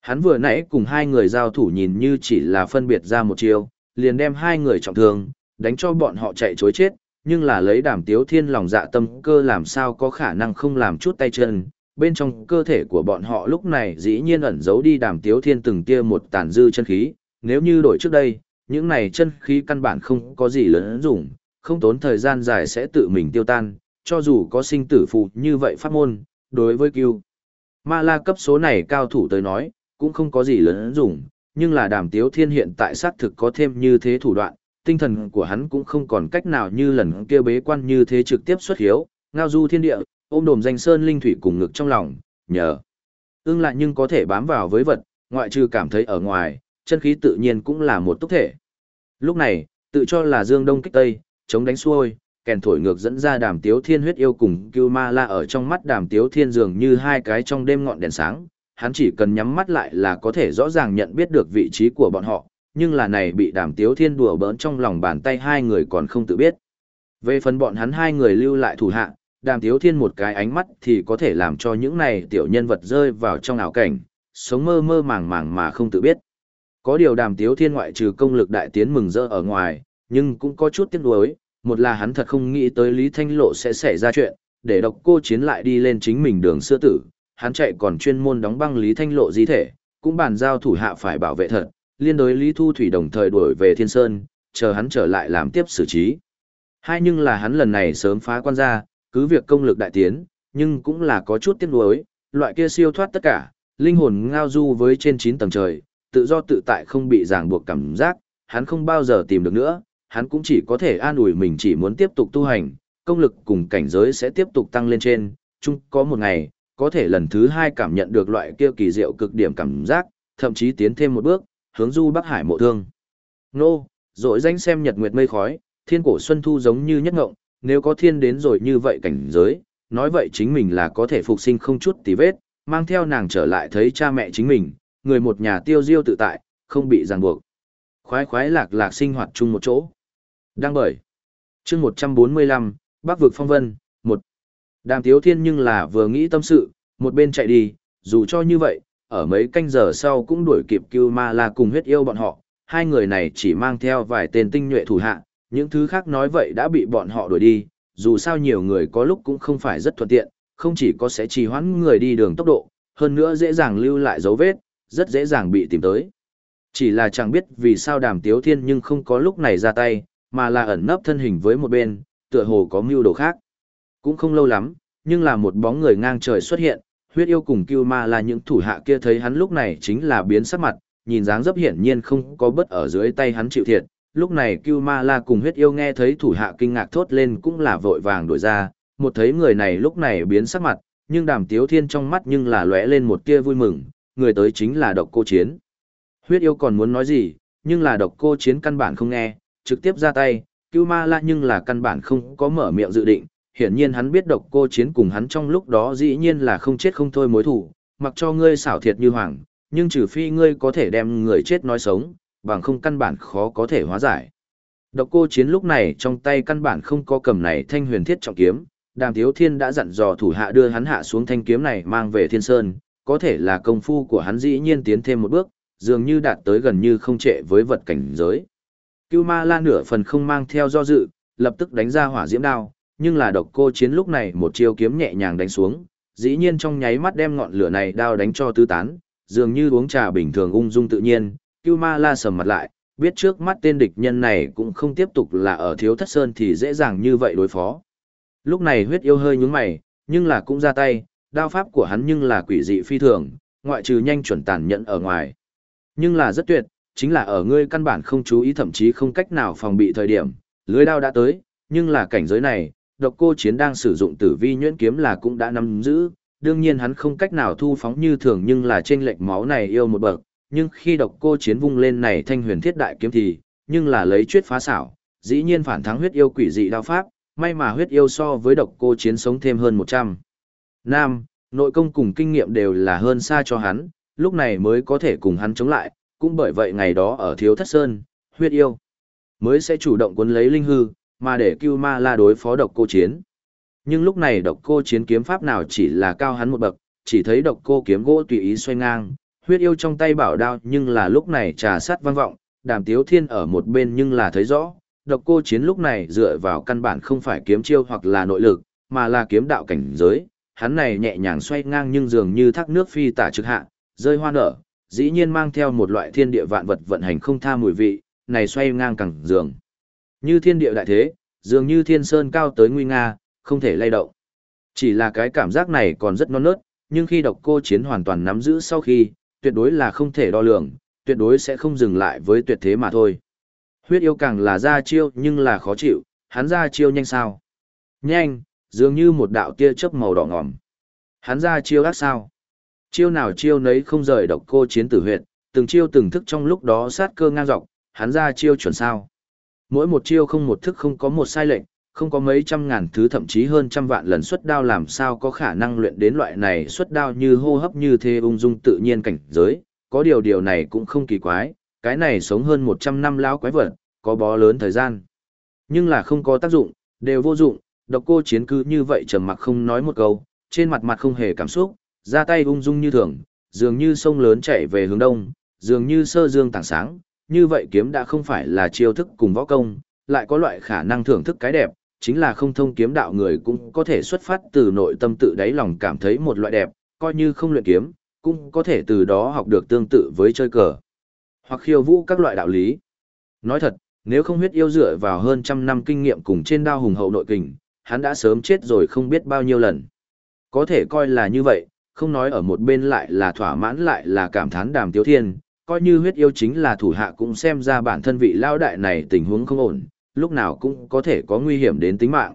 Hắn vừa nãy cùng hai người giao thủ nhìn như chỉ là phân biệt ra một chiêu, liền đem hai người trọng thương, đánh cho bọn họ chạy chối chết, nhưng là lấy đàm tiếu thiên lòng dạ tâm cơ làm sao có khả năng không làm chút tay chân. Bên trong cơ thể của bọn họ lúc này dĩ nhiên ẩn giấu đi đàm tiếu thiên từng tia một tàn dư chân khí, nếu như đổi trước đây, những này chân khí căn bản không có gì lớn dùng, không tốn thời gian dài sẽ tự mình tiêu tan, cho dù có sinh tử phụ như vậy pháp môn, đối với Cưu. Ma la cấp số này cao thủ tới nói, cũng không có gì lớn dùng, nhưng là đàm tiếu thiên hiện tại xác thực có thêm như thế thủ đoạn, tinh thần của hắn cũng không còn cách nào như lần kia bế quan như thế trực tiếp xuất hiếu, ngao du thiên địa, ôm đồm danh sơn linh thủy cùng ngực trong lòng, nhờ. Ưng lại nhưng có thể bám vào với vật, ngoại trừ cảm thấy ở ngoài, chân khí tự nhiên cũng là một túc thể. Lúc này, tự cho là dương đông kích tây, chống đánh xuôi, kèn thổi ngược dẫn ra đàm tiếu thiên huyết yêu cùng cưu ma la ở trong mắt đàm tiếu thiên dường như hai cái trong đêm ngọn đèn sáng, hắn chỉ cần nhắm mắt lại là có thể rõ ràng nhận biết được vị trí của bọn họ, nhưng là này bị đàm tiếu thiên đùa bỡn trong lòng bàn tay hai người còn không tự biết. Về phần bọn hắn hai người lưu lại thủ hạ, đàm tiếu thiên một cái ánh mắt thì có thể làm cho những này tiểu nhân vật rơi vào trong ảo cảnh, sống mơ mơ màng màng mà không tự biết. Có điều đàm tiếu thiên ngoại trừ công lực đại tiến mừng rỡ ở ngoài, nhưng cũng có chút tiếc nuối, một là hắn thật không nghĩ tới Lý Thanh Lộ sẽ xảy ra chuyện, để độc cô chiến lại đi lên chính mình đường xưa tử, hắn chạy còn chuyên môn đóng băng Lý Thanh Lộ di thể, cũng bàn giao thủ hạ phải bảo vệ thật, liên đối Lý Thu Thủy đồng thời đuổi về Thiên Sơn, chờ hắn trở lại làm tiếp xử trí. Hai nhưng là hắn lần này sớm phá quan ra, cứ việc công lực đại tiến, nhưng cũng là có chút tiếc nuối, loại kia siêu thoát tất cả, linh hồn ngao du với trên 9 tầng trời, tự do tự tại không bị ràng buộc cảm giác, hắn không bao giờ tìm được nữa, hắn cũng chỉ có thể an ủi mình chỉ muốn tiếp tục tu hành, công lực cùng cảnh giới sẽ tiếp tục tăng lên trên, chung có một ngày, có thể lần thứ hai cảm nhận được loại kia kỳ diệu cực điểm cảm giác, thậm chí tiến thêm một bước, hướng du Bắc Hải mộ thương. Nô, rồi danh xem nhật nguyệt mây khói, thiên cổ xuân thu giống như nhất ngộng, nếu có thiên đến rồi như vậy cảnh giới, nói vậy chính mình là có thể phục sinh không chút tì vết, mang theo nàng trở lại thấy cha mẹ chính mình, người một nhà tiêu diêu tự tại, không bị ràng buộc. Khoái khoái lạc lạc sinh hoạt chung một chỗ. Đang bởi. chương 145, Bắc vực phong vân, một Đàm Tiếu Thiên nhưng là vừa nghĩ tâm sự, một bên chạy đi, dù cho như vậy, ở mấy canh giờ sau cũng đuổi kịp Cưu Ma La cùng huyết yêu bọn họ, hai người này chỉ mang theo vài tên tinh nhuệ thủ hạ, những thứ khác nói vậy đã bị bọn họ đuổi đi, dù sao nhiều người có lúc cũng không phải rất thuận tiện, không chỉ có sẽ trì hoãn người đi đường tốc độ, hơn nữa dễ dàng lưu lại dấu vết, rất dễ dàng bị tìm tới. Chỉ là chẳng biết vì sao đàm tiếu thiên nhưng không có lúc này ra tay, mà là ẩn nấp thân hình với một bên, tựa hồ có mưu đồ khác. Cũng không lâu lắm, nhưng là một bóng người ngang trời xuất hiện, huyết yêu cùng cưu ma là những thủ hạ kia thấy hắn lúc này chính là biến sắc mặt, nhìn dáng dấp hiển nhiên không có bất ở dưới tay hắn chịu thiệt. Lúc này cưu ma la cùng huyết yêu nghe thấy thủ hạ kinh ngạc thốt lên cũng là vội vàng đổi ra, một thấy người này lúc này biến sắc mặt, nhưng đàm tiếu thiên trong mắt nhưng là lóe lên một tia vui mừng, người tới chính là độc cô chiến. Huyết yêu còn muốn nói gì, nhưng là độc cô chiến căn bản không nghe, trực tiếp ra tay, cứu Ma La nhưng là căn bản không có mở miệng dự định, hiển nhiên hắn biết độc cô chiến cùng hắn trong lúc đó dĩ nhiên là không chết không thôi mối thủ, mặc cho ngươi xảo thiệt như hoàng, nhưng trừ phi ngươi có thể đem người chết nói sống, bằng không căn bản khó có thể hóa giải. Độc cô chiến lúc này trong tay căn bản không có cầm này thanh huyền thiết trọng kiếm, đàm thiếu thiên đã dặn dò thủ hạ đưa hắn hạ xuống thanh kiếm này mang về thiên sơn, có thể là công phu của hắn dĩ nhiên tiến thêm một bước, dường như đạt tới gần như không trệ với vật cảnh giới. Cưu ma la nửa phần không mang theo do dự, lập tức đánh ra hỏa diễm đao, nhưng là độc cô chiến lúc này một chiêu kiếm nhẹ nhàng đánh xuống, dĩ nhiên trong nháy mắt đem ngọn lửa này đao đánh cho tứ tán, dường như uống trà bình thường ung dung tự nhiên, Cưu ma la sầm mặt lại, biết trước mắt tên địch nhân này cũng không tiếp tục là ở thiếu thất sơn thì dễ dàng như vậy đối phó. Lúc này huyết yêu hơi nhúng mày, nhưng là cũng ra tay, đao pháp của hắn nhưng là quỷ dị phi thường, ngoại trừ nhanh chuẩn tàn nhẫn ở ngoài. Nhưng là rất tuyệt, chính là ở ngươi căn bản không chú ý thậm chí không cách nào phòng bị thời điểm, lưới đao đã tới, nhưng là cảnh giới này, độc cô chiến đang sử dụng tử vi nhuyễn kiếm là cũng đã nắm giữ, đương nhiên hắn không cách nào thu phóng như thường nhưng là trên lệnh máu này yêu một bậc, nhưng khi độc cô chiến vung lên này thanh huyền thiết đại kiếm thì, nhưng là lấy chuyết phá xảo, dĩ nhiên phản thắng huyết yêu quỷ dị đao pháp, may mà huyết yêu so với độc cô chiến sống thêm hơn 100. Nam, nội công cùng kinh nghiệm đều là hơn xa cho hắn, lúc này mới có thể cùng hắn chống lại, cũng bởi vậy ngày đó ở thiếu thất sơn, huyết yêu, mới sẽ chủ động cuốn lấy linh hư, mà để cưu ma la đối phó độc cô chiến. Nhưng lúc này độc cô chiến kiếm pháp nào chỉ là cao hắn một bậc, chỉ thấy độc cô kiếm gỗ tùy ý xoay ngang, huyết yêu trong tay bảo đao nhưng là lúc này trà sát vang vọng, đàm tiếu thiên ở một bên nhưng là thấy rõ, độc cô chiến lúc này dựa vào căn bản không phải kiếm chiêu hoặc là nội lực, mà là kiếm đạo cảnh giới, hắn này nhẹ nhàng xoay ngang nhưng dường như thác nước phi tả trực hạ, rơi hoa nở, dĩ nhiên mang theo một loại thiên địa vạn vật vận hành không tha mùi vị, này xoay ngang cẳng dường. Như thiên địa đại thế, dường như thiên sơn cao tới nguy nga, không thể lay động. Chỉ là cái cảm giác này còn rất non nớt, nhưng khi độc cô chiến hoàn toàn nắm giữ sau khi, tuyệt đối là không thể đo lường, tuyệt đối sẽ không dừng lại với tuyệt thế mà thôi. Huyết yêu càng là ra chiêu nhưng là khó chịu, hắn ra chiêu nhanh sao? Nhanh, dường như một đạo tia chớp màu đỏ ngòm. Hắn ra chiêu ác sao? Chiêu nào chiêu nấy không rời độc cô chiến tử huyệt, từng chiêu từng thức trong lúc đó sát cơ ngang dọc, hắn ra chiêu chuẩn sao? Mỗi một chiêu không một thức không có một sai lệnh, không có mấy trăm ngàn thứ thậm chí hơn trăm vạn lần xuất đao làm sao có khả năng luyện đến loại này xuất đao như hô hấp như thế ung dung tự nhiên cảnh giới, có điều điều này cũng không kỳ quái, cái này sống hơn 100 năm lão quái vật, có bó lớn thời gian. Nhưng là không có tác dụng, đều vô dụng, độc cô chiến cứ như vậy trầm mặc không nói một câu, trên mặt mặt không hề cảm xúc, ra tay ung dung như thường, dường như sông lớn chạy về hướng đông, dường như sơ dương tảng sáng, như vậy kiếm đã không phải là chiêu thức cùng võ công, lại có loại khả năng thưởng thức cái đẹp, chính là không thông kiếm đạo người cũng có thể xuất phát từ nội tâm tự đáy lòng cảm thấy một loại đẹp, coi như không luyện kiếm, cũng có thể từ đó học được tương tự với chơi cờ, hoặc khiêu vũ các loại đạo lý. Nói thật, nếu không huyết yêu dựa vào hơn trăm năm kinh nghiệm cùng trên đao hùng hậu nội kình, hắn đã sớm chết rồi không biết bao nhiêu lần. Có thể coi là như vậy, không nói ở một bên lại là thỏa mãn lại là cảm thán đàm tiếu thiên, coi như huyết yêu chính là thủ hạ cũng xem ra bản thân vị lao đại này tình huống không ổn, lúc nào cũng có thể có nguy hiểm đến tính mạng.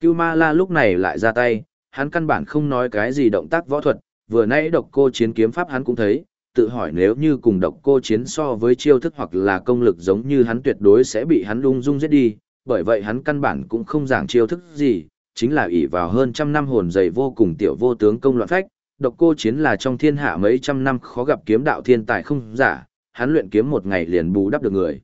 Cưu ma la lúc này lại ra tay, hắn căn bản không nói cái gì động tác võ thuật, vừa nãy độc cô chiến kiếm pháp hắn cũng thấy, tự hỏi nếu như cùng độc cô chiến so với chiêu thức hoặc là công lực giống như hắn tuyệt đối sẽ bị hắn lung dung giết đi, bởi vậy hắn căn bản cũng không giảng chiêu thức gì, chính là ỷ vào hơn trăm năm hồn dày vô cùng tiểu vô tướng công loạn phách, độc cô chiến là trong thiên hạ mấy trăm năm khó gặp kiếm đạo thiên tài không giả, hắn luyện kiếm một ngày liền bù đắp được người.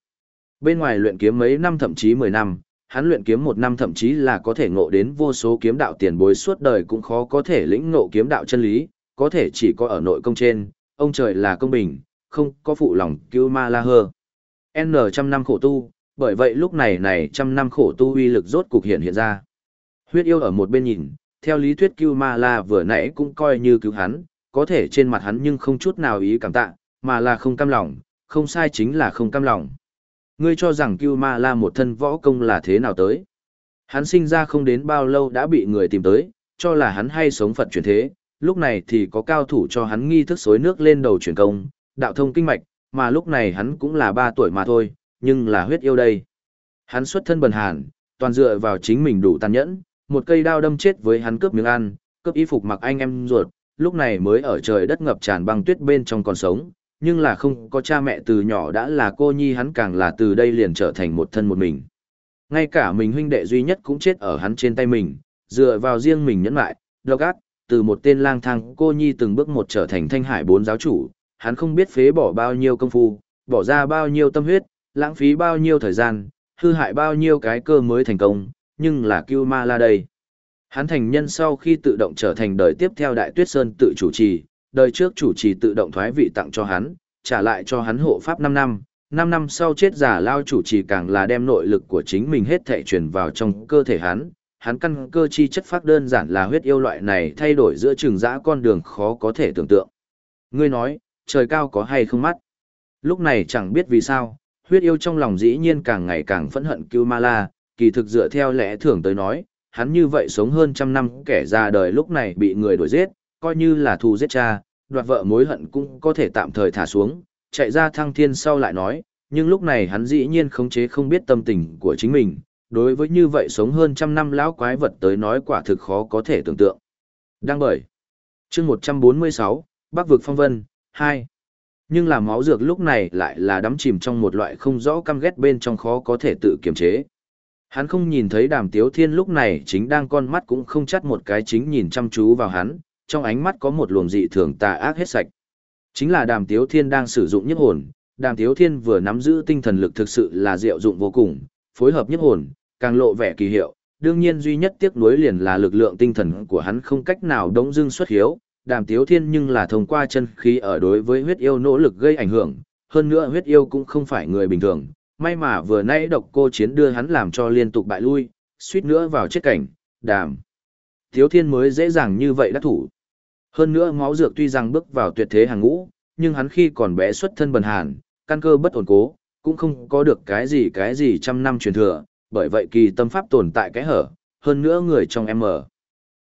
Bên ngoài luyện kiếm mấy năm thậm chí mười năm, hắn luyện kiếm một năm thậm chí là có thể ngộ đến vô số kiếm đạo tiền bối suốt đời cũng khó có thể lĩnh ngộ kiếm đạo chân lý, có thể chỉ có ở nội công trên, ông trời là công bình, không có phụ lòng cứu ma la hơ. N trăm năm khổ tu, bởi vậy lúc này này trăm năm khổ tu uy lực rốt cục hiện hiện ra. Huyết yêu ở một bên nhìn, theo lý thuyết Cưu ma la vừa nãy cũng coi như cứu hắn, có thể trên mặt hắn nhưng không chút nào ý cảm tạ, mà là không cam lòng, không sai chính là không cam lòng. Ngươi cho rằng Cưu ma la một thân võ công là thế nào tới? Hắn sinh ra không đến bao lâu đã bị người tìm tới, cho là hắn hay sống Phật chuyển thế, lúc này thì có cao thủ cho hắn nghi thức xối nước lên đầu chuyển công, đạo thông kinh mạch, mà lúc này hắn cũng là 3 tuổi mà thôi, nhưng là huyết yêu đây. Hắn xuất thân bần hàn, toàn dựa vào chính mình đủ tàn nhẫn, một cây đao đâm chết với hắn cướp miếng ăn, cướp y phục mặc anh em ruột, lúc này mới ở trời đất ngập tràn băng tuyết bên trong còn sống, nhưng là không có cha mẹ từ nhỏ đã là cô nhi hắn càng là từ đây liền trở thành một thân một mình. Ngay cả mình huynh đệ duy nhất cũng chết ở hắn trên tay mình, dựa vào riêng mình nhẫn lại, độc ác, từ một tên lang thang cô nhi từng bước một trở thành thanh hải bốn giáo chủ, hắn không biết phế bỏ bao nhiêu công phu, bỏ ra bao nhiêu tâm huyết, lãng phí bao nhiêu thời gian, hư hại bao nhiêu cái cơ mới thành công, nhưng là Cưu Ma La đây. Hắn thành nhân sau khi tự động trở thành đời tiếp theo Đại Tuyết Sơn tự chủ trì, đời trước chủ trì tự động thoái vị tặng cho hắn, trả lại cho hắn hộ pháp 5 năm. 5 năm sau chết giả lao chủ trì càng là đem nội lực của chính mình hết thệ truyền vào trong cơ thể hắn, hắn căn cơ chi chất phát đơn giản là huyết yêu loại này thay đổi giữa trường dã con đường khó có thể tưởng tượng. Ngươi nói, trời cao có hay không mắt? Lúc này chẳng biết vì sao, huyết yêu trong lòng dĩ nhiên càng ngày càng phẫn hận Cưu Ma La, kỳ thực dựa theo lẽ thường tới nói, hắn như vậy sống hơn trăm năm kẻ ra đời lúc này bị người đuổi giết, coi như là thù giết cha, đoạt vợ mối hận cũng có thể tạm thời thả xuống, chạy ra thăng thiên sau lại nói, nhưng lúc này hắn dĩ nhiên khống chế không biết tâm tình của chính mình, đối với như vậy sống hơn trăm năm lão quái vật tới nói quả thực khó có thể tưởng tượng. Đang bởi. chương 146, Bắc vực phong vân, 2. Nhưng là máu dược lúc này lại là đắm chìm trong một loại không rõ căm ghét bên trong khó có thể tự kiềm chế. Hắn không nhìn thấy đàm tiếu thiên lúc này chính đang con mắt cũng không chắt một cái chính nhìn chăm chú vào hắn, trong ánh mắt có một luồng dị thường tà ác hết sạch. Chính là đàm tiếu thiên đang sử dụng nhất hồn, đàm tiếu thiên vừa nắm giữ tinh thần lực thực sự là diệu dụng vô cùng, phối hợp nhất hồn, càng lộ vẻ kỳ hiệu, đương nhiên duy nhất tiếc nuối liền là lực lượng tinh thần của hắn không cách nào đống dưng xuất hiếu, đàm tiếu thiên nhưng là thông qua chân khí ở đối với huyết yêu nỗ lực gây ảnh hưởng, hơn nữa huyết yêu cũng không phải người bình thường, may mà vừa nãy độc cô chiến đưa hắn làm cho liên tục bại lui, suýt nữa vào chết cảnh, đàm. Tiếu thiên mới dễ dàng như vậy đắc thủ. Hơn nữa máu dược tuy rằng bước vào tuyệt thế hàng ngũ, nhưng hắn khi còn bé xuất thân bần hàn, căn cơ bất ổn cố, cũng không có được cái gì cái gì trăm năm truyền thừa, bởi vậy kỳ tâm pháp tồn tại cái hở, hơn nữa người trong em mở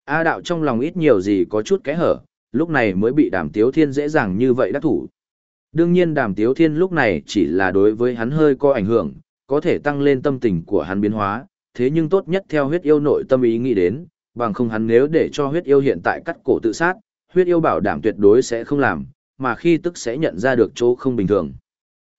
A đạo trong lòng ít nhiều gì có chút cái hở, lúc này mới bị đàm tiếu thiên dễ dàng như vậy đắc thủ. Đương nhiên đàm tiếu thiên lúc này chỉ là đối với hắn hơi có ảnh hưởng, có thể tăng lên tâm tình của hắn biến hóa, thế nhưng tốt nhất theo huyết yêu nội tâm ý nghĩ đến, bằng không hắn nếu để cho huyết yêu hiện tại cắt cổ tự sát, huyết yêu bảo đảm tuyệt đối sẽ không làm, mà khi tức sẽ nhận ra được chỗ không bình thường.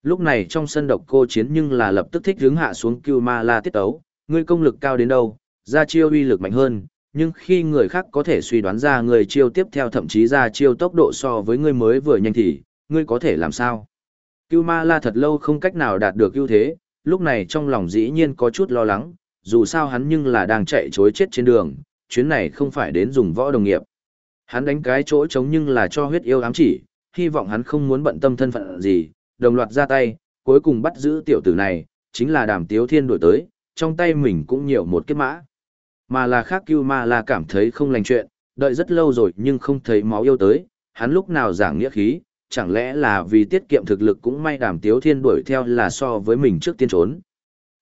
Lúc này trong sân độc cô chiến nhưng là lập tức thích hướng hạ xuống cưu ma la tiết ấu, ngươi công lực cao đến đâu, ra chiêu uy lực mạnh hơn, nhưng khi người khác có thể suy đoán ra người chiêu tiếp theo thậm chí ra chiêu tốc độ so với ngươi mới vừa nhanh thì, ngươi có thể làm sao? Cưu ma la thật lâu không cách nào đạt được ưu thế, lúc này trong lòng dĩ nhiên có chút lo lắng, dù sao hắn nhưng là đang chạy chối chết trên đường, chuyến này không phải đến dùng võ đồng nghiệp. Hắn đánh cái chỗ trống nhưng là cho huyết yêu ám chỉ, hy vọng hắn không muốn bận tâm thân phận gì, đồng loạt ra tay, cuối cùng bắt giữ tiểu tử này, chính là đàm tiếu thiên đổi tới, trong tay mình cũng nhiều một kết mã. Mà là khác cưu ma là cảm thấy không lành chuyện, đợi rất lâu rồi nhưng không thấy máu yêu tới, hắn lúc nào giảng nghĩa khí, chẳng lẽ là vì tiết kiệm thực lực cũng may đàm tiếu thiên đuổi theo là so với mình trước tiên trốn.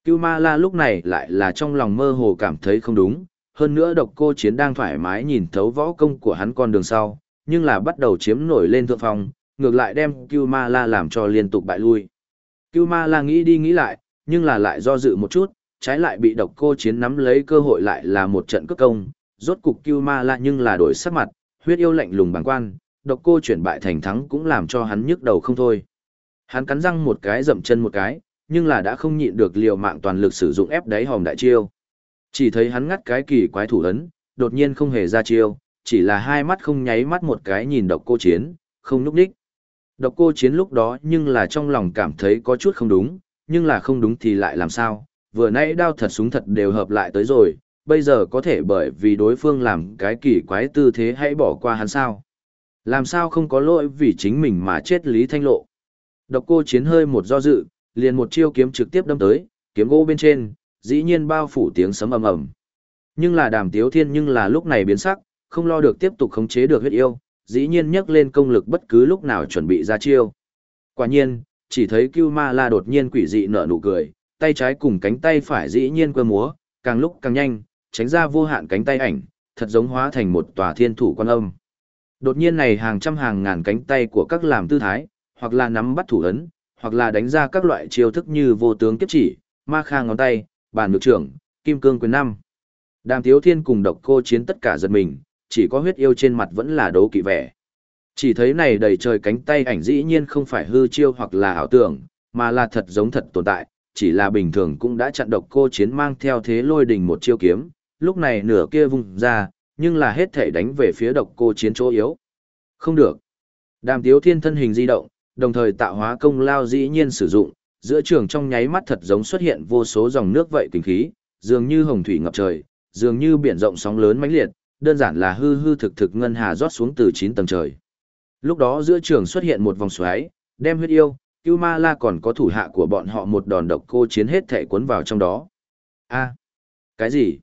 Cưu ma la lúc này lại là trong lòng mơ hồ cảm thấy không đúng, hơn nữa độc cô chiến đang thoải mái nhìn thấu võ công của hắn con đường sau, nhưng là bắt đầu chiếm nổi lên thượng phong, ngược lại đem Cưu ma la làm cho liên tục bại lui. Cưu ma la nghĩ đi nghĩ lại, nhưng là lại do dự một chút, trái lại bị độc cô chiến nắm lấy cơ hội lại là một trận cướp công, rốt cục Cưu ma la nhưng là đổi sắc mặt, huyết yêu lạnh lùng bằng quan, độc cô chuyển bại thành thắng cũng làm cho hắn nhức đầu không thôi. Hắn cắn răng một cái dậm chân một cái, nhưng là đã không nhịn được liều mạng toàn lực sử dụng ép đáy hòm đại chiêu. Chỉ thấy hắn ngắt cái kỳ quái thủ ấn, đột nhiên không hề ra chiêu, chỉ là hai mắt không nháy mắt một cái nhìn độc cô chiến, không núp đích. Độc cô chiến lúc đó nhưng là trong lòng cảm thấy có chút không đúng, nhưng là không đúng thì lại làm sao, vừa nãy đao thật súng thật đều hợp lại tới rồi, bây giờ có thể bởi vì đối phương làm cái kỳ quái tư thế hãy bỏ qua hắn sao. Làm sao không có lỗi vì chính mình mà chết Lý Thanh Lộ. Độc cô chiến hơi một do dự, liền một chiêu kiếm trực tiếp đâm tới, kiếm gỗ bên trên, dĩ nhiên bao phủ tiếng sấm ầm ầm. Nhưng là đàm tiếu thiên nhưng là lúc này biến sắc, không lo được tiếp tục khống chế được huyết yêu, dĩ nhiên nhấc lên công lực bất cứ lúc nào chuẩn bị ra chiêu. Quả nhiên, chỉ thấy Cưu Ma La đột nhiên quỷ dị nở nụ cười, tay trái cùng cánh tay phải dĩ nhiên quơ múa, càng lúc càng nhanh, tránh ra vô hạn cánh tay ảnh, thật giống hóa thành một tòa thiên thủ quan âm. Đột nhiên này hàng trăm hàng ngàn cánh tay của các làm tư thái, hoặc là nắm bắt thủ ấn, hoặc là đánh ra các loại chiêu thức như vô tướng kiếp chỉ, ma kha ngón tay, bàn ngược trưởng, kim cương quyền năm. Đàm Tiếu Thiên cùng độc cô chiến tất cả giật mình, chỉ có huyết yêu trên mặt vẫn là đố kỵ vẻ. Chỉ thấy này đầy trời cánh tay ảnh dĩ nhiên không phải hư chiêu hoặc là ảo tưởng, mà là thật giống thật tồn tại, chỉ là bình thường cũng đã chặn độc cô chiến mang theo thế lôi đình một chiêu kiếm, lúc này nửa kia vùng ra, nhưng là hết thể đánh về phía độc cô chiến chỗ yếu. Không được. Đàm Tiếu Thiên thân hình di động, đồng thời tạo hóa công lao dĩ nhiên sử dụng, giữa trường trong nháy mắt thật giống xuất hiện vô số dòng nước vậy kinh khí, dường như hồng thủy ngập trời, dường như biển rộng sóng lớn mãnh liệt, đơn giản là hư hư thực thực ngân hà rót xuống từ 9 tầng trời. Lúc đó giữa trường xuất hiện một vòng xoáy, đem huyết yêu, Cưu Ma La còn có thủ hạ của bọn họ một đòn độc cô chiến hết thể cuốn vào trong đó. A, cái gì?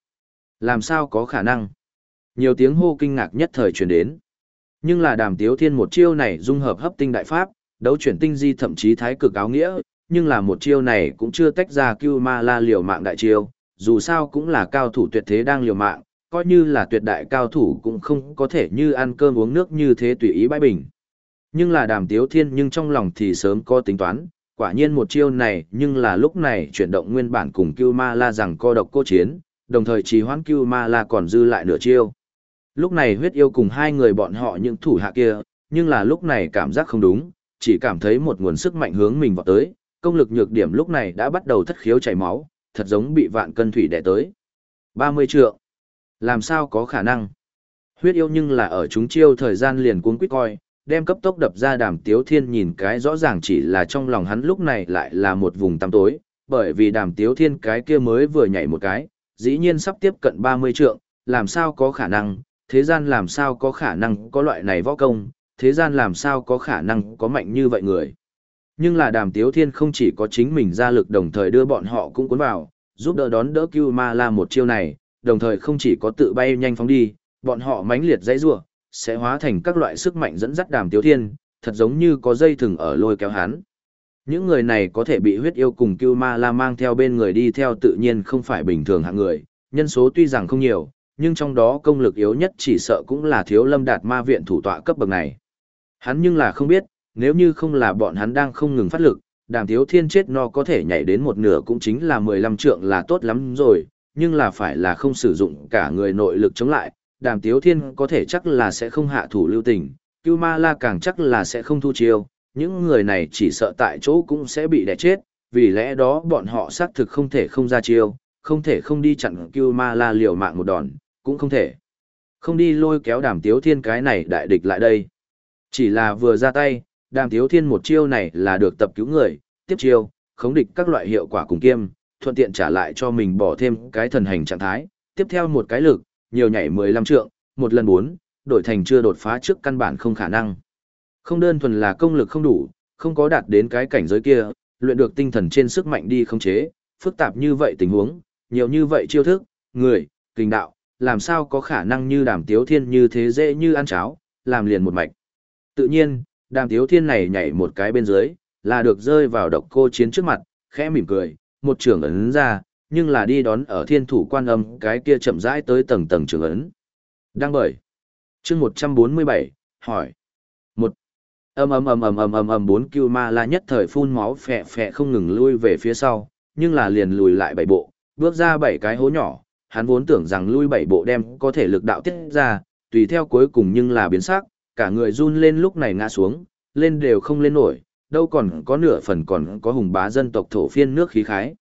Làm sao có khả năng? Nhiều tiếng hô kinh ngạc nhất thời truyền đến. Nhưng là đàm tiếu thiên một chiêu này dung hợp hấp tinh đại pháp, đấu chuyển tinh di thậm chí thái cực áo nghĩa, nhưng là một chiêu này cũng chưa tách ra cưu ma la liều mạng đại chiêu, dù sao cũng là cao thủ tuyệt thế đang liều mạng, coi như là tuyệt đại cao thủ cũng không có thể như ăn cơm uống nước như thế tùy ý bãi bình. Nhưng là đàm tiếu thiên nhưng trong lòng thì sớm có tính toán, quả nhiên một chiêu này nhưng là lúc này chuyển động nguyên bản cùng cưu ma la rằng co độc cô chiến, đồng thời trì hoãn cưu ma la còn dư lại nửa chiêu. Lúc này huyết yêu cùng hai người bọn họ những thủ hạ kia, nhưng là lúc này cảm giác không đúng, chỉ cảm thấy một nguồn sức mạnh hướng mình vào tới, công lực nhược điểm lúc này đã bắt đầu thất khiếu chảy máu, thật giống bị vạn cân thủy đè tới. 30 trượng. Làm sao có khả năng? Huyết yêu nhưng là ở chúng chiêu thời gian liền cuống quýt coi, đem cấp tốc đập ra đàm tiếu thiên nhìn cái rõ ràng chỉ là trong lòng hắn lúc này lại là một vùng tăm tối, bởi vì đàm tiếu thiên cái kia mới vừa nhảy một cái, dĩ nhiên sắp tiếp cận 30 trượng, làm sao có khả năng, thế gian làm sao có khả năng có loại này võ công, thế gian làm sao có khả năng có mạnh như vậy người. Nhưng là đàm tiếu thiên không chỉ có chính mình ra lực đồng thời đưa bọn họ cũng cuốn vào, giúp đỡ đón đỡ Cưu Ma La một chiêu này, đồng thời không chỉ có tự bay nhanh phóng đi, bọn họ mãnh liệt dãy rủa, sẽ hóa thành các loại sức mạnh dẫn dắt đàm tiếu thiên, thật giống như có dây thừng ở lôi kéo hắn. Những người này có thể bị huyết yêu cùng Cưu Ma La mang theo bên người đi theo tự nhiên không phải bình thường hạng người, nhân số tuy rằng không nhiều, nhưng trong đó công lực yếu nhất chỉ sợ cũng là thiếu lâm đạt ma viện thủ tọa cấp bậc này. Hắn nhưng là không biết, nếu như không là bọn hắn đang không ngừng phát lực, đàm thiếu thiên chết no có thể nhảy đến một nửa cũng chính là 15 trượng là tốt lắm rồi, nhưng là phải là không sử dụng cả người nội lực chống lại, đàm tiếu thiên có thể chắc là sẽ không hạ thủ lưu tình, Cưu Ma La càng chắc là sẽ không thu chiêu, những người này chỉ sợ tại chỗ cũng sẽ bị đẻ chết, vì lẽ đó bọn họ xác thực không thể không ra chiêu, không thể không đi chặn Cưu Ma La liều mạng một đòn, cũng không thể không đi lôi kéo đàm tiếu thiên cái này đại địch lại đây. Chỉ là vừa ra tay, đàm tiếu thiên một chiêu này là được tập cứu người, tiếp chiêu, khống địch các loại hiệu quả cùng kiêm, thuận tiện trả lại cho mình bỏ thêm cái thần hành trạng thái, tiếp theo một cái lực, nhiều nhảy 15 trượng, một lần 4, đổi thành chưa đột phá trước căn bản không khả năng. Không đơn thuần là công lực không đủ, không có đạt đến cái cảnh giới kia, luyện được tinh thần trên sức mạnh đi không chế, phức tạp như vậy tình huống, nhiều như vậy chiêu thức, người, kinh đạo, làm sao có khả năng như đàm tiếu thiên như thế dễ như ăn cháo, làm liền một mạch. Tự nhiên, đàm tiếu thiên này nhảy một cái bên dưới, là được rơi vào độc cô chiến trước mặt, khẽ mỉm cười, một trường ấn ra, nhưng là đi đón ở thiên thủ quan âm cái kia chậm rãi tới tầng tầng trường ấn. Đang bởi. chương 147, hỏi. một Âm âm âm âm âm âm âm bốn cưu ma la nhất thời phun máu phẹ phẹ không ngừng lui về phía sau, nhưng là liền lùi lại bảy bộ, bước ra bảy cái hố nhỏ, hắn vốn tưởng rằng lui bảy bộ đem có thể lực đạo tiết ra, tùy theo cuối cùng nhưng là biến sắc, cả người run lên lúc này ngã xuống, lên đều không lên nổi, đâu còn có nửa phần còn có hùng bá dân tộc thổ phiên nước khí khái.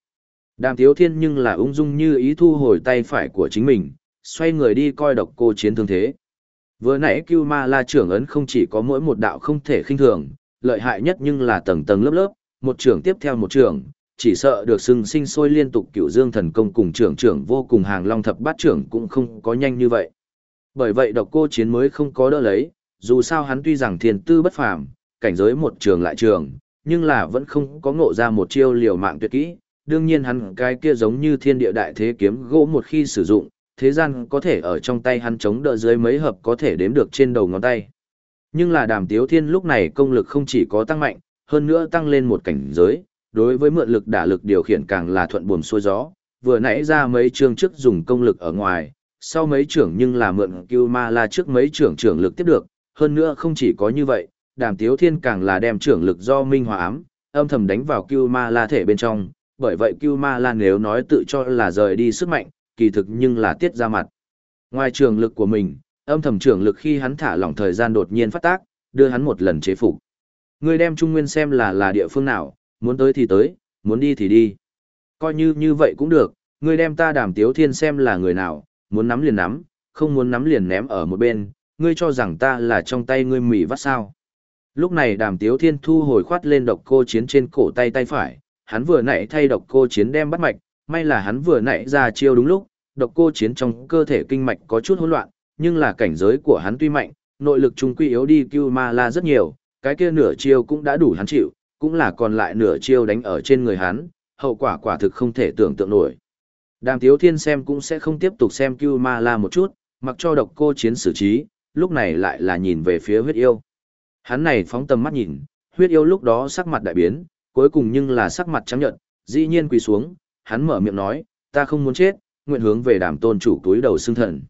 Đàm Tiếu Thiên nhưng là ung dung như ý thu hồi tay phải của chính mình, xoay người đi coi độc cô chiến thương thế. Vừa nãy Cưu Ma La trưởng ấn không chỉ có mỗi một đạo không thể khinh thường, lợi hại nhất nhưng là tầng tầng lớp lớp, một trưởng tiếp theo một trưởng, chỉ sợ được sưng sinh sôi liên tục cựu dương thần công cùng trưởng trưởng vô cùng hàng long thập bát trưởng cũng không có nhanh như vậy. Bởi vậy độc cô chiến mới không có đỡ lấy, dù sao hắn tuy rằng thiền tư bất phàm, cảnh giới một trường lại trường, nhưng là vẫn không có ngộ ra một chiêu liều mạng tuyệt kỹ. Đương nhiên hắn cái kia giống như thiên địa đại thế kiếm gỗ một khi sử dụng, thế gian có thể ở trong tay hắn chống đỡ dưới mấy hợp có thể đếm được trên đầu ngón tay. Nhưng là đàm tiếu thiên lúc này công lực không chỉ có tăng mạnh, hơn nữa tăng lên một cảnh giới, đối với mượn lực đả lực điều khiển càng là thuận buồm xuôi gió, vừa nãy ra mấy chương trước dùng công lực ở ngoài, sau mấy trưởng nhưng là mượn cưu ma la trước mấy trưởng trưởng lực tiếp được, hơn nữa không chỉ có như vậy, đàm tiếu thiên càng là đem trưởng lực do minh hòa ám, âm thầm đánh vào cưu ma la thể bên trong, bởi vậy cưu ma Lan nếu nói tự cho là rời đi sức mạnh, kỳ thực nhưng là tiết ra mặt. Ngoài trường lực của mình, âm thầm trưởng lực khi hắn thả lỏng thời gian đột nhiên phát tác, đưa hắn một lần chế phục. Người đem Trung Nguyên xem là là địa phương nào, muốn tới thì tới, muốn đi thì đi. Coi như như vậy cũng được, người đem ta đàm tiếu thiên xem là người nào, muốn nắm liền nắm, không muốn nắm liền ném ở một bên, ngươi cho rằng ta là trong tay ngươi mỉ vắt sao. Lúc này đàm tiếu thiên thu hồi khoát lên độc cô chiến trên cổ tay tay phải, hắn vừa nãy thay độc cô chiến đem bắt mạch, may là hắn vừa nãy ra chiêu đúng lúc, độc cô chiến trong cơ thể kinh mạch có chút hỗn loạn, nhưng là cảnh giới của hắn tuy mạnh, nội lực trung quy yếu đi Cưu Ma La rất nhiều, cái kia nửa chiêu cũng đã đủ hắn chịu, cũng là còn lại nửa chiêu đánh ở trên người hắn, hậu quả quả thực không thể tưởng tượng nổi. Đàm Tiếu Thiên xem cũng sẽ không tiếp tục xem Cưu Ma La một chút, mặc cho độc cô chiến xử trí, lúc này lại là nhìn về phía huyết yêu. Hắn này phóng tầm mắt nhìn, huyết yêu lúc đó sắc mặt đại biến, cuối cùng nhưng là sắc mặt trắng nhợt, dĩ nhiên quỳ xuống, hắn mở miệng nói, ta không muốn chết, nguyện hướng về đàm tôn chủ túi đầu xương thần.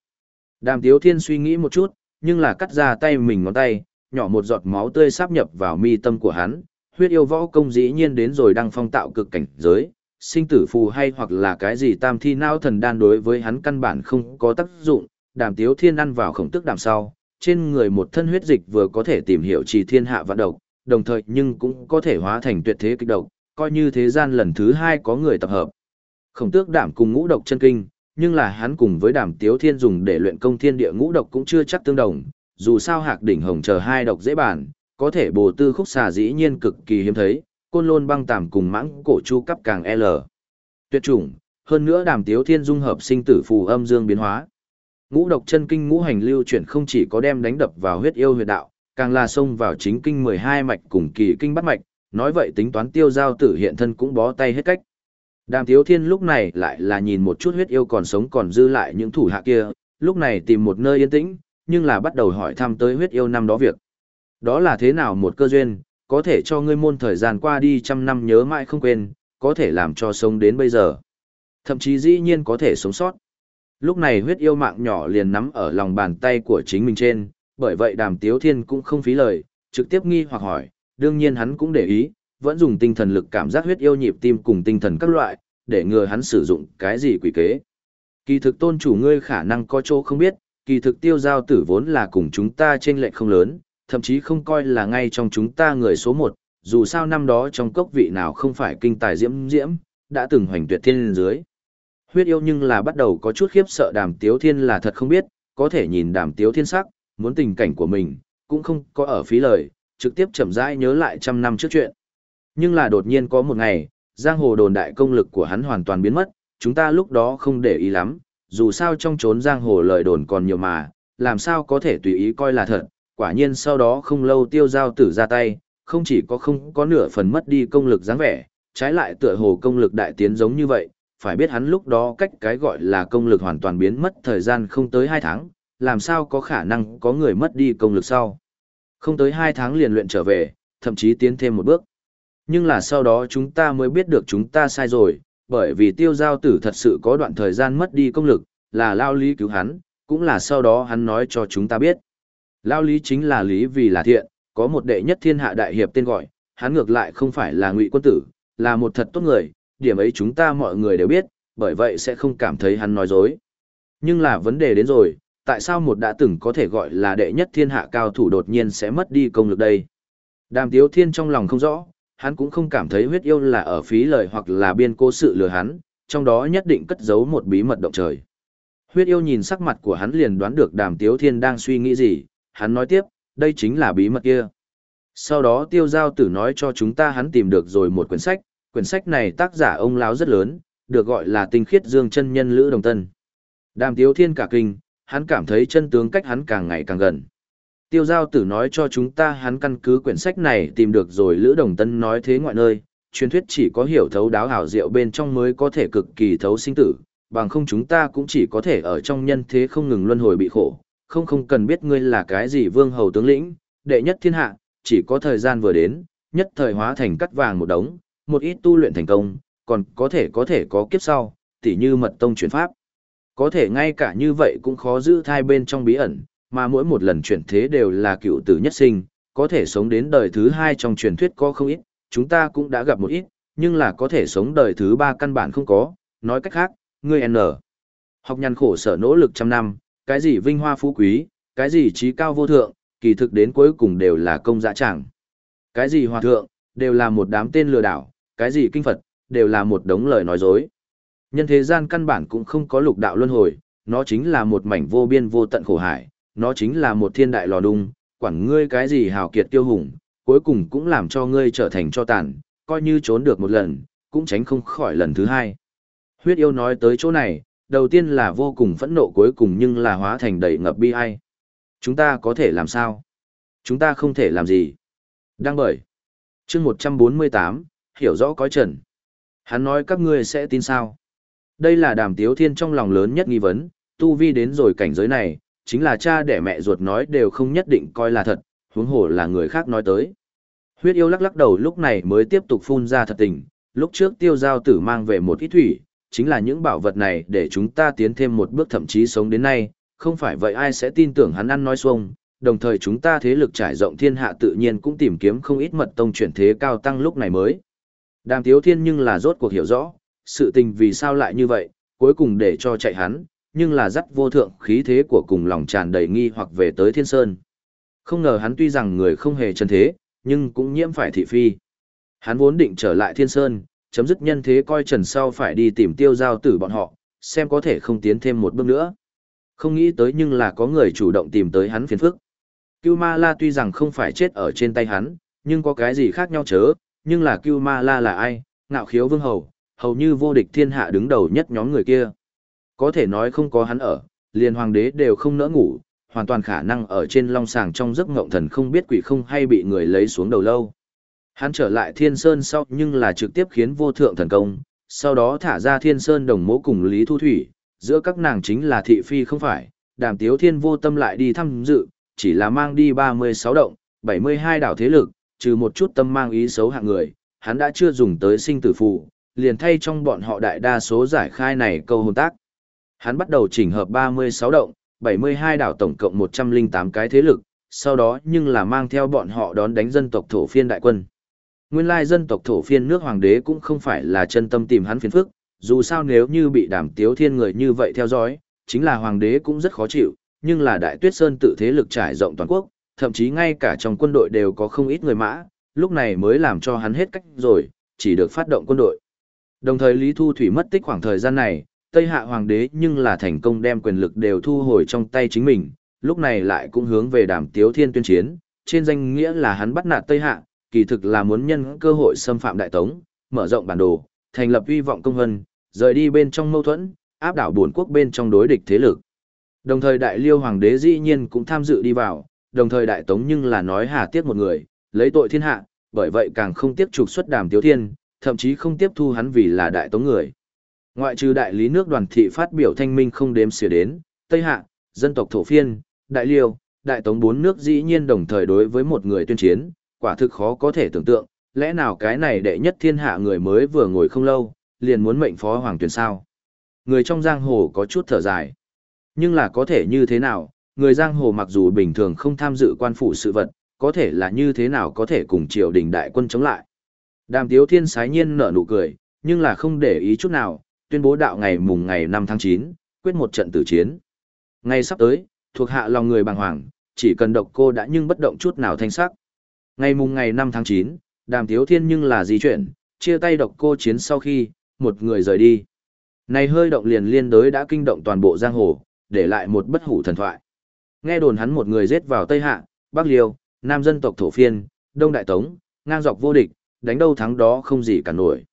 Đàm tiếu thiên suy nghĩ một chút, nhưng là cắt ra tay mình ngón tay, nhỏ một giọt máu tươi sáp nhập vào mi tâm của hắn, huyết yêu võ công dĩ nhiên đến rồi đang phong tạo cực cảnh giới, sinh tử phù hay hoặc là cái gì tam thi nao thần đan đối với hắn căn bản không có tác dụng, đàm tiếu thiên ăn vào khổng tức đàm sau, trên người một thân huyết dịch vừa có thể tìm hiểu trì thiên hạ vạn độc, đồng thời nhưng cũng có thể hóa thành tuyệt thế kích độc, coi như thế gian lần thứ hai có người tập hợp. Khổng tước đảm cùng ngũ độc chân kinh, nhưng là hắn cùng với đảm tiếu thiên dùng để luyện công thiên địa ngũ độc cũng chưa chắc tương đồng, dù sao hạc đỉnh hồng chờ hai độc dễ bản, có thể bồ tư khúc xà dĩ nhiên cực kỳ hiếm thấy, côn lôn băng tàm cùng mãng cổ chu cấp càng L. Tuyệt chủng, hơn nữa đàm tiếu thiên dung hợp sinh tử phù âm dương biến hóa. Ngũ độc chân kinh ngũ hành lưu chuyển không chỉ có đem đánh đập vào huyết yêu huyệt đạo, càng là xông vào chính kinh 12 mạch cùng kỳ kinh bắt mạch, nói vậy tính toán tiêu giao tử hiện thân cũng bó tay hết cách. Đàm Tiếu Thiên lúc này lại là nhìn một chút huyết yêu còn sống còn dư lại những thủ hạ kia, lúc này tìm một nơi yên tĩnh, nhưng là bắt đầu hỏi thăm tới huyết yêu năm đó việc. Đó là thế nào một cơ duyên, có thể cho ngươi môn thời gian qua đi trăm năm nhớ mãi không quên, có thể làm cho sống đến bây giờ. Thậm chí dĩ nhiên có thể sống sót. Lúc này huyết yêu mạng nhỏ liền nắm ở lòng bàn tay của chính mình trên, bởi vậy đàm tiếu thiên cũng không phí lời, trực tiếp nghi hoặc hỏi, đương nhiên hắn cũng để ý, vẫn dùng tinh thần lực cảm giác huyết yêu nhịp tim cùng tinh thần các loại, để ngừa hắn sử dụng cái gì quỷ kế. Kỳ thực tôn chủ ngươi khả năng có chỗ không biết, kỳ thực tiêu giao tử vốn là cùng chúng ta trên lệnh không lớn, thậm chí không coi là ngay trong chúng ta người số một, dù sao năm đó trong cốc vị nào không phải kinh tài diễm diễm, đã từng hoành tuyệt thiên dưới. Huyết yêu nhưng là bắt đầu có chút khiếp sợ đàm tiếu thiên là thật không biết, có thể nhìn đàm tiếu thiên sắc, muốn tình cảnh của mình, cũng không có ở phí lời, trực tiếp chậm rãi nhớ lại trăm năm trước chuyện. Nhưng là đột nhiên có một ngày, giang hồ đồn đại công lực của hắn hoàn toàn biến mất, chúng ta lúc đó không để ý lắm, dù sao trong trốn giang hồ lời đồn còn nhiều mà, làm sao có thể tùy ý coi là thật, quả nhiên sau đó không lâu tiêu giao tử ra tay, không chỉ có không có nửa phần mất đi công lực dáng vẻ, trái lại tựa hồ công lực đại tiến giống như vậy, phải biết hắn lúc đó cách cái gọi là công lực hoàn toàn biến mất thời gian không tới 2 tháng, làm sao có khả năng có người mất đi công lực sau. Không tới 2 tháng liền luyện trở về, thậm chí tiến thêm một bước. Nhưng là sau đó chúng ta mới biết được chúng ta sai rồi, bởi vì tiêu giao tử thật sự có đoạn thời gian mất đi công lực, là lao lý cứu hắn, cũng là sau đó hắn nói cho chúng ta biết. Lao lý chính là lý vì là thiện, có một đệ nhất thiên hạ đại hiệp tên gọi, hắn ngược lại không phải là ngụy quân tử, là một thật tốt người, điểm ấy chúng ta mọi người đều biết, bởi vậy sẽ không cảm thấy hắn nói dối. Nhưng là vấn đề đến rồi, tại sao một đã từng có thể gọi là đệ nhất thiên hạ cao thủ đột nhiên sẽ mất đi công lực đây? Đàm Tiếu Thiên trong lòng không rõ, hắn cũng không cảm thấy huyết yêu là ở phí lời hoặc là biên cố sự lừa hắn, trong đó nhất định cất giấu một bí mật động trời. Huyết yêu nhìn sắc mặt của hắn liền đoán được đàm tiếu thiên đang suy nghĩ gì, hắn nói tiếp, đây chính là bí mật kia. Sau đó tiêu giao tử nói cho chúng ta hắn tìm được rồi một quyển sách, quyển sách này tác giả ông lão rất lớn, được gọi là tinh khiết dương chân nhân Lữ Đồng Tân. Đàm tiếu thiên cả kinh, hắn cảm thấy chân tướng cách hắn càng ngày càng gần. Tiêu giao tử nói cho chúng ta hắn căn cứ quyển sách này tìm được rồi Lữ Đồng Tân nói thế ngoại nơi, truyền thuyết chỉ có hiểu thấu đáo hảo diệu bên trong mới có thể cực kỳ thấu sinh tử, bằng không chúng ta cũng chỉ có thể ở trong nhân thế không ngừng luân hồi bị khổ, không không cần biết ngươi là cái gì vương hầu tướng lĩnh, đệ nhất thiên hạ, chỉ có thời gian vừa đến, nhất thời hóa thành cắt vàng một đống, một ít tu luyện thành công, còn có thể có thể có kiếp sau, tỉ như mật tông chuyển pháp. Có thể ngay cả như vậy cũng khó giữ thai bên trong bí ẩn, mà mỗi một lần chuyển thế đều là cựu tử nhất sinh, có thể sống đến đời thứ hai trong truyền thuyết có không ít, chúng ta cũng đã gặp một ít, nhưng là có thể sống đời thứ ba căn bản không có, nói cách khác, ngươi N. Học nhằn khổ sở nỗ lực trăm năm, cái gì vinh hoa phú quý, cái gì trí cao vô thượng, kỳ thực đến cuối cùng đều là công dã chẳng. Cái gì hòa thượng, đều là một đám tên lừa đảo, cái gì kinh Phật, đều là một đống lời nói dối. Nhân thế gian căn bản cũng không có lục đạo luân hồi, nó chính là một mảnh vô biên vô tận khổ hải, nó chính là một thiên đại lò đung, quản ngươi cái gì hào kiệt tiêu hùng, cuối cùng cũng làm cho ngươi trở thành cho tàn, coi như trốn được một lần, cũng tránh không khỏi lần thứ hai. Huyết yêu nói tới chỗ này, đầu tiên là vô cùng phẫn nộ cuối cùng nhưng là hóa thành đầy ngập bi ai. Chúng ta có thể làm sao? Chúng ta không thể làm gì. Đăng bởi. chương 148, hiểu rõ có trần. Hắn nói các ngươi sẽ tin sao? Đây là đàm tiếu thiên trong lòng lớn nhất nghi vấn, tu vi đến rồi cảnh giới này, chính là cha đẻ mẹ ruột nói đều không nhất định coi là thật, huống hồ là người khác nói tới. Huyết yêu lắc lắc đầu lúc này mới tiếp tục phun ra thật tình, lúc trước tiêu giao tử mang về một ít thủy, chính là những bảo vật này để chúng ta tiến thêm một bước thậm chí sống đến nay, không phải vậy ai sẽ tin tưởng hắn ăn nói xuông, đồng thời chúng ta thế lực trải rộng thiên hạ tự nhiên cũng tìm kiếm không ít mật tông chuyển thế cao tăng lúc này mới. Đàm tiếu thiên nhưng là rốt cuộc hiểu rõ, sự tình vì sao lại như vậy, cuối cùng để cho chạy hắn, nhưng là dắt vô thượng khí thế của cùng lòng tràn đầy nghi hoặc về tới thiên sơn. Không ngờ hắn tuy rằng người không hề chân thế, nhưng cũng nhiễm phải thị phi. Hắn vốn định trở lại thiên sơn, chấm dứt nhân thế coi trần sau phải đi tìm tiêu giao tử bọn họ, xem có thể không tiến thêm một bước nữa. Không nghĩ tới nhưng là có người chủ động tìm tới hắn phiền phức. Cưu Ma La tuy rằng không phải chết ở trên tay hắn, nhưng có cái gì khác nhau chớ, nhưng là Cưu Ma La là ai, ngạo khiếu vương hầu, hầu như vô địch thiên hạ đứng đầu nhất nhóm người kia. Có thể nói không có hắn ở, liền hoàng đế đều không nỡ ngủ, hoàn toàn khả năng ở trên long sàng trong giấc ngộng thần không biết quỷ không hay bị người lấy xuống đầu lâu. Hắn trở lại thiên sơn sau nhưng là trực tiếp khiến vô thượng thần công, sau đó thả ra thiên sơn đồng mố cùng Lý Thu Thủy, giữa các nàng chính là thị phi không phải, đàm tiếu thiên vô tâm lại đi thăm dự, chỉ là mang đi 36 động, 72 đảo thế lực, trừ một chút tâm mang ý xấu hạng người, hắn đã chưa dùng tới sinh tử phù, liền thay trong bọn họ đại đa số giải khai này câu hồn tác. Hắn bắt đầu chỉnh hợp 36 động, 72 đảo tổng cộng 108 cái thế lực, sau đó nhưng là mang theo bọn họ đón đánh dân tộc thổ phiên đại quân. Nguyên lai dân tộc thổ phiên nước hoàng đế cũng không phải là chân tâm tìm hắn phiền phức, dù sao nếu như bị đàm tiếu thiên người như vậy theo dõi, chính là hoàng đế cũng rất khó chịu, nhưng là đại tuyết sơn tự thế lực trải rộng toàn quốc, thậm chí ngay cả trong quân đội đều có không ít người mã, lúc này mới làm cho hắn hết cách rồi, chỉ được phát động quân đội. Đồng thời Lý Thu Thủy mất tích khoảng thời gian này, Tây Hạ Hoàng đế nhưng là thành công đem quyền lực đều thu hồi trong tay chính mình, lúc này lại cũng hướng về đàm tiếu thiên tuyên chiến, trên danh nghĩa là hắn bắt nạt Tây Hạ, kỳ thực là muốn nhân cơ hội xâm phạm Đại Tống, mở rộng bản đồ, thành lập uy vọng công hân, rời đi bên trong mâu thuẫn, áp đảo bốn quốc bên trong đối địch thế lực. Đồng thời Đại Liêu Hoàng đế dĩ nhiên cũng tham dự đi vào, đồng thời Đại Tống nhưng là nói hà tiếc một người, lấy tội thiên hạ, bởi vậy càng không tiếc trục xuất đàm tiếu thiên, thậm chí không tiếp thu hắn vì là Đại Tống người. Ngoại trừ đại lý nước đoàn thị phát biểu thanh minh không đếm xỉa đến, Tây Hạ, dân tộc thổ phiên, Đại Liêu, Đại Tống bốn nước dĩ nhiên đồng thời đối với một người tuyên chiến, quả thực khó có thể tưởng tượng, lẽ nào cái này đệ nhất thiên hạ người mới vừa ngồi không lâu, liền muốn mệnh phó hoàng tuyển sao. Người trong giang hồ có chút thở dài. Nhưng là có thể như thế nào, người giang hồ mặc dù bình thường không tham dự quan phủ sự vật, có thể là như thế nào có thể cùng triều đình đại quân chống lại. Đàm tiếu thiên sái nhiên nở nụ cười, nhưng là không để ý chút nào, tuyên bố đạo ngày mùng ngày 5 tháng 9, quyết một trận tử chiến. Ngày sắp tới, thuộc hạ lòng người bàng hoàng, chỉ cần độc cô đã nhưng bất động chút nào thanh sắc. Ngày mùng ngày 5 tháng 9, đàm tiếu thiên nhưng là di chuyển, chia tay độc cô chiến sau khi, một người rời đi. Này hơi động liền liên đối đã kinh động toàn bộ giang hồ, để lại một bất hủ thần thoại. Nghe đồn hắn một người giết vào Tây Hạ, Bắc Liêu, Nam dân tộc thổ phiên, Đông Đại Tống, ngang dọc vô địch, đánh đâu thắng đó không gì cả nổi.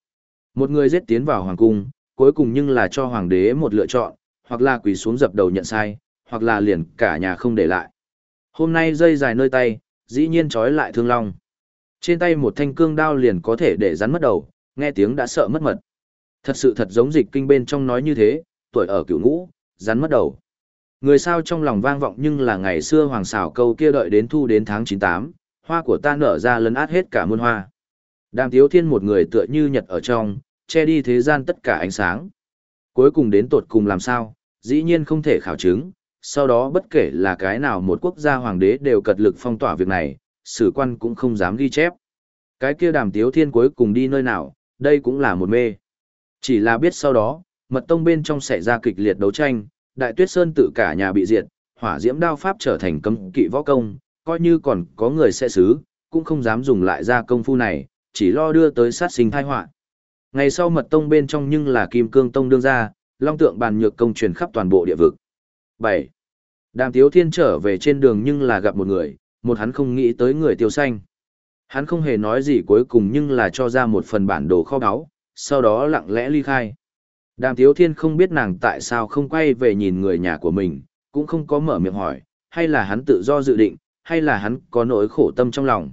Một người giết tiến vào hoàng cung, cuối cùng nhưng là cho hoàng đế một lựa chọn, hoặc là quỳ xuống dập đầu nhận sai, hoặc là liền cả nhà không để lại. Hôm nay dây dài nơi tay, dĩ nhiên trói lại thương long. Trên tay một thanh cương đao liền có thể để rắn mất đầu, nghe tiếng đã sợ mất mật. Thật sự thật giống dịch kinh bên trong nói như thế, tuổi ở cửu ngũ, rắn mất đầu. Người sao trong lòng vang vọng nhưng là ngày xưa hoàng xảo câu kia đợi đến thu đến tháng 98, hoa của ta nở ra lấn át hết cả muôn hoa. Đàm tiếu thiên một người tựa như nhật ở trong, che đi thế gian tất cả ánh sáng. Cuối cùng đến tột cùng làm sao, dĩ nhiên không thể khảo chứng, sau đó bất kể là cái nào một quốc gia hoàng đế đều cật lực phong tỏa việc này, sử quan cũng không dám ghi chép. Cái kia đàm tiếu thiên cuối cùng đi nơi nào, đây cũng là một mê. Chỉ là biết sau đó, mật tông bên trong xảy ra kịch liệt đấu tranh, đại tuyết sơn tự cả nhà bị diệt, hỏa diễm đao pháp trở thành cấm kỵ võ công, coi như còn có người sẽ xứ, cũng không dám dùng lại ra công phu này, chỉ lo đưa tới sát sinh thai họa Ngày sau mật tông bên trong nhưng là kim cương tông đương ra, long tượng bàn nhược công truyền khắp toàn bộ địa vực. bảy Đàm Tiếu Thiên trở về trên đường nhưng là gặp một người, một hắn không nghĩ tới người tiêu xanh. Hắn không hề nói gì cuối cùng nhưng là cho ra một phần bản đồ kho báu, sau đó lặng lẽ ly khai. Đàm Tiếu Thiên không biết nàng tại sao không quay về nhìn người nhà của mình, cũng không có mở miệng hỏi, hay là hắn tự do dự định, hay là hắn có nỗi khổ tâm trong lòng.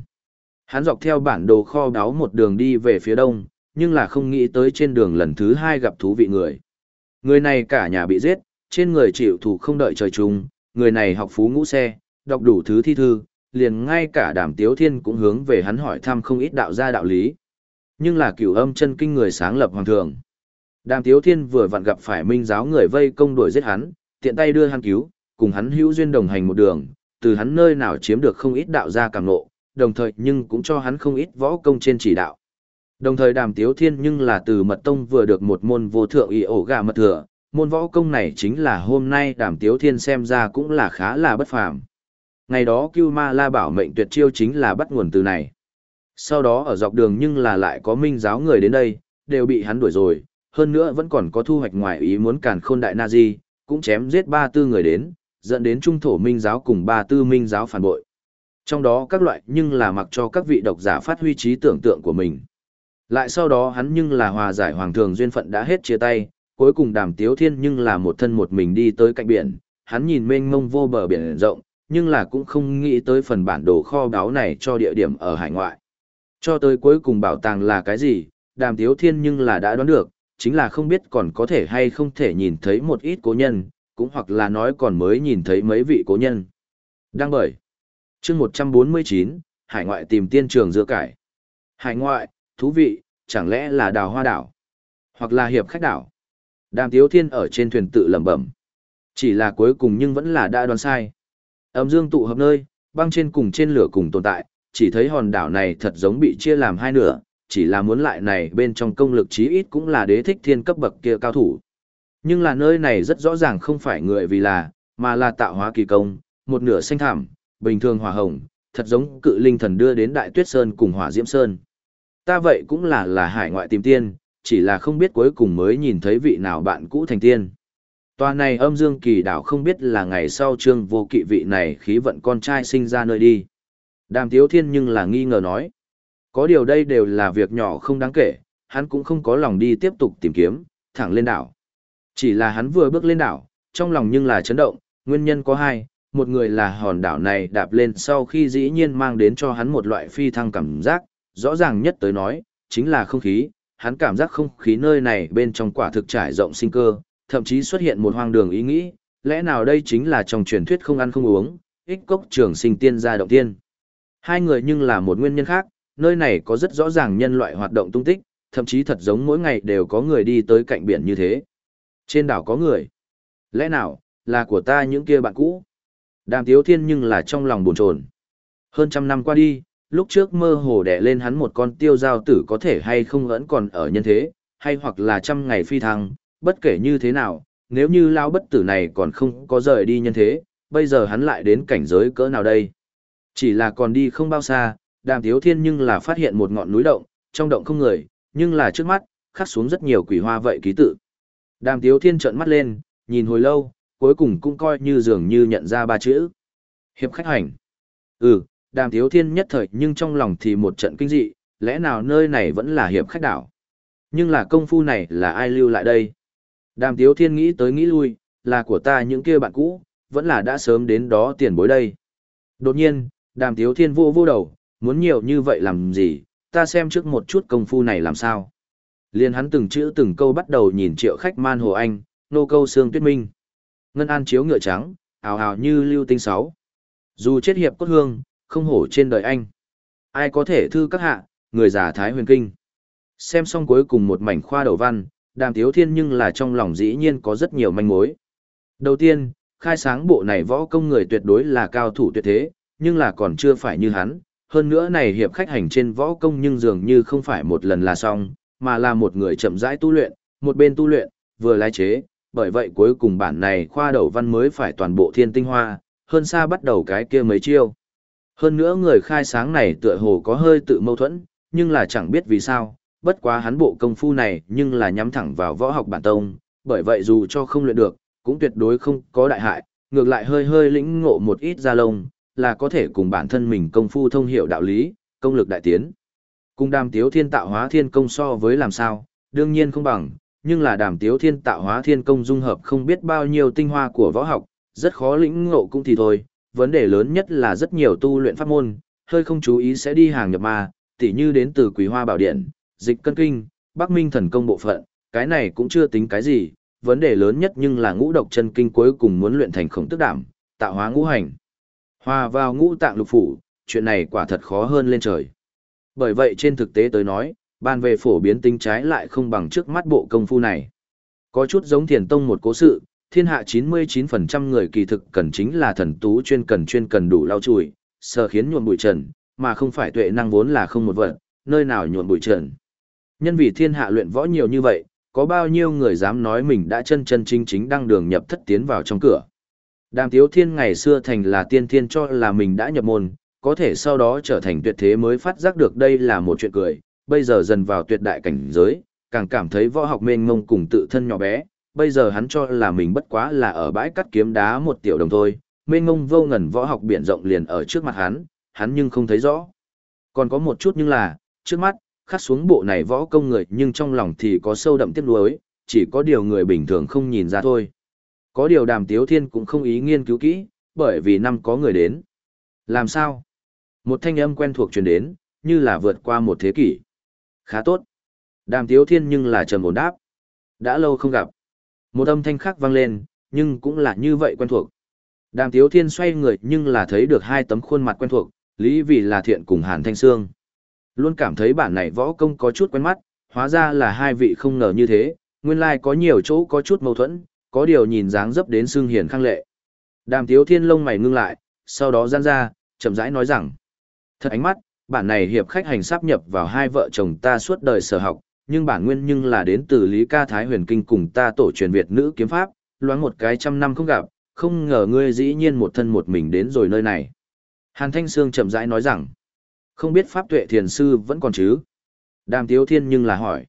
Hắn dọc theo bản đồ kho đáo một đường đi về phía đông, nhưng là không nghĩ tới trên đường lần thứ hai gặp thú vị người. Người này cả nhà bị giết, trên người chịu thủ không đợi trời chung, người này học phú ngũ xe, đọc đủ thứ thi thư, liền ngay cả đàm tiếu thiên cũng hướng về hắn hỏi thăm không ít đạo gia đạo lý. Nhưng là cửu âm chân kinh người sáng lập hoàng thường. Đàm tiếu thiên vừa vặn gặp phải minh giáo người vây công đuổi giết hắn, tiện tay đưa hắn cứu, cùng hắn hữu duyên đồng hành một đường, từ hắn nơi nào chiếm được không ít đạo gia càng nộ, đồng thời nhưng cũng cho hắn không ít võ công trên chỉ đạo. Đồng thời đàm tiếu thiên nhưng là từ mật tông vừa được một môn vô thượng y ổ gà mật thừa, môn võ công này chính là hôm nay đàm tiếu thiên xem ra cũng là khá là bất phàm. Ngày đó Cưu Ma La bảo mệnh tuyệt chiêu chính là bắt nguồn từ này. Sau đó ở dọc đường nhưng là lại có minh giáo người đến đây, đều bị hắn đuổi rồi, hơn nữa vẫn còn có thu hoạch ngoài ý muốn càn khôn đại na di, cũng chém giết ba tư người đến, dẫn đến trung thổ minh giáo cùng ba tư minh giáo phản bội. Trong đó các loại nhưng là mặc cho các vị độc giả phát huy trí tưởng tượng của mình. Lại sau đó hắn nhưng là hòa giải hoàng thường duyên phận đã hết chia tay, cuối cùng đàm tiếu thiên nhưng là một thân một mình đi tới cạnh biển, hắn nhìn mênh mông vô bờ biển rộng, nhưng là cũng không nghĩ tới phần bản đồ kho báu này cho địa điểm ở hải ngoại. Cho tới cuối cùng bảo tàng là cái gì, đàm tiếu thiên nhưng là đã đoán được, chính là không biết còn có thể hay không thể nhìn thấy một ít cố nhân, cũng hoặc là nói còn mới nhìn thấy mấy vị cố nhân. Đăng bởi chương 149, hải ngoại tìm tiên trường dưa cải. Hải ngoại, thú vị, chẳng lẽ là đào hoa đảo? Hoặc là hiệp khách đảo? Đàm Tiếu Thiên ở trên thuyền tự lẩm bẩm. Chỉ là cuối cùng nhưng vẫn là đã đoán sai. Âm dương tụ hợp nơi, băng trên cùng trên lửa cùng tồn tại, chỉ thấy hòn đảo này thật giống bị chia làm hai nửa, chỉ là muốn lại này bên trong công lực chí ít cũng là đế thích thiên cấp bậc kia cao thủ. Nhưng là nơi này rất rõ ràng không phải người vì là, mà là tạo hóa kỳ công, một nửa xanh thảm, bình thường hỏa hồng, thật giống cự linh thần đưa đến Đại Tuyết Sơn cùng Hỏa Diễm Sơn. Ta vậy cũng là là hải ngoại tìm tiên, chỉ là không biết cuối cùng mới nhìn thấy vị nào bạn cũ thành tiên. Tòa này âm dương kỳ đảo không biết là ngày sau trương vô kỵ vị này khí vận con trai sinh ra nơi đi. Đàm Tiếu Thiên nhưng là nghi ngờ nói. Có điều đây đều là việc nhỏ không đáng kể, hắn cũng không có lòng đi tiếp tục tìm kiếm, thẳng lên đảo. Chỉ là hắn vừa bước lên đảo, trong lòng nhưng là chấn động, nguyên nhân có hai, một người là hòn đảo này đạp lên sau khi dĩ nhiên mang đến cho hắn một loại phi thăng cảm giác, rõ ràng nhất tới nói, chính là không khí, hắn cảm giác không khí nơi này bên trong quả thực trải rộng sinh cơ, thậm chí xuất hiện một hoang đường ý nghĩ, lẽ nào đây chính là trong truyền thuyết không ăn không uống, ích cốc trường sinh tiên gia động tiên. Hai người nhưng là một nguyên nhân khác, nơi này có rất rõ ràng nhân loại hoạt động tung tích, thậm chí thật giống mỗi ngày đều có người đi tới cạnh biển như thế. Trên đảo có người. Lẽ nào, là của ta những kia bạn cũ? Đàm Tiếu Thiên nhưng là trong lòng buồn chồn. Hơn trăm năm qua đi, lúc trước mơ hồ đẻ lên hắn một con tiêu giao tử có thể hay không vẫn còn ở nhân thế, hay hoặc là trăm ngày phi thăng, bất kể như thế nào, nếu như lao bất tử này còn không có rời đi nhân thế, bây giờ hắn lại đến cảnh giới cỡ nào đây? Chỉ là còn đi không bao xa, đàm tiếu thiên nhưng là phát hiện một ngọn núi động, trong động không người, nhưng là trước mắt, khắc xuống rất nhiều quỷ hoa vậy ký tự. Đàm tiếu thiên trợn mắt lên, nhìn hồi lâu, cuối cùng cũng coi như dường như nhận ra ba chữ. Hiệp khách hành. Ừ, đàm thiếu thiên nhất thời nhưng trong lòng thì một trận kinh dị, lẽ nào nơi này vẫn là hiệp khách đảo. Nhưng là công phu này là ai lưu lại đây? Đàm thiếu thiên nghĩ tới nghĩ lui, là của ta những kia bạn cũ, vẫn là đã sớm đến đó tiền bối đây. Đột nhiên, đàm thiếu thiên vô vô đầu, muốn nhiều như vậy làm gì, ta xem trước một chút công phu này làm sao. Liên hắn từng chữ từng câu bắt đầu nhìn triệu khách man hồ anh, nô câu xương tuyết minh. Ngân an chiếu ngựa trắng, ào ào như lưu tinh sáu. Dù chết hiệp cốt hương, không hổ trên đời anh. Ai có thể thư các hạ, người giả thái huyền kinh. Xem xong cuối cùng một mảnh khoa đầu văn, đàm tiếu thiên nhưng là trong lòng dĩ nhiên có rất nhiều manh mối. Đầu tiên, khai sáng bộ này võ công người tuyệt đối là cao thủ tuyệt thế, nhưng là còn chưa phải như hắn. Hơn nữa này hiệp khách hành trên võ công nhưng dường như không phải một lần là xong, mà là một người chậm rãi tu luyện, một bên tu luyện, vừa lái chế, bởi vậy cuối cùng bản này khoa đầu văn mới phải toàn bộ thiên tinh hoa, hơn xa bắt đầu cái kia mấy chiêu. Hơn nữa người khai sáng này tựa hồ có hơi tự mâu thuẫn, nhưng là chẳng biết vì sao, bất quá hắn bộ công phu này nhưng là nhắm thẳng vào võ học bản tông, bởi vậy dù cho không luyện được, cũng tuyệt đối không có đại hại, ngược lại hơi hơi lĩnh ngộ một ít ra lông, là có thể cùng bản thân mình công phu thông hiểu đạo lý, công lực đại tiến. Cùng đàm tiếu thiên tạo hóa thiên công so với làm sao, đương nhiên không bằng, nhưng là đàm tiếu thiên tạo hóa thiên công dung hợp không biết bao nhiêu tinh hoa của võ học, rất khó lĩnh ngộ cũng thì thôi, vấn đề lớn nhất là rất nhiều tu luyện pháp môn, hơi không chú ý sẽ đi hàng nhập ma, tỉ như đến từ quý hoa bảo điện, dịch cân kinh, bắc minh thần công bộ phận, cái này cũng chưa tính cái gì, vấn đề lớn nhất nhưng là ngũ độc chân kinh cuối cùng muốn luyện thành khổng tức đảm, tạo hóa ngũ hành. Hòa vào ngũ tạng lục phủ, chuyện này quả thật khó hơn lên trời. Bởi vậy trên thực tế tới nói, ban về phổ biến tính trái lại không bằng trước mắt bộ công phu này. Có chút giống thiền tông một cố sự, thiên hạ 99% người kỳ thực cần chính là thần tú chuyên cần chuyên cần đủ lau chùi, sờ khiến nhuộm bụi trần, mà không phải tuệ năng vốn là không một vật, nơi nào nhuộm bụi trần. Nhân vì thiên hạ luyện võ nhiều như vậy, có bao nhiêu người dám nói mình đã chân chân chính chính đăng đường nhập thất tiến vào trong cửa. Đàm Tiếu Thiên ngày xưa thành là tiên thiên cho là mình đã nhập môn, có thể sau đó trở thành tuyệt thế mới phát giác được đây là một chuyện cười, bây giờ dần vào tuyệt đại cảnh giới, càng cảm thấy võ học mênh mông cùng tự thân nhỏ bé, bây giờ hắn cho là mình bất quá là ở bãi cắt kiếm đá một tiểu đồng thôi, mênh mông vô ngần võ học biển rộng liền ở trước mặt hắn, hắn nhưng không thấy rõ. Còn có một chút nhưng là, trước mắt, khắc xuống bộ này võ công người nhưng trong lòng thì có sâu đậm tiếc nuối, chỉ có điều người bình thường không nhìn ra thôi. Có điều đàm tiếu thiên cũng không ý nghiên cứu kỹ, bởi vì năm có người đến. Làm sao? Một thanh âm quen thuộc truyền đến, như là vượt qua một thế kỷ. Khá tốt. Đàm tiếu thiên nhưng là trầm ổn đáp. Đã lâu không gặp. Một âm thanh khác vang lên, nhưng cũng là như vậy quen thuộc. Đàm tiếu thiên xoay người nhưng là thấy được hai tấm khuôn mặt quen thuộc, Lý vì là thiện cùng Hàn Thanh Sương. Luôn cảm thấy bản này võ công có chút quen mắt, hóa ra là hai vị không ngờ như thế, nguyên lai có nhiều chỗ có chút mâu thuẫn, có điều nhìn dáng dấp đến xương hiền khang lệ. Đàm tiếu thiên lông mày ngưng lại, sau đó gian ra, chậm rãi nói rằng, thật ánh mắt, bản này hiệp khách hành sáp nhập vào hai vợ chồng ta suốt đời sở học, nhưng bản nguyên nhưng là đến từ Lý Ca Thái huyền kinh cùng ta tổ truyền Việt nữ kiếm pháp, loáng một cái trăm năm không gặp, không ngờ ngươi dĩ nhiên một thân một mình đến rồi nơi này. Hàn Thanh Sương chậm rãi nói rằng, không biết Pháp Tuệ Thiền Sư vẫn còn chứ? Đàm Tiếu Thiên nhưng là hỏi.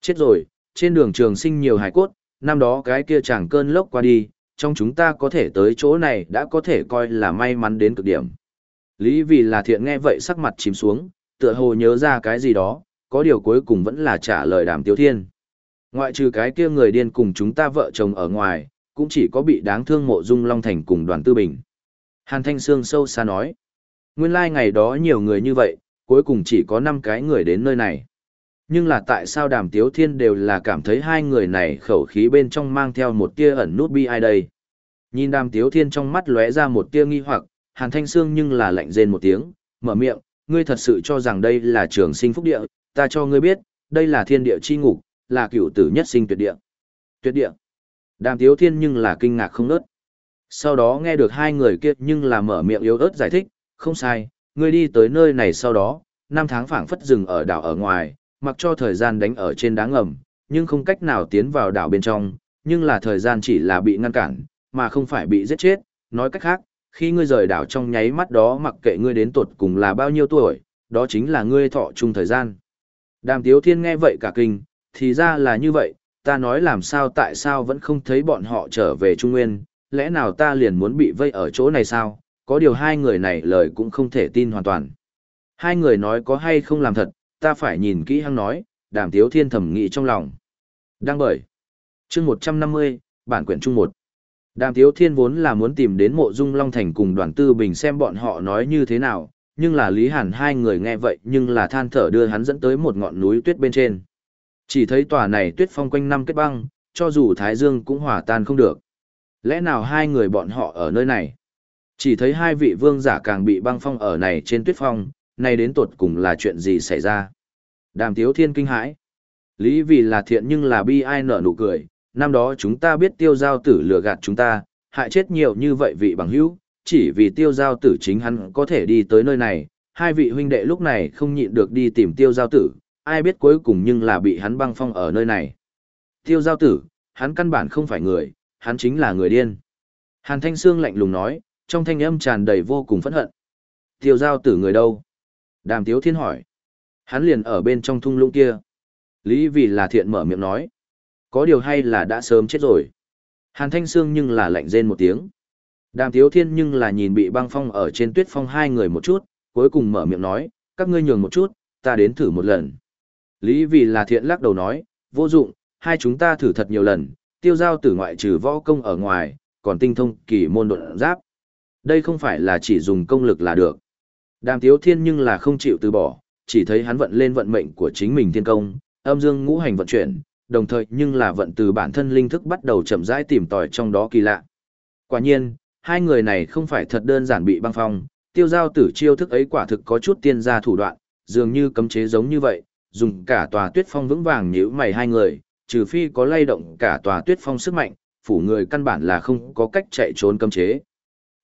Chết rồi, trên đường trường sinh nhiều hải cốt, năm đó cái kia chẳng cơn lốc qua đi, trong chúng ta có thể tới chỗ này đã có thể coi là may mắn đến cực điểm. Lý vì là thiện nghe vậy sắc mặt chìm xuống, tựa hồ nhớ ra cái gì đó, có điều cuối cùng vẫn là trả lời đàm tiếu thiên. Ngoại trừ cái kia người điên cùng chúng ta vợ chồng ở ngoài, cũng chỉ có bị đáng thương mộ dung Long Thành cùng đoàn tư bình. Hàn Thanh Sương sâu xa nói. Nguyên lai like ngày đó nhiều người như vậy, cuối cùng chỉ có 5 cái người đến nơi này. Nhưng là tại sao đàm tiếu thiên đều là cảm thấy hai người này khẩu khí bên trong mang theo một tia ẩn nút bi ai đây. Nhìn đàm tiếu thiên trong mắt lóe ra một tia nghi hoặc, hàn thanh Sương nhưng là lạnh rên một tiếng, mở miệng, ngươi thật sự cho rằng đây là trường sinh phúc địa, ta cho ngươi biết, đây là thiên địa chi ngục, là cửu tử nhất sinh tuyệt địa. Tuyệt địa. Đàm tiếu thiên nhưng là kinh ngạc không nớt. Sau đó nghe được hai người kia nhưng là mở miệng yếu ớt giải thích, không sai, ngươi đi tới nơi này sau đó, năm tháng phảng phất rừng ở đảo ở ngoài, mặc cho thời gian đánh ở trên đá ngầm, nhưng không cách nào tiến vào đảo bên trong, nhưng là thời gian chỉ là bị ngăn cản, mà không phải bị giết chết. Nói cách khác, khi ngươi rời đảo trong nháy mắt đó mặc kệ ngươi đến tột cùng là bao nhiêu tuổi, đó chính là ngươi thọ chung thời gian. Đàm Tiếu Thiên nghe vậy cả kinh, thì ra là như vậy, ta nói làm sao tại sao vẫn không thấy bọn họ trở về Trung Nguyên, lẽ nào ta liền muốn bị vây ở chỗ này sao, có điều hai người này lời cũng không thể tin hoàn toàn. Hai người nói có hay không làm thật, ta phải nhìn kỹ hăng nói, đàm tiếu thiên thẩm nghĩ trong lòng. Đang bởi. chương 150, bản quyển trung 1. Đàm tiếu thiên vốn là muốn tìm đến mộ dung Long Thành cùng đoàn tư bình xem bọn họ nói như thế nào, nhưng là Lý Hàn hai người nghe vậy nhưng là than thở đưa hắn dẫn tới một ngọn núi tuyết bên trên. Chỉ thấy tòa này tuyết phong quanh năm kết băng, cho dù Thái Dương cũng hòa tan không được. Lẽ nào hai người bọn họ ở nơi này? Chỉ thấy hai vị vương giả càng bị băng phong ở này trên tuyết phong, nay đến tột cùng là chuyện gì xảy ra. Đàm tiếu thiên kinh hãi. Lý vì là thiện nhưng là bi ai nở nụ cười, năm đó chúng ta biết tiêu giao tử lừa gạt chúng ta, hại chết nhiều như vậy vị bằng hữu, chỉ vì tiêu giao tử chính hắn có thể đi tới nơi này, hai vị huynh đệ lúc này không nhịn được đi tìm tiêu giao tử, ai biết cuối cùng nhưng là bị hắn băng phong ở nơi này. Tiêu giao tử, hắn căn bản không phải người, hắn chính là người điên. Hàn Thanh Sương lạnh lùng nói, trong thanh âm tràn đầy vô cùng phẫn hận. Tiêu giao tử người đâu? Đàm Tiếu Thiên hỏi. Hắn liền ở bên trong thung lũng kia. Lý vì là thiện mở miệng nói. Có điều hay là đã sớm chết rồi. Hàn Thanh Sương nhưng là lạnh rên một tiếng. Đàm Tiếu Thiên nhưng là nhìn bị băng phong ở trên tuyết phong hai người một chút, cuối cùng mở miệng nói, các ngươi nhường một chút, ta đến thử một lần. Lý vì là thiện lắc đầu nói, vô dụng, hai chúng ta thử thật nhiều lần, tiêu giao tử ngoại trừ võ công ở ngoài, còn tinh thông kỳ môn độn giáp. Đây không phải là chỉ dùng công lực là được. Đàm Tiếu Thiên nhưng là không chịu từ bỏ, chỉ thấy hắn vận lên vận mệnh của chính mình thiên công, âm dương ngũ hành vận chuyển, đồng thời nhưng là vận từ bản thân linh thức bắt đầu chậm rãi tìm tòi trong đó kỳ lạ. Quả nhiên, hai người này không phải thật đơn giản bị băng phong, tiêu giao tử chiêu thức ấy quả thực có chút tiên gia thủ đoạn, dường như cấm chế giống như vậy, dùng cả tòa tuyết phong vững vàng nhíu mày hai người, trừ phi có lay động cả tòa tuyết phong sức mạnh, phủ người căn bản là không có cách chạy trốn cấm chế.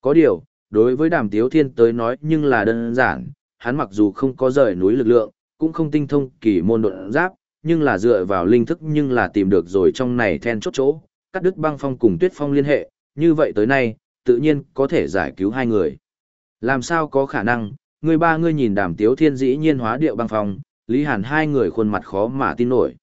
Có điều, đối với đàm tiếu thiên tới nói nhưng là đơn giản, hắn mặc dù không có rời núi lực lượng, cũng không tinh thông kỳ môn độn giáp, nhưng là dựa vào linh thức nhưng là tìm được rồi trong này then chốt chỗ, cắt đứt băng phong cùng tuyết phong liên hệ, như vậy tới nay, tự nhiên có thể giải cứu hai người. Làm sao có khả năng, người ba ngươi nhìn đàm tiếu thiên dĩ nhiên hóa điệu băng phong, lý hàn hai người khuôn mặt khó mà tin nổi.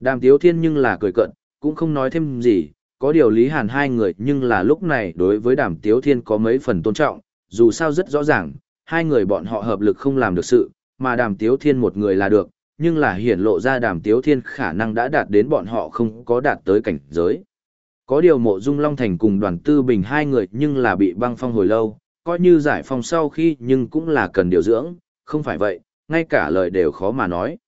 Đàm tiếu thiên nhưng là cười cận, cũng không nói thêm gì, có điều lý hàn hai người nhưng là lúc này đối với đàm tiếu thiên có mấy phần tôn trọng, dù sao rất rõ ràng, hai người bọn họ hợp lực không làm được sự, mà đàm tiếu thiên một người là được, nhưng là hiển lộ ra đàm tiếu thiên khả năng đã đạt đến bọn họ không có đạt tới cảnh giới. Có điều mộ dung Long Thành cùng đoàn tư bình hai người nhưng là bị băng phong hồi lâu, coi như giải phong sau khi nhưng cũng là cần điều dưỡng, không phải vậy, ngay cả lời đều khó mà nói.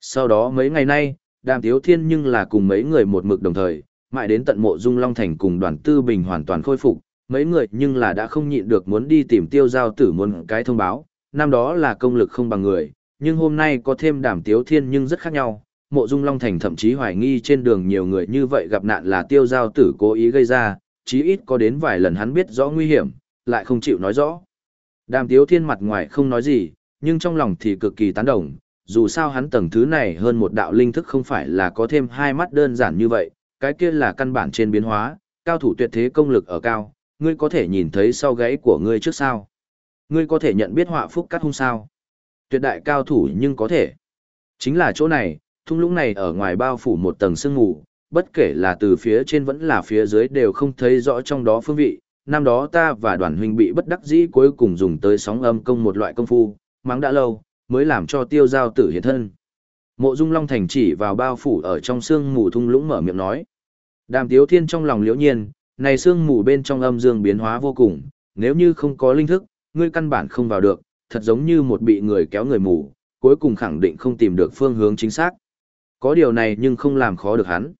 Sau đó mấy ngày nay, đàm tiếu thiên nhưng là cùng mấy người một mực đồng thời, mãi đến tận mộ dung Long Thành cùng đoàn tư bình hoàn toàn khôi phục, mấy người nhưng là đã không nhịn được muốn đi tìm tiêu giao tử muốn cái thông báo, năm đó là công lực không bằng người, nhưng hôm nay có thêm đàm tiếu thiên nhưng rất khác nhau. Mộ Dung Long Thành thậm chí hoài nghi trên đường nhiều người như vậy gặp nạn là tiêu giao tử cố ý gây ra, chí ít có đến vài lần hắn biết rõ nguy hiểm, lại không chịu nói rõ. Đàm tiếu thiên mặt ngoài không nói gì, nhưng trong lòng thì cực kỳ tán đồng, dù sao hắn tầng thứ này hơn một đạo linh thức không phải là có thêm hai mắt đơn giản như vậy, cái kia là căn bản trên biến hóa, cao thủ tuyệt thế công lực ở cao, ngươi có thể nhìn thấy sau gáy của ngươi trước sao. Ngươi có thể nhận biết họa phúc cắt hung sao. Tuyệt đại cao thủ nhưng có thể. Chính là chỗ này, thung lũng này ở ngoài bao phủ một tầng sương mù, bất kể là từ phía trên vẫn là phía dưới đều không thấy rõ trong đó phương vị. Năm đó ta và đoàn huynh bị bất đắc dĩ cuối cùng dùng tới sóng âm công một loại công phu, mắng đã lâu, mới làm cho tiêu giao tử hiện thân. Mộ Dung Long Thành chỉ vào bao phủ ở trong sương mù thung lũng mở miệng nói. Đàm Tiếu Thiên trong lòng liễu nhiên, này sương mù bên trong âm dương biến hóa vô cùng, nếu như không có linh thức, ngươi căn bản không vào được, thật giống như một bị người kéo người mù, cuối cùng khẳng định không tìm được phương hướng chính xác. Có điều này nhưng không làm khó được hắn.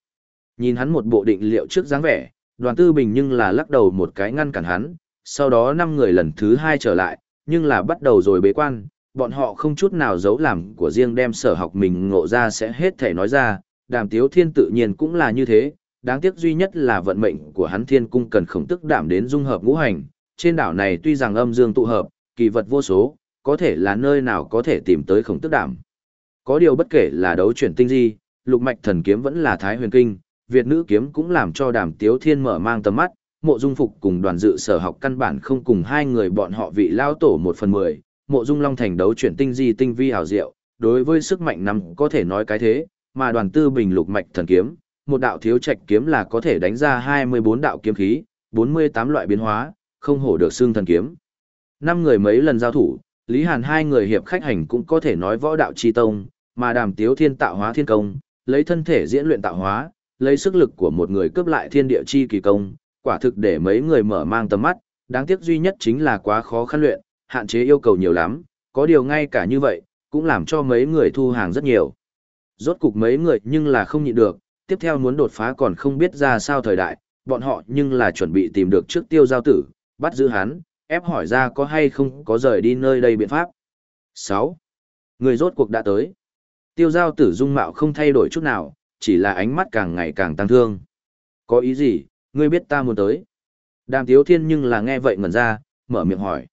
Nhìn hắn một bộ định liệu trước dáng vẻ, đoàn tư bình nhưng là lắc đầu một cái ngăn cản hắn, sau đó năm người lần thứ hai trở lại, nhưng là bắt đầu rồi bế quan, bọn họ không chút nào giấu làm của riêng đem sở học mình ngộ ra sẽ hết thể nói ra, đàm tiếu thiên tự nhiên cũng là như thế, đáng tiếc duy nhất là vận mệnh của hắn thiên cung cần khổng tức đảm đến dung hợp ngũ hành, trên đảo này tuy rằng âm dương tụ hợp, kỳ vật vô số, có thể là nơi nào có thể tìm tới khổng tức đảm. Có điều bất kể là đấu chuyển tinh di, lục mạch thần kiếm vẫn là thái huyền kinh, Việt nữ kiếm cũng làm cho đàm tiếu thiên mở mang tầm mắt, mộ dung phục cùng đoàn dự sở học căn bản không cùng hai người bọn họ vị lao tổ một phần mười, mộ dung long thành đấu chuyển tinh di tinh vi hảo diệu, đối với sức mạnh nằm có thể nói cái thế, mà đoàn tư bình lục mạch thần kiếm, một đạo thiếu trạch kiếm là có thể đánh ra 24 đạo kiếm khí, 48 loại biến hóa, không hổ được xương thần kiếm. Năm người mấy lần giao thủ, Lý Hàn hai người hiệp khách hành cũng có thể nói võ đạo chi tông, mà đàm tiếu thiên tạo hóa thiên công, lấy thân thể diễn luyện tạo hóa, lấy sức lực của một người cướp lại thiên địa chi kỳ công, quả thực để mấy người mở mang tầm mắt, đáng tiếc duy nhất chính là quá khó khăn luyện, hạn chế yêu cầu nhiều lắm, có điều ngay cả như vậy, cũng làm cho mấy người thu hàng rất nhiều. Rốt cục mấy người nhưng là không nhịn được, tiếp theo muốn đột phá còn không biết ra sao thời đại, bọn họ nhưng là chuẩn bị tìm được trước tiêu giao tử, bắt giữ hắn, ép hỏi ra có hay không có rời đi nơi đây biện pháp. 6. Người rốt cuộc đã tới. Tiêu giao tử dung mạo không thay đổi chút nào, chỉ là ánh mắt càng ngày càng tăng thương. Có ý gì, ngươi biết ta muốn tới. Đàm tiếu thiên nhưng là nghe vậy ngẩn ra, mở miệng hỏi.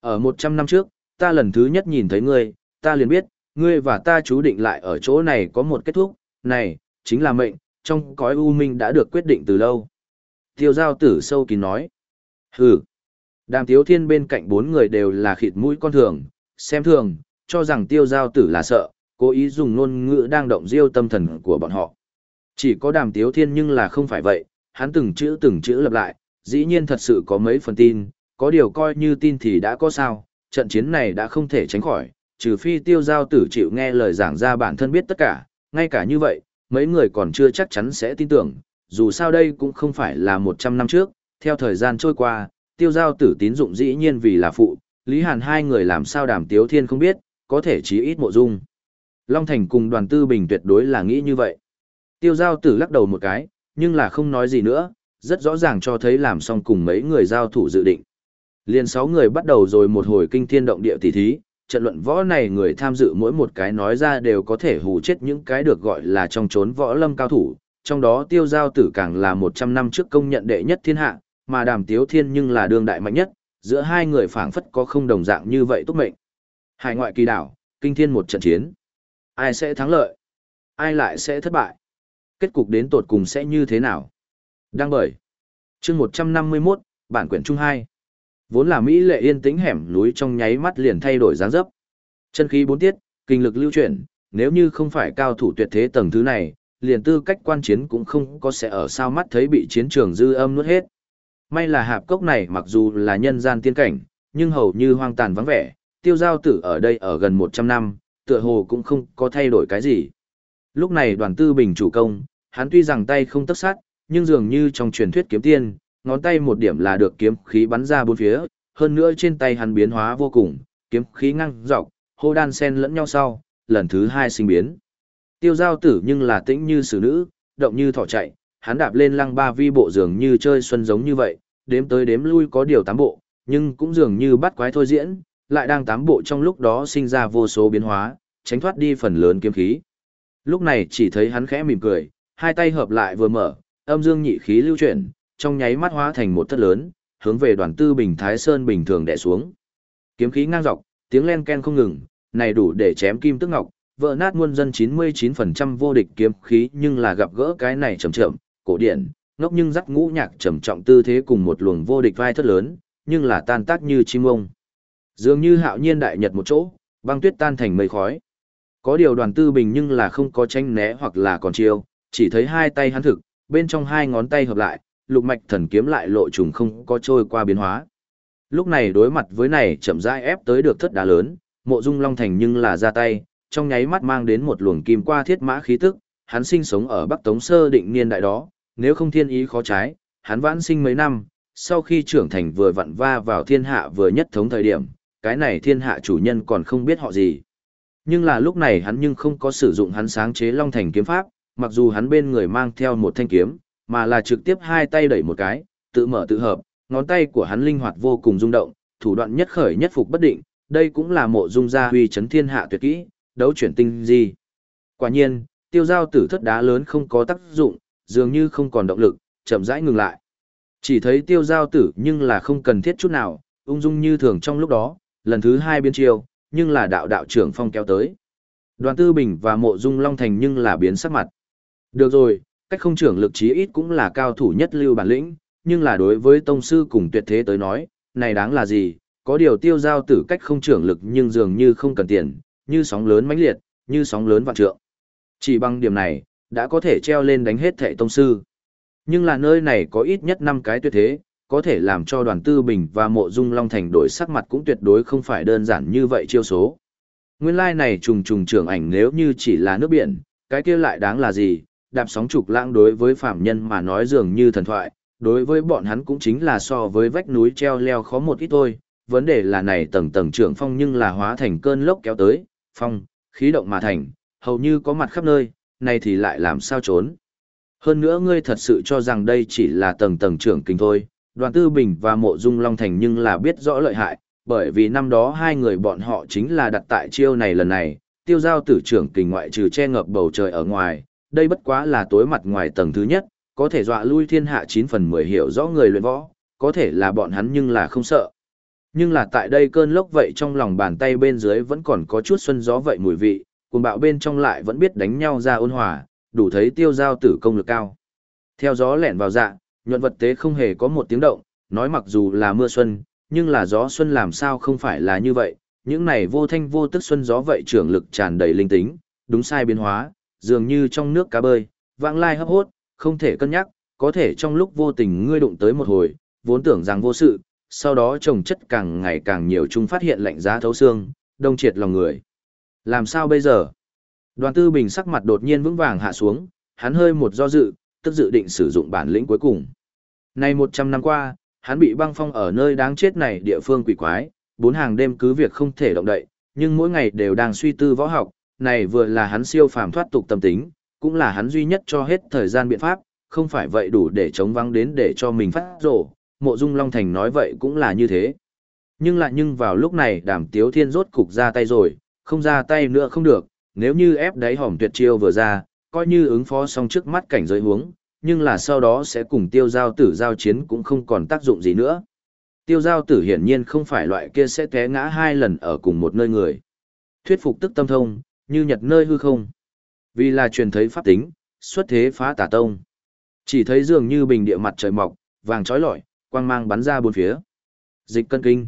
Ở 100 năm trước, ta lần thứ nhất nhìn thấy ngươi, ta liền biết, ngươi và ta chú định lại ở chỗ này có một kết thúc, này, chính là mệnh, trong cõi u minh đã được quyết định từ lâu. Tiêu giao tử sâu kín nói. Hừ. Đàm tiếu thiên bên cạnh bốn người đều là khịt mũi con thường, xem thường, cho rằng tiêu giao tử là sợ, cố ý dùng ngôn ngữ đang động diêu tâm thần của bọn họ. Chỉ có đàm tiếu thiên nhưng là không phải vậy, hắn từng chữ từng chữ lặp lại, dĩ nhiên thật sự có mấy phần tin, có điều coi như tin thì đã có sao, trận chiến này đã không thể tránh khỏi, trừ phi tiêu giao tử chịu nghe lời giảng ra bản thân biết tất cả, ngay cả như vậy, mấy người còn chưa chắc chắn sẽ tin tưởng, dù sao đây cũng không phải là 100 năm trước, theo thời gian trôi qua, tiêu giao tử tín dụng dĩ nhiên vì là phụ, Lý Hàn hai người làm sao đàm tiếu thiên không biết, có thể chí ít mộ dung. Long Thành cùng đoàn tư bình tuyệt đối là nghĩ như vậy. Tiêu giao tử lắc đầu một cái, nhưng là không nói gì nữa, rất rõ ràng cho thấy làm xong cùng mấy người giao thủ dự định. Liên sáu người bắt đầu rồi một hồi kinh thiên động địa tỷ thí, trận luận võ này người tham dự mỗi một cái nói ra đều có thể hù chết những cái được gọi là trong chốn võ lâm cao thủ, trong đó tiêu giao tử càng là 100 năm trước công nhận đệ nhất thiên hạ, mà đàm tiếu thiên nhưng là đương đại mạnh nhất, giữa hai người phảng phất có không đồng dạng như vậy tốt mệnh. Hải ngoại kỳ đảo, kinh thiên một trận chiến. Ai sẽ thắng lợi? Ai lại sẽ thất bại? Kết cục đến tột cùng sẽ như thế nào? Đăng bởi. chương 151, bản quyển trung 2. Vốn là Mỹ lệ yên tĩnh hẻm núi trong nháy mắt liền thay đổi dáng dấp. Chân khí bốn tiết, kinh lực lưu chuyển, nếu như không phải cao thủ tuyệt thế tầng thứ này, liền tư cách quan chiến cũng không có sẽ ở sao mắt thấy bị chiến trường dư âm nuốt hết. May là hạp cốc này mặc dù là nhân gian tiên cảnh, nhưng hầu như hoang tàn vắng vẻ, tiêu giao tử ở đây ở gần 100 năm, tựa hồ cũng không có thay đổi cái gì. Lúc này đoàn tư bình chủ công, hắn tuy rằng tay không tấp sát, nhưng dường như trong truyền thuyết kiếm tiên, ngón tay một điểm là được kiếm khí bắn ra bốn phía, hơn nữa trên tay hắn biến hóa vô cùng, kiếm khí ngăng dọc, hô đan sen lẫn nhau sau, lần thứ hai sinh biến. Tiêu giao tử nhưng là tĩnh như xử nữ, động như thỏ chạy, hắn đạp lên lăng ba vi bộ dường như chơi xuân giống như vậy, đếm tới đếm lui có điều tám bộ, nhưng cũng dường như bắt quái thôi diễn, lại đang tám bộ trong lúc đó sinh ra vô số biến hóa, tránh thoát đi phần lớn kiếm khí. Lúc này chỉ thấy hắn khẽ mỉm cười, hai tay hợp lại vừa mở, âm dương nhị khí lưu chuyển, trong nháy mắt hóa thành một thất lớn, hướng về đoàn tư bình thái sơn bình thường đè xuống. Kiếm khí ngang dọc, tiếng len ken không ngừng, này đủ để chém kim tức ngọc, vỡ nát muôn dân 99% vô địch kiếm khí nhưng là gặp gỡ cái này chậm chậm, cổ điển, ngốc nhưng dắt ngũ nhạc trầm trọng tư thế cùng một luồng vô địch vai thất lớn, nhưng là tan tác như chim ông. Dường như hạo nhiên đại nhật một chỗ, băng tuyết tan thành mây khói. Có điều đoàn tư bình nhưng là không có tranh né hoặc là còn chiêu, chỉ thấy hai tay hắn thực, bên trong hai ngón tay hợp lại, lục mạch thần kiếm lại lộ trùng không có trôi qua biến hóa. Lúc này đối mặt với này chậm rãi ép tới được thất đá lớn, mộ dung long thành nhưng là ra tay, trong nháy mắt mang đến một luồng kim qua thiết mã khí tức, hắn sinh sống ở Bắc Tống Sơ định niên đại đó, nếu không thiên ý khó trái, hắn vãn sinh mấy năm, sau khi trưởng thành vừa vặn va vào thiên hạ vừa nhất thống thời điểm, cái này thiên hạ chủ nhân còn không biết họ gì. Nhưng là lúc này hắn nhưng không có sử dụng hắn sáng chế Long Thành kiếm pháp, mặc dù hắn bên người mang theo một thanh kiếm, mà là trực tiếp hai tay đẩy một cái, tự mở tự hợp, ngón tay của hắn linh hoạt vô cùng rung động, thủ đoạn nhất khởi nhất phục bất định, đây cũng là mộ dung gia huy chấn thiên hạ tuyệt kỹ, đấu chuyển tinh gì. Quả nhiên, tiêu giao tử thất đá lớn không có tác dụng, dường như không còn động lực, chậm rãi ngừng lại. Chỉ thấy tiêu giao tử nhưng là không cần thiết chút nào, ung dung như thường trong lúc đó, lần thứ hai biến chiêu, nhưng là đạo đạo trưởng phong kéo tới. Đoàn tư bình và mộ dung long thành nhưng là biến sắc mặt. Được rồi, cách không trưởng lực chí ít cũng là cao thủ nhất lưu bản lĩnh, nhưng là đối với tông sư cùng tuyệt thế tới nói, này đáng là gì, có điều tiêu giao tử cách không trưởng lực nhưng dường như không cần tiền, như sóng lớn mãnh liệt, như sóng lớn vạn trượng. Chỉ bằng điểm này, đã có thể treo lên đánh hết thệ tông sư. Nhưng là nơi này có ít nhất 5 cái tuyệt thế, có thể làm cho đoàn tư bình và mộ dung long thành đổi sắc mặt cũng tuyệt đối không phải đơn giản như vậy chiêu số. Nguyên lai like này trùng trùng trưởng ảnh nếu như chỉ là nước biển, cái kia lại đáng là gì, đạp sóng trục lãng đối với phạm nhân mà nói dường như thần thoại, đối với bọn hắn cũng chính là so với vách núi treo leo khó một ít thôi, vấn đề là này tầng tầng trưởng phong nhưng là hóa thành cơn lốc kéo tới, phong, khí động mà thành, hầu như có mặt khắp nơi, nay thì lại làm sao trốn. Hơn nữa ngươi thật sự cho rằng đây chỉ là tầng tầng trưởng kinh thôi, đoàn tư bình và mộ dung long thành nhưng là biết rõ lợi hại, bởi vì năm đó hai người bọn họ chính là đặt tại chiêu này lần này, tiêu giao tử trưởng kình ngoại trừ che ngập bầu trời ở ngoài, đây bất quá là tối mặt ngoài tầng thứ nhất, có thể dọa lui thiên hạ 9 phần 10 hiểu rõ người luyện võ, có thể là bọn hắn nhưng là không sợ. Nhưng là tại đây cơn lốc vậy trong lòng bàn tay bên dưới vẫn còn có chút xuân gió vậy mùi vị, cùng bạo bên trong lại vẫn biết đánh nhau ra ôn hòa, đủ thấy tiêu giao tử công lực cao. Theo gió lẻn vào dạ, nhuận vật tế không hề có một tiếng động, nói mặc dù là mưa xuân, nhưng là gió xuân làm sao không phải là như vậy, những này vô thanh vô tức xuân gió vậy trưởng lực tràn đầy linh tính, đúng sai biến hóa, dường như trong nước cá bơi, vãng lai hấp hốt, không thể cân nhắc, có thể trong lúc vô tình ngươi đụng tới một hồi, vốn tưởng rằng vô sự, sau đó trồng chất càng ngày càng nhiều chúng phát hiện lạnh giá thấu xương, đông triệt lòng người. Làm sao bây giờ? Đoàn tư bình sắc mặt đột nhiên vững vàng hạ xuống, hắn hơi một do dự, tức dự định sử dụng bản lĩnh cuối cùng. Này 100 năm qua, hắn bị băng phong ở nơi đáng chết này địa phương quỷ quái, bốn hàng đêm cứ việc không thể động đậy, nhưng mỗi ngày đều đang suy tư võ học, này vừa là hắn siêu phàm thoát tục tâm tính, cũng là hắn duy nhất cho hết thời gian biện pháp, không phải vậy đủ để chống vắng đến để cho mình phát rổ, mộ dung Long Thành nói vậy cũng là như thế. Nhưng lại nhưng vào lúc này đàm tiếu thiên rốt cục ra tay rồi, không ra tay nữa không được, nếu như ép đáy hỏng tuyệt chiêu vừa ra, coi như ứng phó xong trước mắt cảnh giới huống, nhưng là sau đó sẽ cùng tiêu giao tử giao chiến cũng không còn tác dụng gì nữa. Tiêu giao tử hiển nhiên không phải loại kia sẽ té ngã hai lần ở cùng một nơi người. Thuyết phục tức tâm thông, như nhật nơi hư không. Vì là truyền thấy pháp tính, xuất thế phá tả tông. Chỉ thấy dường như bình địa mặt trời mọc, vàng trói lọi, quang mang bắn ra bốn phía. Dịch cân kinh.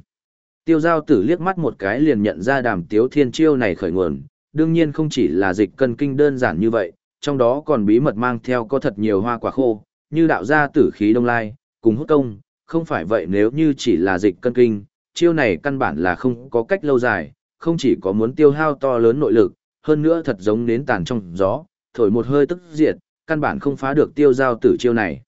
Tiêu giao tử liếc mắt một cái liền nhận ra đàm tiếu thiên chiêu này khởi nguồn, đương nhiên không chỉ là dịch cân kinh đơn giản như vậy, trong đó còn bí mật mang theo có thật nhiều hoa quả khô, như đạo gia tử khí đông lai, cùng hút công, không phải vậy nếu như chỉ là dịch cân kinh, chiêu này căn bản là không có cách lâu dài, không chỉ có muốn tiêu hao to lớn nội lực, hơn nữa thật giống nến tàn trong gió, thổi một hơi tức diệt, căn bản không phá được tiêu giao tử chiêu này.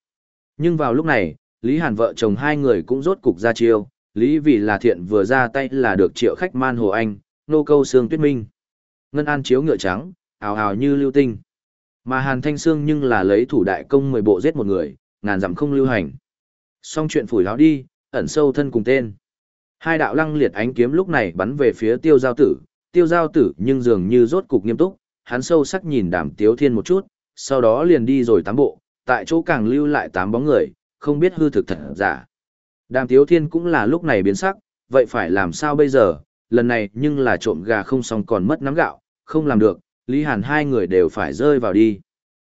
Nhưng vào lúc này, Lý Hàn vợ chồng hai người cũng rốt cục ra chiêu, Lý vì là thiện vừa ra tay là được triệu khách man hồ anh, nô câu xương tuyết minh. Ngân an chiếu ngựa trắng, ào ào như lưu tinh. Mà Hàn Thanh Sương nhưng là lấy thủ đại công mười bộ giết một người, ngàn dặm không lưu hành. Xong chuyện phủi láo đi, ẩn sâu thân cùng tên. Hai đạo lăng liệt ánh kiếm lúc này bắn về phía tiêu giao tử, tiêu giao tử nhưng dường như rốt cục nghiêm túc, hắn sâu sắc nhìn đàm tiếu thiên một chút, sau đó liền đi rồi tám bộ, tại chỗ càng lưu lại tám bóng người, không biết hư thực thật giả. Đàm tiếu thiên cũng là lúc này biến sắc, vậy phải làm sao bây giờ, lần này nhưng là trộm gà không xong còn mất nắm gạo, không làm được, Lý Hàn hai người đều phải rơi vào đi.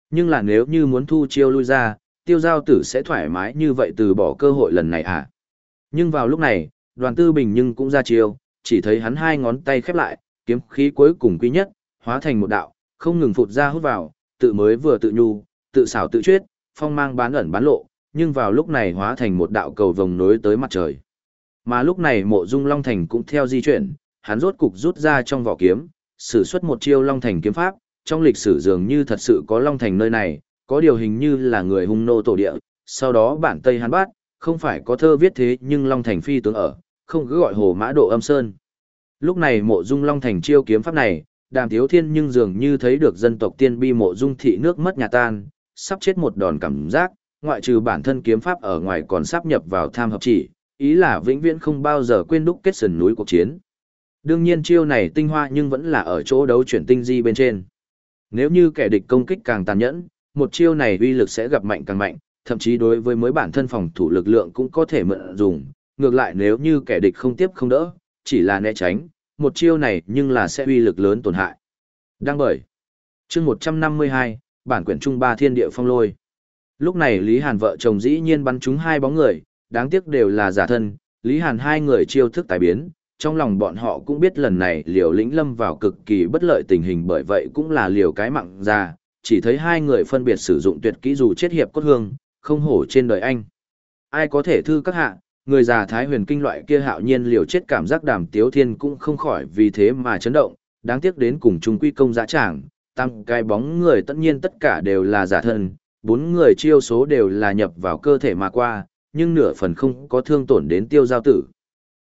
Nhưng là nếu như muốn thu chiêu lui ra, tiêu giao tử sẽ thoải mái như vậy từ bỏ cơ hội lần này à. Nhưng vào lúc này, đoàn tư bình nhưng cũng ra chiêu, chỉ thấy hắn hai ngón tay khép lại, kiếm khí cuối cùng quý nhất, hóa thành một đạo, không ngừng phụt ra hút vào, tự mới vừa tự nhu, tự xảo tự chuyết, phong mang bán ẩn bán lộ, nhưng vào lúc này hóa thành một đạo cầu vồng nối tới mặt trời. Mà lúc này mộ dung Long Thành cũng theo di chuyển, hắn rốt cục rút ra trong vỏ kiếm, sử xuất một chiêu Long Thành kiếm pháp, trong lịch sử dường như thật sự có Long Thành nơi này, có điều hình như là người hung nô tổ địa, sau đó bản Tây hắn bát, không phải có thơ viết thế nhưng Long Thành phi tướng ở, không cứ gọi hồ mã độ âm sơn. Lúc này mộ dung Long Thành chiêu kiếm pháp này, đàm thiếu thiên nhưng dường như thấy được dân tộc tiên bi mộ dung thị nước mất nhà tan, sắp chết một đòn cảm giác, ngoại trừ bản thân kiếm pháp ở ngoài còn sắp nhập vào tham hợp chỉ, ý là vĩnh viễn không bao giờ quên đúc kết sườn núi cuộc chiến. Đương nhiên chiêu này tinh hoa nhưng vẫn là ở chỗ đấu chuyển tinh di bên trên. Nếu như kẻ địch công kích càng tàn nhẫn, một chiêu này uy lực sẽ gặp mạnh càng mạnh, thậm chí đối với mới bản thân phòng thủ lực lượng cũng có thể mượn dùng. Ngược lại nếu như kẻ địch không tiếp không đỡ, chỉ là né tránh, một chiêu này nhưng là sẽ uy lực lớn tổn hại. Đang bởi. chương 152, bản quyển trung ba thiên địa phong lôi. Lúc này Lý Hàn vợ chồng dĩ nhiên bắn trúng hai bóng người, đáng tiếc đều là giả thân, Lý Hàn hai người chiêu thức tài biến, trong lòng bọn họ cũng biết lần này liều lĩnh lâm vào cực kỳ bất lợi tình hình bởi vậy cũng là liều cái mặn ra, chỉ thấy hai người phân biệt sử dụng tuyệt kỹ dù chết hiệp cốt hương, không hổ trên đời anh. Ai có thể thư các hạ, người già thái huyền kinh loại kia hạo nhiên liều chết cảm giác đàm tiếu thiên cũng không khỏi vì thế mà chấn động, đáng tiếc đến cùng chung quy công giá tràng, tăng cái bóng người tất nhiên tất cả đều là giả thân, bốn người chiêu số đều là nhập vào cơ thể mà qua, nhưng nửa phần không có thương tổn đến tiêu giao tử.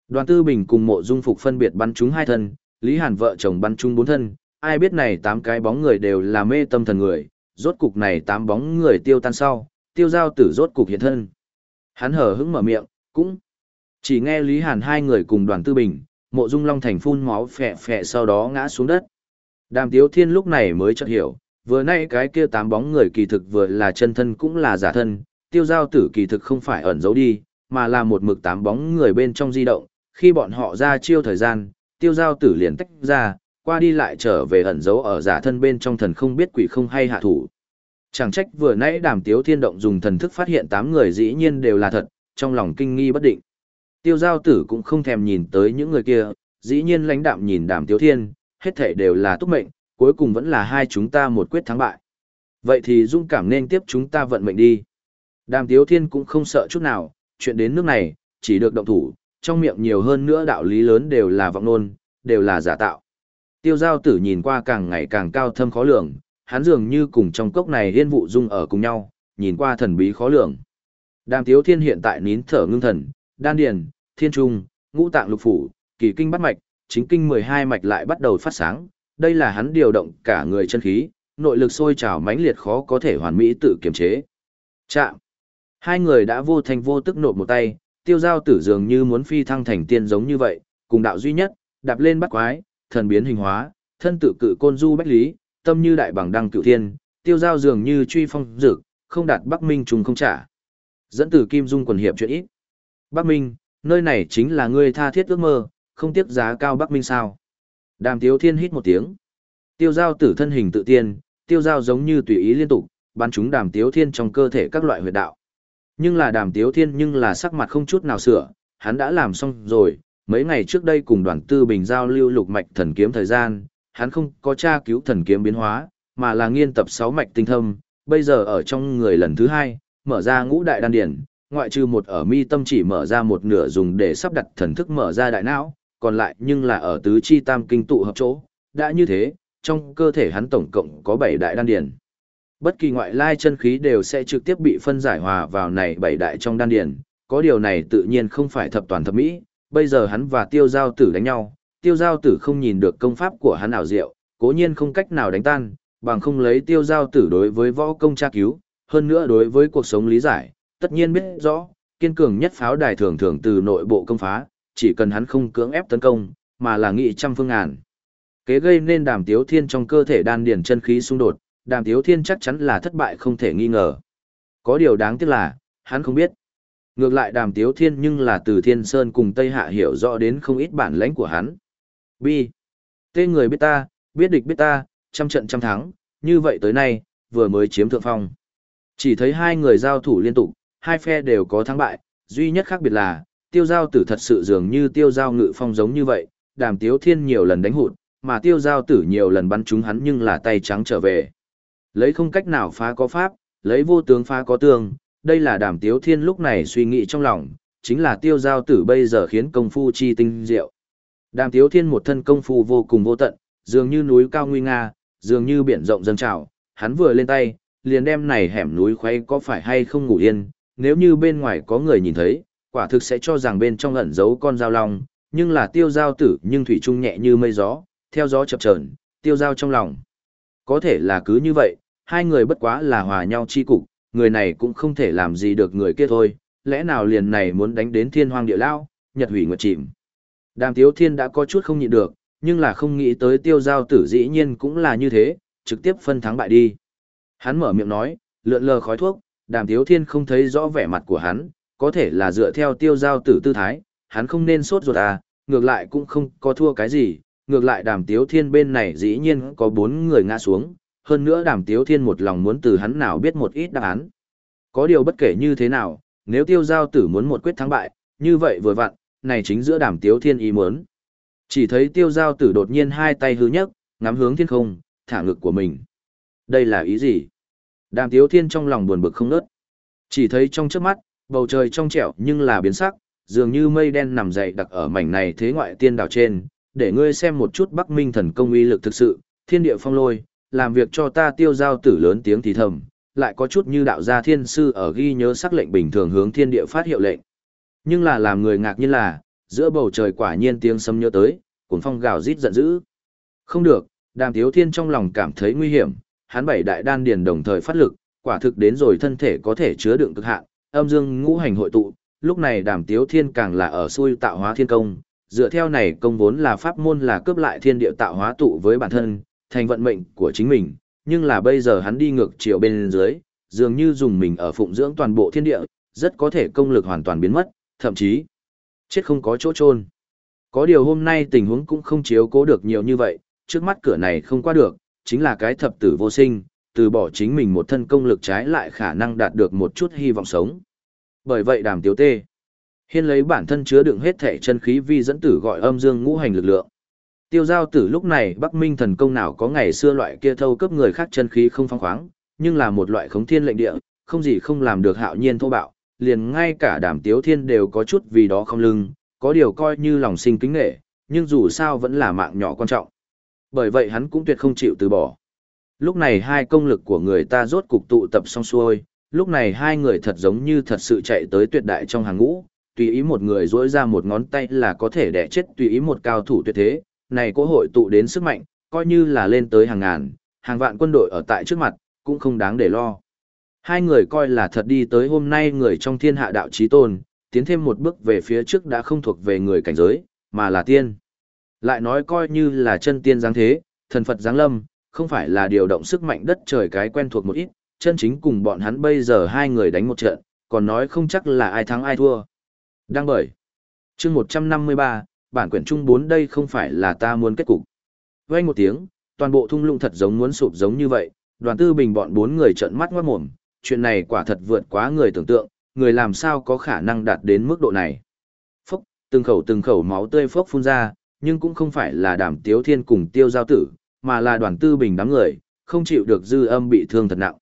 Đoàn tư bình cùng mộ dung phục phân biệt bắn chúng hai thân, Lý Hàn vợ chồng bắn chúng bốn thân, ai biết này tám cái bóng người đều là mê tâm thần người, rốt cục này tám bóng người tiêu tan sau, tiêu giao tử rốt cục hiện thân. Hắn hở hững mở miệng, cũng chỉ nghe Lý Hàn hai người cùng đoàn tư bình, mộ dung long thành phun máu phẹ phẹ sau đó ngã xuống đất. Đàm tiếu thiên lúc này mới chợt hiểu, vừa nay cái kia tám bóng người kỳ thực vừa là chân thân cũng là giả thân, tiêu giao tử kỳ thực không phải ẩn giấu đi, mà là một mực tám bóng người bên trong di động, khi bọn họ ra chiêu thời gian, tiêu giao tử liền tách ra, qua đi lại trở về ẩn giấu ở giả thân bên trong thần không biết quỷ không hay hạ thủ. Chẳng trách vừa nãy đàm tiếu thiên động dùng thần thức phát hiện tám người dĩ nhiên đều là thật, trong lòng kinh nghi bất định. Tiêu giao tử cũng không thèm nhìn tới những người kia, dĩ nhiên lãnh đạm nhìn đàm tiếu thiên, hết thể đều là túc mệnh, cuối cùng vẫn là hai chúng ta một quyết thắng bại. Vậy thì dung cảm nên tiếp chúng ta vận mệnh đi. Đàm tiếu thiên cũng không sợ chút nào, chuyện đến nước này, chỉ được động thủ, trong miệng nhiều hơn nữa đạo lý lớn đều là vọng nôn, đều là giả tạo. Tiêu giao tử nhìn qua càng ngày càng cao thâm khó lường, hắn dường như cùng trong cốc này hiên vụ dung ở cùng nhau, nhìn qua thần bí khó lường. Đàm tiếu thiên hiện tại nín thở ngưng thần, đan điền, thiên trung, ngũ tạng lục phủ, kỳ kinh bắt mạch, chính kinh 12 mạch lại bắt đầu phát sáng, đây là hắn điều động cả người chân khí, nội lực sôi trào mãnh liệt khó có thể hoàn mỹ tự kiềm chế. Chạm. Hai người đã vô thành vô tức nộp một tay, tiêu giao tử dường như muốn phi thăng thành tiên giống như vậy, cùng đạo duy nhất, đạp lên bắt quái, thần biến hình hóa, thân tự cự côn du bách lý, tâm như đại bằng đăng cựu thiên, tiêu giao dường như truy phong dực, không đạt Bắc Minh trùng không trả. Dẫn từ Kim Dung quần hiệp chuyện ít. Bắc Minh, nơi này chính là ngươi tha thiết ước mơ, không tiếc giá cao Bắc Minh sao. Đàm Tiếu Thiên hít một tiếng. Tiêu giao tử thân hình tự tiên, tiêu giao giống như tùy ý liên tục, bắn chúng đàm Tiếu Thiên trong cơ thể các loại huyệt đạo. Nhưng là đàm Tiếu Thiên nhưng là sắc mặt không chút nào sửa, hắn đã làm xong rồi, mấy ngày trước đây cùng đoàn tư bình giao lưu lục mạch thần kiếm thời gian, hắn không có tra cứu thần kiếm biến hóa, mà là nghiên tập sáu mạch tinh thâm, bây giờ ở trong người lần thứ hai, mở ra ngũ đại đan điển, ngoại trừ một ở mi tâm chỉ mở ra một nửa dùng để sắp đặt thần thức mở ra đại não, còn lại nhưng là ở tứ chi tam kinh tụ hợp chỗ. Đã như thế, trong cơ thể hắn tổng cộng có 7 đại đan điền. Bất kỳ ngoại lai chân khí đều sẽ trực tiếp bị phân giải hòa vào này bảy đại trong đan điền, có điều này tự nhiên không phải thập toàn thập mỹ, bây giờ hắn và tiêu giao tử đánh nhau, tiêu giao tử không nhìn được công pháp của hắn ảo diệu, cố nhiên không cách nào đánh tan, bằng không lấy tiêu giao tử đối với võ công tra cứu, hơn nữa đối với cuộc sống lý giải, tất nhiên biết rõ, kiên cường nhất pháo đài thường thường từ nội bộ công phá, chỉ cần hắn không cưỡng ép tấn công, mà là nghị trăm phương ngàn. Kế gây nên đàm tiếu thiên trong cơ thể đan điền chân khí xung đột, đàm tiếu thiên chắc chắn là thất bại không thể nghi ngờ. Có điều đáng tiếc là, hắn không biết. Ngược lại đàm tiếu thiên nhưng là từ thiên sơn cùng Tây Hạ hiểu rõ đến không ít bản lãnh của hắn. Bi. Tên người biết ta, biết địch biết ta, trăm trận trăm thắng, như vậy tới nay, vừa mới chiếm thượng phong. Chỉ thấy hai người giao thủ liên tục, hai phe đều có thắng bại, duy nhất khác biệt là, tiêu giao tử thật sự dường như tiêu giao ngự phong giống như vậy, đàm tiếu thiên nhiều lần đánh hụt, mà tiêu giao tử nhiều lần bắn trúng hắn nhưng là tay trắng trở về. Lấy không cách nào phá có pháp, lấy vô tướng phá có tương, đây là đàm tiếu thiên lúc này suy nghĩ trong lòng, chính là tiêu giao tử bây giờ khiến công phu chi tinh diệu. Đàm tiếu thiên một thân công phu vô cùng vô tận, dường như núi cao nguy nga, dường như biển rộng dâng trào, hắn vừa lên tay, liền đem này hẻm núi khoay có phải hay không ngủ yên, nếu như bên ngoài có người nhìn thấy, quả thực sẽ cho rằng bên trong ẩn giấu con dao long, nhưng là tiêu giao tử nhưng thủy trung nhẹ như mây gió, theo gió chập chờn, tiêu giao trong lòng. Có thể là cứ như vậy, hai người bất quá là hòa nhau chi cục, người này cũng không thể làm gì được người kia thôi, lẽ nào liền này muốn đánh đến thiên hoang địa lao, nhật hủy nguyệt chìm. Đàm tiếu thiên đã có chút không nhịn được, nhưng là không nghĩ tới tiêu giao tử dĩ nhiên cũng là như thế, trực tiếp phân thắng bại đi. Hắn mở miệng nói, lượn lờ khói thuốc, đàm tiếu thiên không thấy rõ vẻ mặt của hắn, có thể là dựa theo tiêu giao tử tư thái, hắn không nên sốt ruột à, ngược lại cũng không có thua cái gì, ngược lại đàm tiếu thiên bên này dĩ nhiên có bốn người ngã xuống, hơn nữa đàm tiếu thiên một lòng muốn từ hắn nào biết một ít đáp án. Có điều bất kể như thế nào, nếu tiêu giao tử muốn một quyết thắng bại, như vậy vừa vặn, này chính giữa đàm tiếu thiên ý muốn. Chỉ thấy tiêu giao tử đột nhiên hai tay hứ nhấc, ngắm hướng thiên không, thả ngực của mình. Đây là ý gì? Đàm tiếu thiên trong lòng buồn bực không nớt. Chỉ thấy trong trước mắt, bầu trời trong trẻo nhưng là biến sắc, dường như mây đen nằm dậy đặc ở mảnh này thế ngoại tiên đảo trên, để ngươi xem một chút Bắc Minh thần công uy lực thực sự, thiên địa phong lôi, làm việc cho ta tiêu giao tử lớn tiếng thì thầm, lại có chút như đạo gia thiên sư ở ghi nhớ sắc lệnh bình thường hướng thiên địa phát hiệu lệnh. Nhưng là làm người ngạc nhiên là, giữa bầu trời quả nhiên tiếng sấm nhớ tới, cuồng phong gào rít giận dữ. Không được, Đàm Tiếu Thiên trong lòng cảm thấy nguy hiểm, hắn bảy đại đan điền đồng thời phát lực, quả thực đến rồi thân thể có thể chứa đựng cực hạn, âm dương ngũ hành hội tụ, lúc này Đàm Tiếu Thiên càng là ở xui tạo hóa thiên công, dựa theo này công vốn là pháp môn là cướp lại thiên địa tạo hóa tụ với bản thân, thành vận mệnh của chính mình, nhưng là bây giờ hắn đi ngược chiều bên dưới, dường như dùng mình ở phụng dưỡng toàn bộ thiên địa, rất có thể công lực hoàn toàn biến mất, thậm chí chết không có chỗ chôn. Có điều hôm nay tình huống cũng không chiếu cố được nhiều như vậy, trước mắt cửa này không qua được, chính là cái thập tử vô sinh, từ bỏ chính mình một thân công lực trái lại khả năng đạt được một chút hy vọng sống. Bởi vậy đàm tiếu tê, hiên lấy bản thân chứa đựng hết thể chân khí vi dẫn tử gọi âm dương ngũ hành lực lượng. Tiêu giao tử lúc này Bắc Minh thần công nào có ngày xưa loại kia thâu cấp người khác chân khí không phong khoáng, nhưng là một loại khống thiên lệnh địa, không gì không làm được hạo nhiên thô bạo, liền ngay cả đàm tiếu thiên đều có chút vì đó không lưng, có điều coi như lòng sinh kính nghệ, nhưng dù sao vẫn là mạng nhỏ quan trọng. Bởi vậy hắn cũng tuyệt không chịu từ bỏ. Lúc này hai công lực của người ta rốt cục tụ tập xong xuôi, lúc này hai người thật giống như thật sự chạy tới tuyệt đại trong hàng ngũ, tùy ý một người dỗi ra một ngón tay là có thể đẻ chết tùy ý một cao thủ tuyệt thế, này có hội tụ đến sức mạnh, coi như là lên tới hàng ngàn, hàng vạn quân đội ở tại trước mặt, cũng không đáng để lo. Hai người coi là thật đi tới hôm nay người trong thiên hạ đạo trí tôn, tiến thêm một bước về phía trước đã không thuộc về người cảnh giới, mà là tiên. Lại nói coi như là chân tiên giáng thế, thần Phật giáng lâm, không phải là điều động sức mạnh đất trời cái quen thuộc một ít, chân chính cùng bọn hắn bây giờ hai người đánh một trận, còn nói không chắc là ai thắng ai thua. Đang bởi. chương 153, bản quyển trung 4 đây không phải là ta muốn kết cục. Vang một tiếng, toàn bộ thung lũng thật giống muốn sụp giống như vậy, đoàn tư bình bọn bốn người trợn mắt ngoát mồm, chuyện này quả thật vượt quá người tưởng tượng, người làm sao có khả năng đạt đến mức độ này. Phốc, từng khẩu từng khẩu máu tươi phốc phun ra, nhưng cũng không phải là đàm tiếu thiên cùng tiêu giao tử, mà là đoàn tư bình đám người, không chịu được dư âm bị thương thật nặng.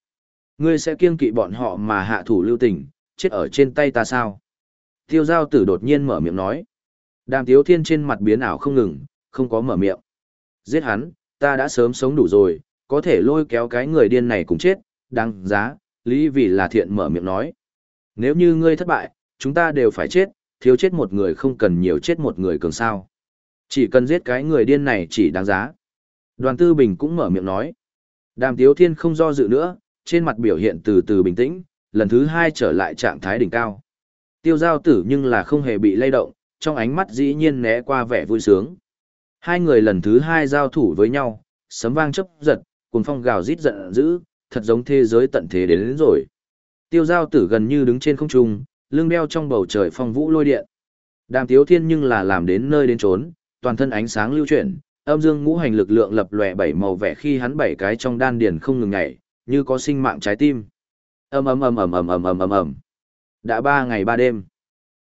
Ngươi sẽ kiêng kỵ bọn họ mà hạ thủ lưu tình, chết ở trên tay ta sao? Tiêu giao tử đột nhiên mở miệng nói. Đàm tiếu thiên trên mặt biến ảo không ngừng, không có mở miệng. Giết hắn, ta đã sớm sống đủ rồi, có thể lôi kéo cái người điên này cùng chết, đáng giá, lý vì là thiện mở miệng nói. Nếu như ngươi thất bại, chúng ta đều phải chết, thiếu chết một người không cần nhiều chết một người cường sao. Chỉ cần giết cái người điên này chỉ đáng giá. Đoàn tư bình cũng mở miệng nói. Đàm tiếu thiên không do dự nữa, trên mặt biểu hiện từ từ bình tĩnh, lần thứ hai trở lại trạng thái đỉnh cao. Tiêu giao tử nhưng là không hề bị lay động, trong ánh mắt dĩ nhiên né qua vẻ vui sướng. Hai người lần thứ hai giao thủ với nhau, sấm vang chấp giật, cùng phong gào rít giận dữ, thật giống thế giới tận thế đến, đến rồi. Tiêu giao tử gần như đứng trên không trung, lưng đeo trong bầu trời phong vũ lôi điện. Đàm tiếu thiên nhưng là làm đến nơi đến trốn, toàn thân ánh sáng lưu chuyển, âm dương ngũ hành lực lượng lập lòe bảy màu vẻ khi hắn bảy cái trong đan điền không ngừng nhảy, như có sinh mạng trái tim. Ầm ầm ầm ầm ầm ầm ầm ầm ầm. Đã ba ngày ba đêm.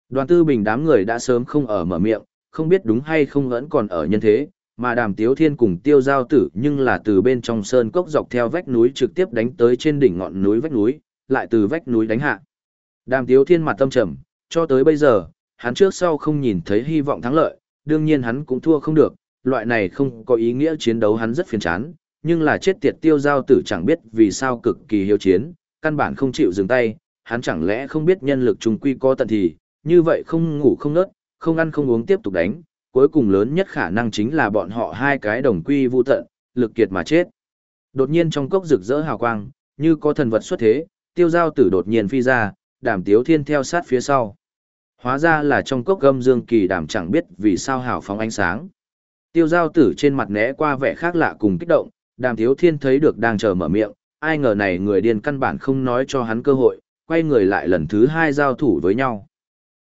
Đoàn Tư Bình đám người đã sớm không ở mở miệng, không biết đúng hay không vẫn còn ở nhân thế, mà Đàm Tiếu Thiên cùng Tiêu Giao Tử nhưng là từ bên trong sơn cốc dọc theo vách núi trực tiếp đánh tới trên đỉnh ngọn núi vách núi, lại từ vách núi đánh hạ. Đàm Tiếu Thiên mặt tâm trầm, cho tới bây giờ, hắn trước sau không nhìn thấy hy vọng thắng lợi, đương nhiên hắn cũng thua không được, loại này không có ý nghĩa chiến đấu hắn rất phiền chán, nhưng là chết tiệt tiêu giao tử chẳng biết vì sao cực kỳ hiếu chiến, căn bản không chịu dừng tay, hắn chẳng lẽ không biết nhân lực trùng quy có tận thì, như vậy không ngủ không nớt, không ăn không uống tiếp tục đánh, cuối cùng lớn nhất khả năng chính là bọn họ hai cái đồng quy vu tận, lực kiệt mà chết. Đột nhiên trong cốc rực rỡ hào quang, như có thần vật xuất thế, tiêu giao tử đột nhiên phi ra, đàm tiếu thiên theo sát phía sau. Hóa ra là trong cốc gâm dương kỳ đàm chẳng biết vì sao hào phóng ánh sáng. Tiêu giao tử trên mặt né qua vẻ khác lạ cùng kích động, đàm thiếu thiên thấy được đang chờ mở miệng, ai ngờ này người điên căn bản không nói cho hắn cơ hội, quay người lại lần thứ hai giao thủ với nhau.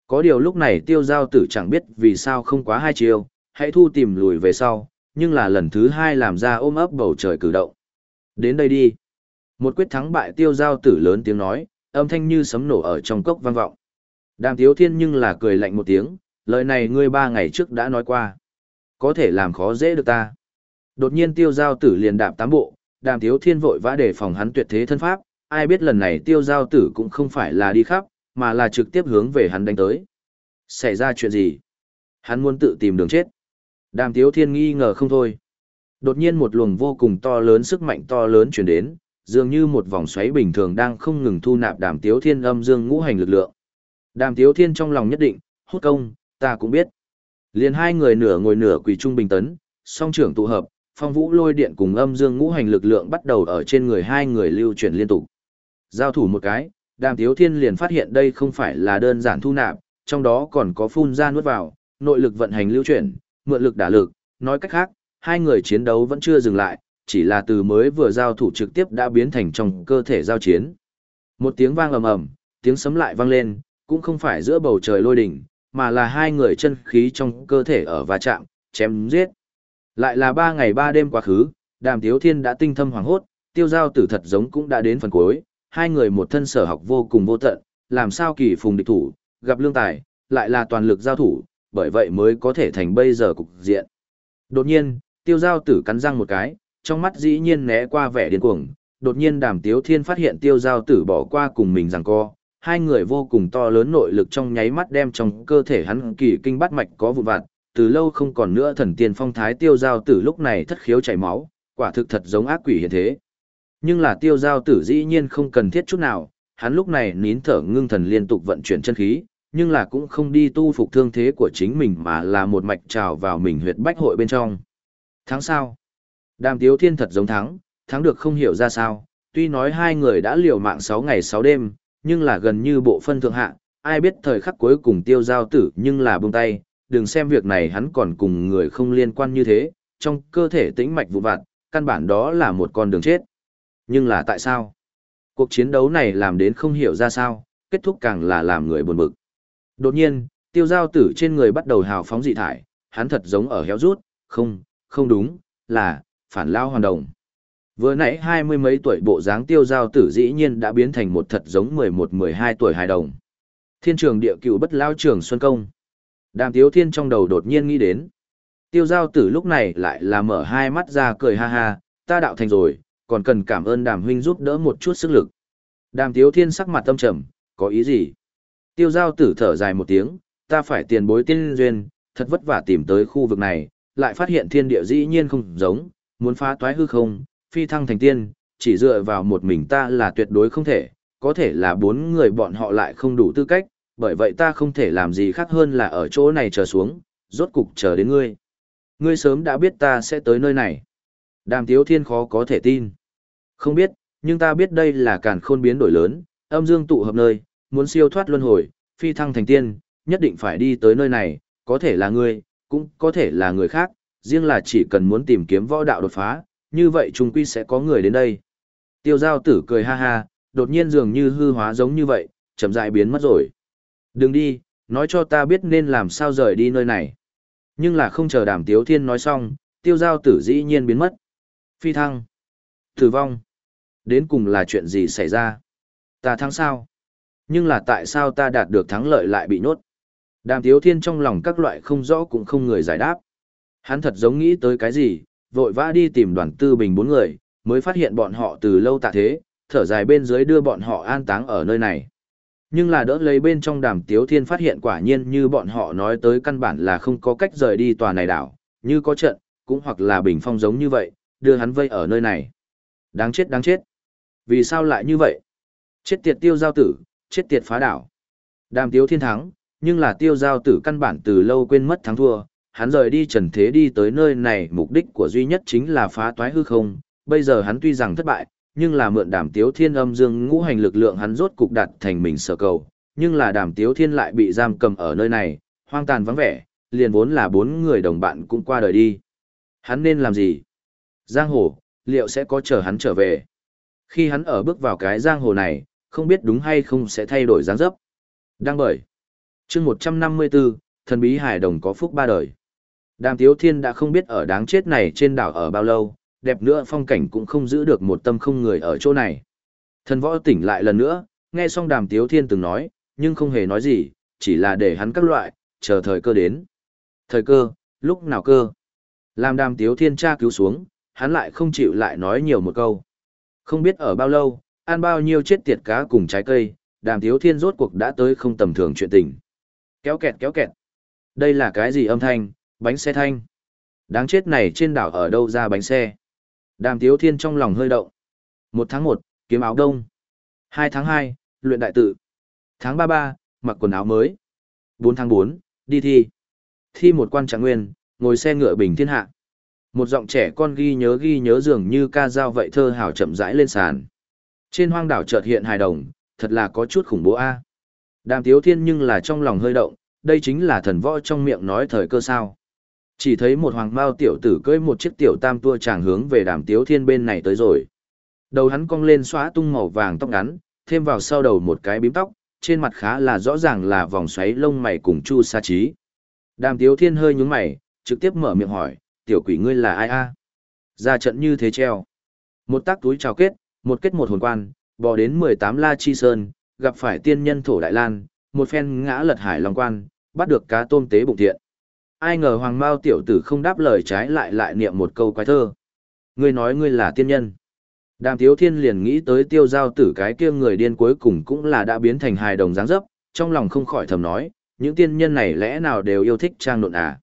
Có điều lúc này tiêu giao tử chẳng biết vì sao không quá hai chiều, hãy thu tìm lùi về sau, nhưng là lần thứ hai làm ra ôm ấp bầu trời cử động. Đến đây đi. Một quyết thắng bại tiêu giao tử lớn tiếng nói, âm thanh như sấm nổ ở trong cốc vang vọng. Đàm tiếu thiên nhưng là cười lạnh một tiếng, lời này ngươi ba ngày trước đã nói qua. Có thể làm khó dễ được ta. Đột nhiên tiêu giao tử liền đạp tám bộ, đàm thiếu thiên vội vã để phòng hắn tuyệt thế thân pháp, ai biết lần này tiêu giao tử cũng không phải là đi khắp, mà là trực tiếp hướng về hắn đánh tới. Xảy ra chuyện gì? Hắn muốn tự tìm đường chết. Đàm thiếu thiên nghi ngờ không thôi. Đột nhiên một luồng vô cùng to lớn sức mạnh to lớn chuyển đến, dường như một vòng xoáy bình thường đang không ngừng thu nạp đàm tiếu thiên âm dương ngũ hành lực lượng. Đàm tiếu thiên trong lòng nhất định, hút công, ta cũng biết. Liền hai người nửa ngồi nửa quỳ trung bình tấn, song trưởng tụ hợp, phong vũ lôi điện cùng âm dương ngũ hành lực lượng bắt đầu ở trên người hai người lưu chuyển liên tục. Giao thủ một cái, đàm tiếu thiên liền phát hiện đây không phải là đơn giản thu nạp, trong đó còn có phun ra nuốt vào, nội lực vận hành lưu chuyển, mượn lực đả lực, nói cách khác, hai người chiến đấu vẫn chưa dừng lại, chỉ là từ mới vừa giao thủ trực tiếp đã biến thành trong cơ thể giao chiến. Một tiếng vang ầm ầm, tiếng sấm lại vang lên, cũng không phải giữa bầu trời lôi đỉnh, mà là hai người chân khí trong cơ thể ở va chạm, chém giết. Lại là ba ngày ba đêm quá khứ, đàm tiếu thiên đã tinh thâm hoàng hốt, tiêu giao tử thật giống cũng đã đến phần cuối, hai người một thân sở học vô cùng vô tận, làm sao kỳ phùng địch thủ, gặp lương tài, lại là toàn lực giao thủ, bởi vậy mới có thể thành bây giờ cục diện. Đột nhiên, tiêu giao tử cắn răng một cái, trong mắt dĩ nhiên né qua vẻ điên cuồng, đột nhiên đàm tiếu thiên phát hiện tiêu giao tử bỏ qua cùng mình rằng co, hai người vô cùng to lớn nội lực trong nháy mắt đem trong cơ thể hắn kỳ kinh bắt mạch có vụn vặt, từ lâu không còn nữa thần tiên phong thái tiêu giao tử lúc này thất khiếu chảy máu, quả thực thật giống ác quỷ hiện thế. Nhưng là tiêu giao tử dĩ nhiên không cần thiết chút nào, hắn lúc này nín thở ngưng thần liên tục vận chuyển chân khí, nhưng là cũng không đi tu phục thương thế của chính mình mà là một mạch trào vào mình huyệt bách hội bên trong. Thắng sao? Đàm tiếu thiên thật giống thắng, thắng được không hiểu ra sao, tuy nói hai người đã liều mạng 6 ngày 6 đêm, nhưng là gần như bộ phân thượng hạ, ai biết thời khắc cuối cùng tiêu giao tử nhưng là buông tay, đừng xem việc này hắn còn cùng người không liên quan như thế, trong cơ thể tĩnh mạch vụ vặt, căn bản đó là một con đường chết. Nhưng là tại sao? Cuộc chiến đấu này làm đến không hiểu ra sao, kết thúc càng là làm người buồn bực. Đột nhiên, tiêu giao tử trên người bắt đầu hào phóng dị thải, hắn thật giống ở héo rút, không, không đúng, là, phản lao hoàn đồng. Vừa nãy hai mươi mấy tuổi bộ dáng tiêu giao tử dĩ nhiên đã biến thành một thật giống mười một mười hai tuổi hài đồng. Thiên trường địa cựu bất lao trường Xuân Công. Đàm tiếu thiên trong đầu đột nhiên nghĩ đến. Tiêu giao tử lúc này lại là mở hai mắt ra cười ha ha, ta đạo thành rồi, còn cần cảm ơn đàm huynh giúp đỡ một chút sức lực. Đàm tiếu thiên sắc mặt tâm trầm, có ý gì? Tiêu giao tử thở dài một tiếng, ta phải tiền bối tiên duyên, thật vất vả tìm tới khu vực này, lại phát hiện thiên địa dĩ nhiên không giống, muốn phá toái hư không, phi thăng thành tiên, chỉ dựa vào một mình ta là tuyệt đối không thể, có thể là bốn người bọn họ lại không đủ tư cách, bởi vậy ta không thể làm gì khác hơn là ở chỗ này chờ xuống, rốt cục chờ đến ngươi. Ngươi sớm đã biết ta sẽ tới nơi này. Đàm Tiếu Thiên khó có thể tin. Không biết, nhưng ta biết đây là càn khôn biến đổi lớn, âm dương tụ hợp nơi, muốn siêu thoát luân hồi, phi thăng thành tiên, nhất định phải đi tới nơi này, có thể là ngươi, cũng có thể là người khác, riêng là chỉ cần muốn tìm kiếm võ đạo đột phá, như vậy trung quy sẽ có người đến đây. Tiêu giao tử cười ha ha, đột nhiên dường như hư hóa giống như vậy, chậm rãi biến mất rồi. Đừng đi, nói cho ta biết nên làm sao rời đi nơi này. Nhưng là không chờ đàm tiếu thiên nói xong, tiêu giao tử dĩ nhiên biến mất. Phi thăng. Tử vong. Đến cùng là chuyện gì xảy ra? Ta thắng sao? Nhưng là tại sao ta đạt được thắng lợi lại bị nhốt? Đàm tiếu thiên trong lòng các loại không rõ cũng không người giải đáp. Hắn thật giống nghĩ tới cái gì, vội vã đi tìm đoàn tư bình bốn người, mới phát hiện bọn họ từ lâu tạ thế, thở dài bên dưới đưa bọn họ an táng ở nơi này. Nhưng là đỡ lấy bên trong đàm tiếu thiên phát hiện quả nhiên như bọn họ nói tới căn bản là không có cách rời đi tòa này đảo, như có trận, cũng hoặc là bình phong giống như vậy, đưa hắn vây ở nơi này. Đáng chết đáng chết. Vì sao lại như vậy? Chết tiệt tiêu giao tử, chết tiệt phá đảo. Đàm tiếu thiên thắng, nhưng là tiêu giao tử căn bản từ lâu quên mất thắng thua, hắn rời đi trần thế đi tới nơi này mục đích của duy nhất chính là phá toái hư không, bây giờ hắn tuy rằng thất bại, nhưng là mượn đàm tiếu thiên âm dương ngũ hành lực lượng hắn rốt cục đạt thành mình sở cầu, nhưng là đàm tiếu thiên lại bị giam cầm ở nơi này, hoang tàn vắng vẻ, liền vốn là bốn người đồng bạn cũng qua đời đi. Hắn nên làm gì? Giang hồ, liệu sẽ có chờ hắn trở về? Khi hắn ở bước vào cái giang hồ này, không biết đúng hay không sẽ thay đổi dáng dấp. Đang bởi. chương 154, thần bí hải đồng có phúc ba đời. Đàm Tiếu Thiên đã không biết ở đáng chết này trên đảo ở bao lâu, đẹp nữa phong cảnh cũng không giữ được một tâm không người ở chỗ này. Thần võ tỉnh lại lần nữa, nghe xong đàm Tiếu Thiên từng nói, nhưng không hề nói gì, chỉ là để hắn các loại, chờ thời cơ đến. Thời cơ, lúc nào cơ? Làm đàm Tiếu Thiên tra cứu xuống, hắn lại không chịu lại nói nhiều một câu. Không biết ở bao lâu, ăn bao nhiêu chết tiệt cá cùng trái cây, đàm Tiếu Thiên rốt cuộc đã tới không tầm thường chuyện tình. Kéo kẹt kéo kẹt. Đây là cái gì âm thanh, bánh xe thanh. Đáng chết này trên đảo ở đâu ra bánh xe. Đàm Tiếu Thiên trong lòng hơi động. Một tháng một, kiếm áo đông. Hai tháng hai, luyện đại tự. Tháng ba ba, mặc quần áo mới. Bốn tháng bốn, đi thi. Thi một quan trạng nguyên, ngồi xe ngựa bình thiên hạ. Một giọng trẻ con ghi nhớ ghi nhớ dường như ca dao vậy thơ hào chậm rãi lên sàn. Trên hoang đảo chợt hiện hài đồng, thật là có chút khủng bố a. Đàm Tiếu Thiên nhưng là trong lòng hơi động, đây chính là thần võ trong miệng nói thời cơ sao. Chỉ thấy một hoàng mao tiểu tử cưỡi một chiếc tiểu tam tua chàng hướng về đàm tiếu thiên bên này tới rồi. Đầu hắn cong lên xóa tung màu vàng tóc ngắn, thêm vào sau đầu một cái bím tóc, trên mặt khá là rõ ràng là vòng xoáy lông mày cùng chu sa trí. Đàm tiếu thiên hơi nhúng mày, trực tiếp mở miệng hỏi, tiểu quỷ ngươi là ai a? Ra trận như thế treo. Một tác túi trào kết, một kết một hồn quan, bò đến 18 la chi sơn, gặp phải tiên nhân thổ đại lan, một phen ngã lật hải long quan, bắt được cá tôm tế bụng thiện. Ai ngờ hoàng mao tiểu tử không đáp lời trái lại lại niệm một câu quái thơ. Ngươi nói ngươi là tiên nhân. Đàm Tiếu Thiên liền nghĩ tới tiêu giao tử cái kia người điên cuối cùng cũng là đã biến thành hài đồng dáng dấp, trong lòng không khỏi thầm nói, những tiên nhân này lẽ nào đều yêu thích trang nộn à.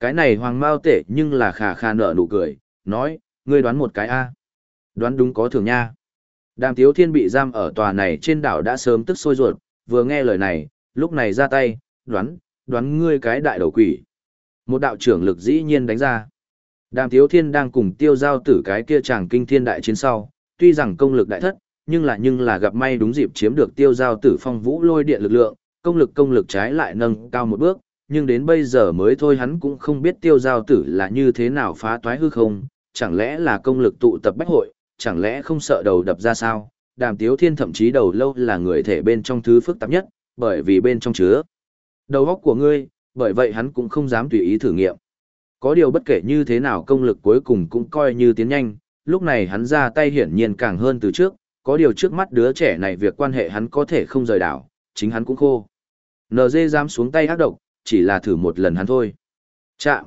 Cái này hoàng mao tệ nhưng là khà khà nở nụ cười, nói, ngươi đoán một cái a Đoán đúng có thường nha. Đàm Tiếu Thiên bị giam ở tòa này trên đảo đã sớm tức sôi ruột, vừa nghe lời này, lúc này ra tay, đoán, đoán ngươi cái đại đầu quỷ. Một đạo trưởng lực dĩ nhiên đánh ra. Đàm Tiếu Thiên đang cùng tiêu giao tử cái kia chàng kinh thiên đại chiến sau, tuy rằng công lực đại thất, nhưng là nhưng là gặp may đúng dịp chiếm được tiêu giao tử phong vũ lôi điện lực lượng, công lực công lực trái lại nâng cao một bước, nhưng đến bây giờ mới thôi hắn cũng không biết tiêu giao tử là như thế nào phá toái hư không, chẳng lẽ là công lực tụ tập bách hội, chẳng lẽ không sợ đầu đập ra sao, đàm tiếu thiên thậm chí đầu lâu là người thể bên trong thứ phức tạp nhất, bởi vì bên trong chứa đầu óc của ngươi, bởi vậy hắn cũng không dám tùy ý thử nghiệm. Có điều bất kể như thế nào công lực cuối cùng cũng coi như tiến nhanh, lúc này hắn ra tay hiển nhiên càng hơn từ trước, có điều trước mắt đứa trẻ này việc quan hệ hắn có thể không rời đảo, chính hắn cũng khô. NG dám xuống tay ác độc, chỉ là thử một lần hắn thôi. Chạm.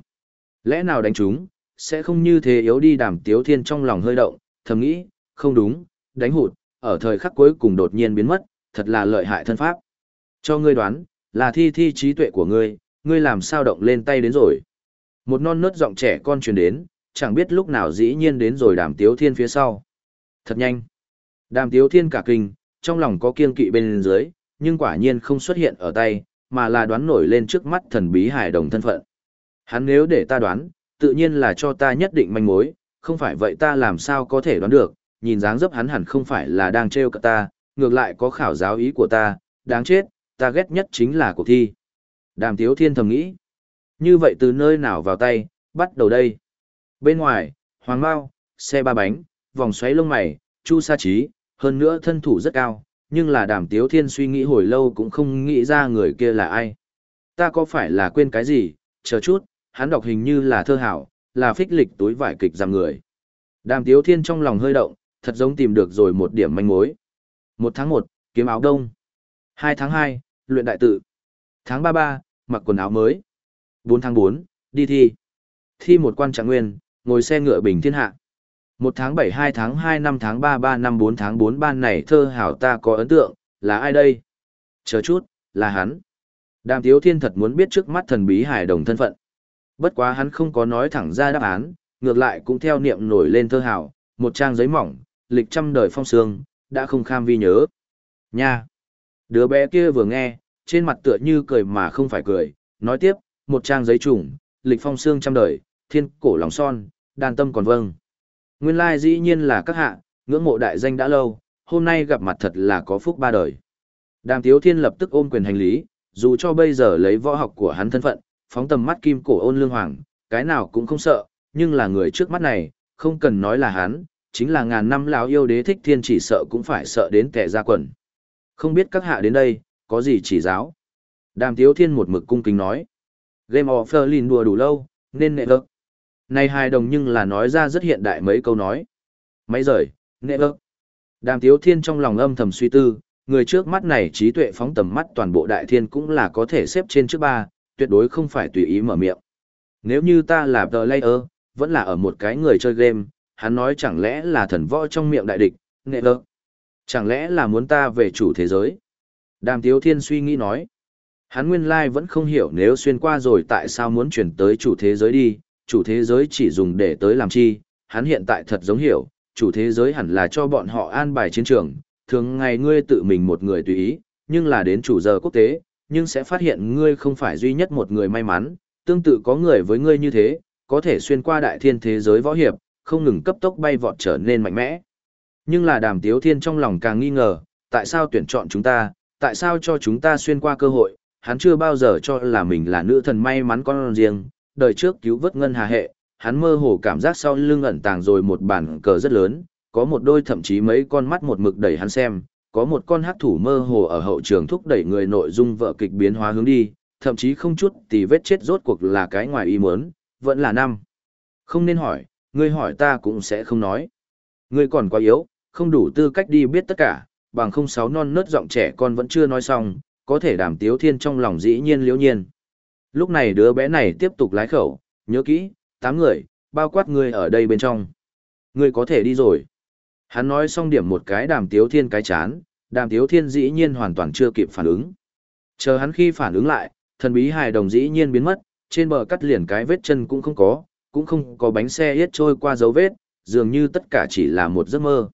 Lẽ nào đánh chúng, sẽ không như thế yếu đi đàm tiếu thiên trong lòng hơi động, thầm nghĩ, không đúng, đánh hụt, ở thời khắc cuối cùng đột nhiên biến mất, thật là lợi hại thân pháp. Cho ngươi đoán, là thi thi trí tuệ của ngươi, ngươi làm sao động lên tay đến rồi. Một non nớt giọng trẻ con truyền đến, chẳng biết lúc nào dĩ nhiên đến rồi đàm tiếu thiên phía sau. Thật nhanh. Đàm tiếu thiên cả kinh, trong lòng có kiên kỵ bên dưới, nhưng quả nhiên không xuất hiện ở tay, mà là đoán nổi lên trước mắt thần bí hải đồng thân phận. Hắn nếu để ta đoán, tự nhiên là cho ta nhất định manh mối, không phải vậy ta làm sao có thể đoán được, nhìn dáng dấp hắn hẳn không phải là đang trêu cả ta, ngược lại có khảo giáo ý của ta, đáng chết, ta ghét nhất chính là cuộc thi. Đàm Tiếu Thiên thầm nghĩ. Như vậy từ nơi nào vào tay, bắt đầu đây. Bên ngoài, hoàng mao, xe ba bánh, vòng xoáy lông mày, chu sa trí, hơn nữa thân thủ rất cao, nhưng là đàm tiếu thiên suy nghĩ hồi lâu cũng không nghĩ ra người kia là ai. Ta có phải là quên cái gì, chờ chút, hắn đọc hình như là thơ hảo, là phích lịch túi vải kịch giảm người. Đàm tiếu thiên trong lòng hơi động, thật giống tìm được rồi một điểm manh mối. Một tháng một, kiếm áo đông. Hai tháng hai, luyện đại tự. Tháng ba ba, mặc quần áo mới. Bốn tháng bốn, đi thi. Thi một quan trạng nguyên, ngồi xe ngựa bình thiên hạ. Một tháng bảy hai tháng hai năm tháng ba ba năm bốn tháng bốn ban này thơ hảo ta có ấn tượng, là ai đây? Chờ chút, là hắn. Đàm Tiếu Thiên thật muốn biết trước mắt thần bí hải đồng thân phận. Bất quá hắn không có nói thẳng ra đáp án, ngược lại cũng theo niệm nổi lên thơ hảo, một trang giấy mỏng, lịch trăm đời phong sương, đã không kham vi nhớ. Nha! Đứa bé kia vừa nghe, trên mặt tựa như cười mà không phải cười, nói tiếp, một trang giấy trùng, lịch phong sương trăm đời, thiên cổ lòng son, đàn tâm còn vâng. Nguyên lai dĩ nhiên là các hạ, ngưỡng mộ đại danh đã lâu, hôm nay gặp mặt thật là có phúc ba đời. Đàm Tiếu Thiên lập tức ôm quyền hành lý, dù cho bây giờ lấy võ học của hắn thân phận, phóng tầm mắt kim cổ ôn lương hoàng, cái nào cũng không sợ, nhưng là người trước mắt này, không cần nói là hắn, chính là ngàn năm lão yêu đế thích thiên chỉ sợ cũng phải sợ đến kẻ ra quần. Không biết các hạ đến đây, có gì chỉ giáo? Đàm Tiếu Thiên một mực cung kính nói. Game of Berlin đùa đủ lâu, nên nệ lực. Này hài đồng nhưng là nói ra rất hiện đại mấy câu nói. Máy rời, nệ lực. Đàm Tiếu Thiên trong lòng âm thầm suy tư, người trước mắt này trí tuệ phóng tầm mắt toàn bộ đại thiên cũng là có thể xếp trên trước ba, tuyệt đối không phải tùy ý mở miệng. Nếu như ta là The Layer, vẫn là ở một cái người chơi game, hắn nói chẳng lẽ là thần võ trong miệng đại địch, nệ lực. Chẳng lẽ là muốn ta về chủ thế giới? Đàm Tiếu Thiên suy nghĩ nói. Hắn nguyên lai vẫn không hiểu nếu xuyên qua rồi tại sao muốn chuyển tới chủ thế giới đi, chủ thế giới chỉ dùng để tới làm chi, hắn hiện tại thật giống hiểu, chủ thế giới hẳn là cho bọn họ an bài chiến trường, thường ngày ngươi tự mình một người tùy ý, nhưng là đến chủ giờ quốc tế, nhưng sẽ phát hiện ngươi không phải duy nhất một người may mắn, tương tự có người với ngươi như thế, có thể xuyên qua đại thiên thế giới võ hiệp, không ngừng cấp tốc bay vọt trở nên mạnh mẽ. Nhưng là đàm tiếu thiên trong lòng càng nghi ngờ, tại sao tuyển chọn chúng ta, tại sao cho chúng ta xuyên qua cơ hội, hắn chưa bao giờ cho là mình là nữ thần may mắn con riêng, đời trước cứu vớt ngân hà hệ, hắn mơ hồ cảm giác sau lưng ẩn tàng rồi một bản cờ rất lớn, có một đôi thậm chí mấy con mắt một mực đẩy hắn xem, có một con hát thủ mơ hồ ở hậu trường thúc đẩy người nội dung vợ kịch biến hóa hướng đi, thậm chí không chút thì vết chết rốt cuộc là cái ngoài ý muốn, vẫn là năm. Không nên hỏi, ngươi hỏi ta cũng sẽ không nói. Ngươi còn quá yếu, không đủ tư cách đi biết tất cả, bằng không sáu non nớt giọng trẻ con vẫn chưa nói xong, có thể đàm tiếu thiên trong lòng dĩ nhiên liễu nhiên. Lúc này đứa bé này tiếp tục lái khẩu, nhớ kỹ, tám người, bao quát người ở đây bên trong. Ngươi có thể đi rồi. Hắn nói xong điểm một cái đàm tiếu thiên cái chán, đàm tiếu thiên dĩ nhiên hoàn toàn chưa kịp phản ứng. Chờ hắn khi phản ứng lại, thần bí hài đồng dĩ nhiên biến mất, trên bờ cắt liền cái vết chân cũng không có, cũng không có bánh xe yết trôi qua dấu vết, dường như tất cả chỉ là một giấc mơ.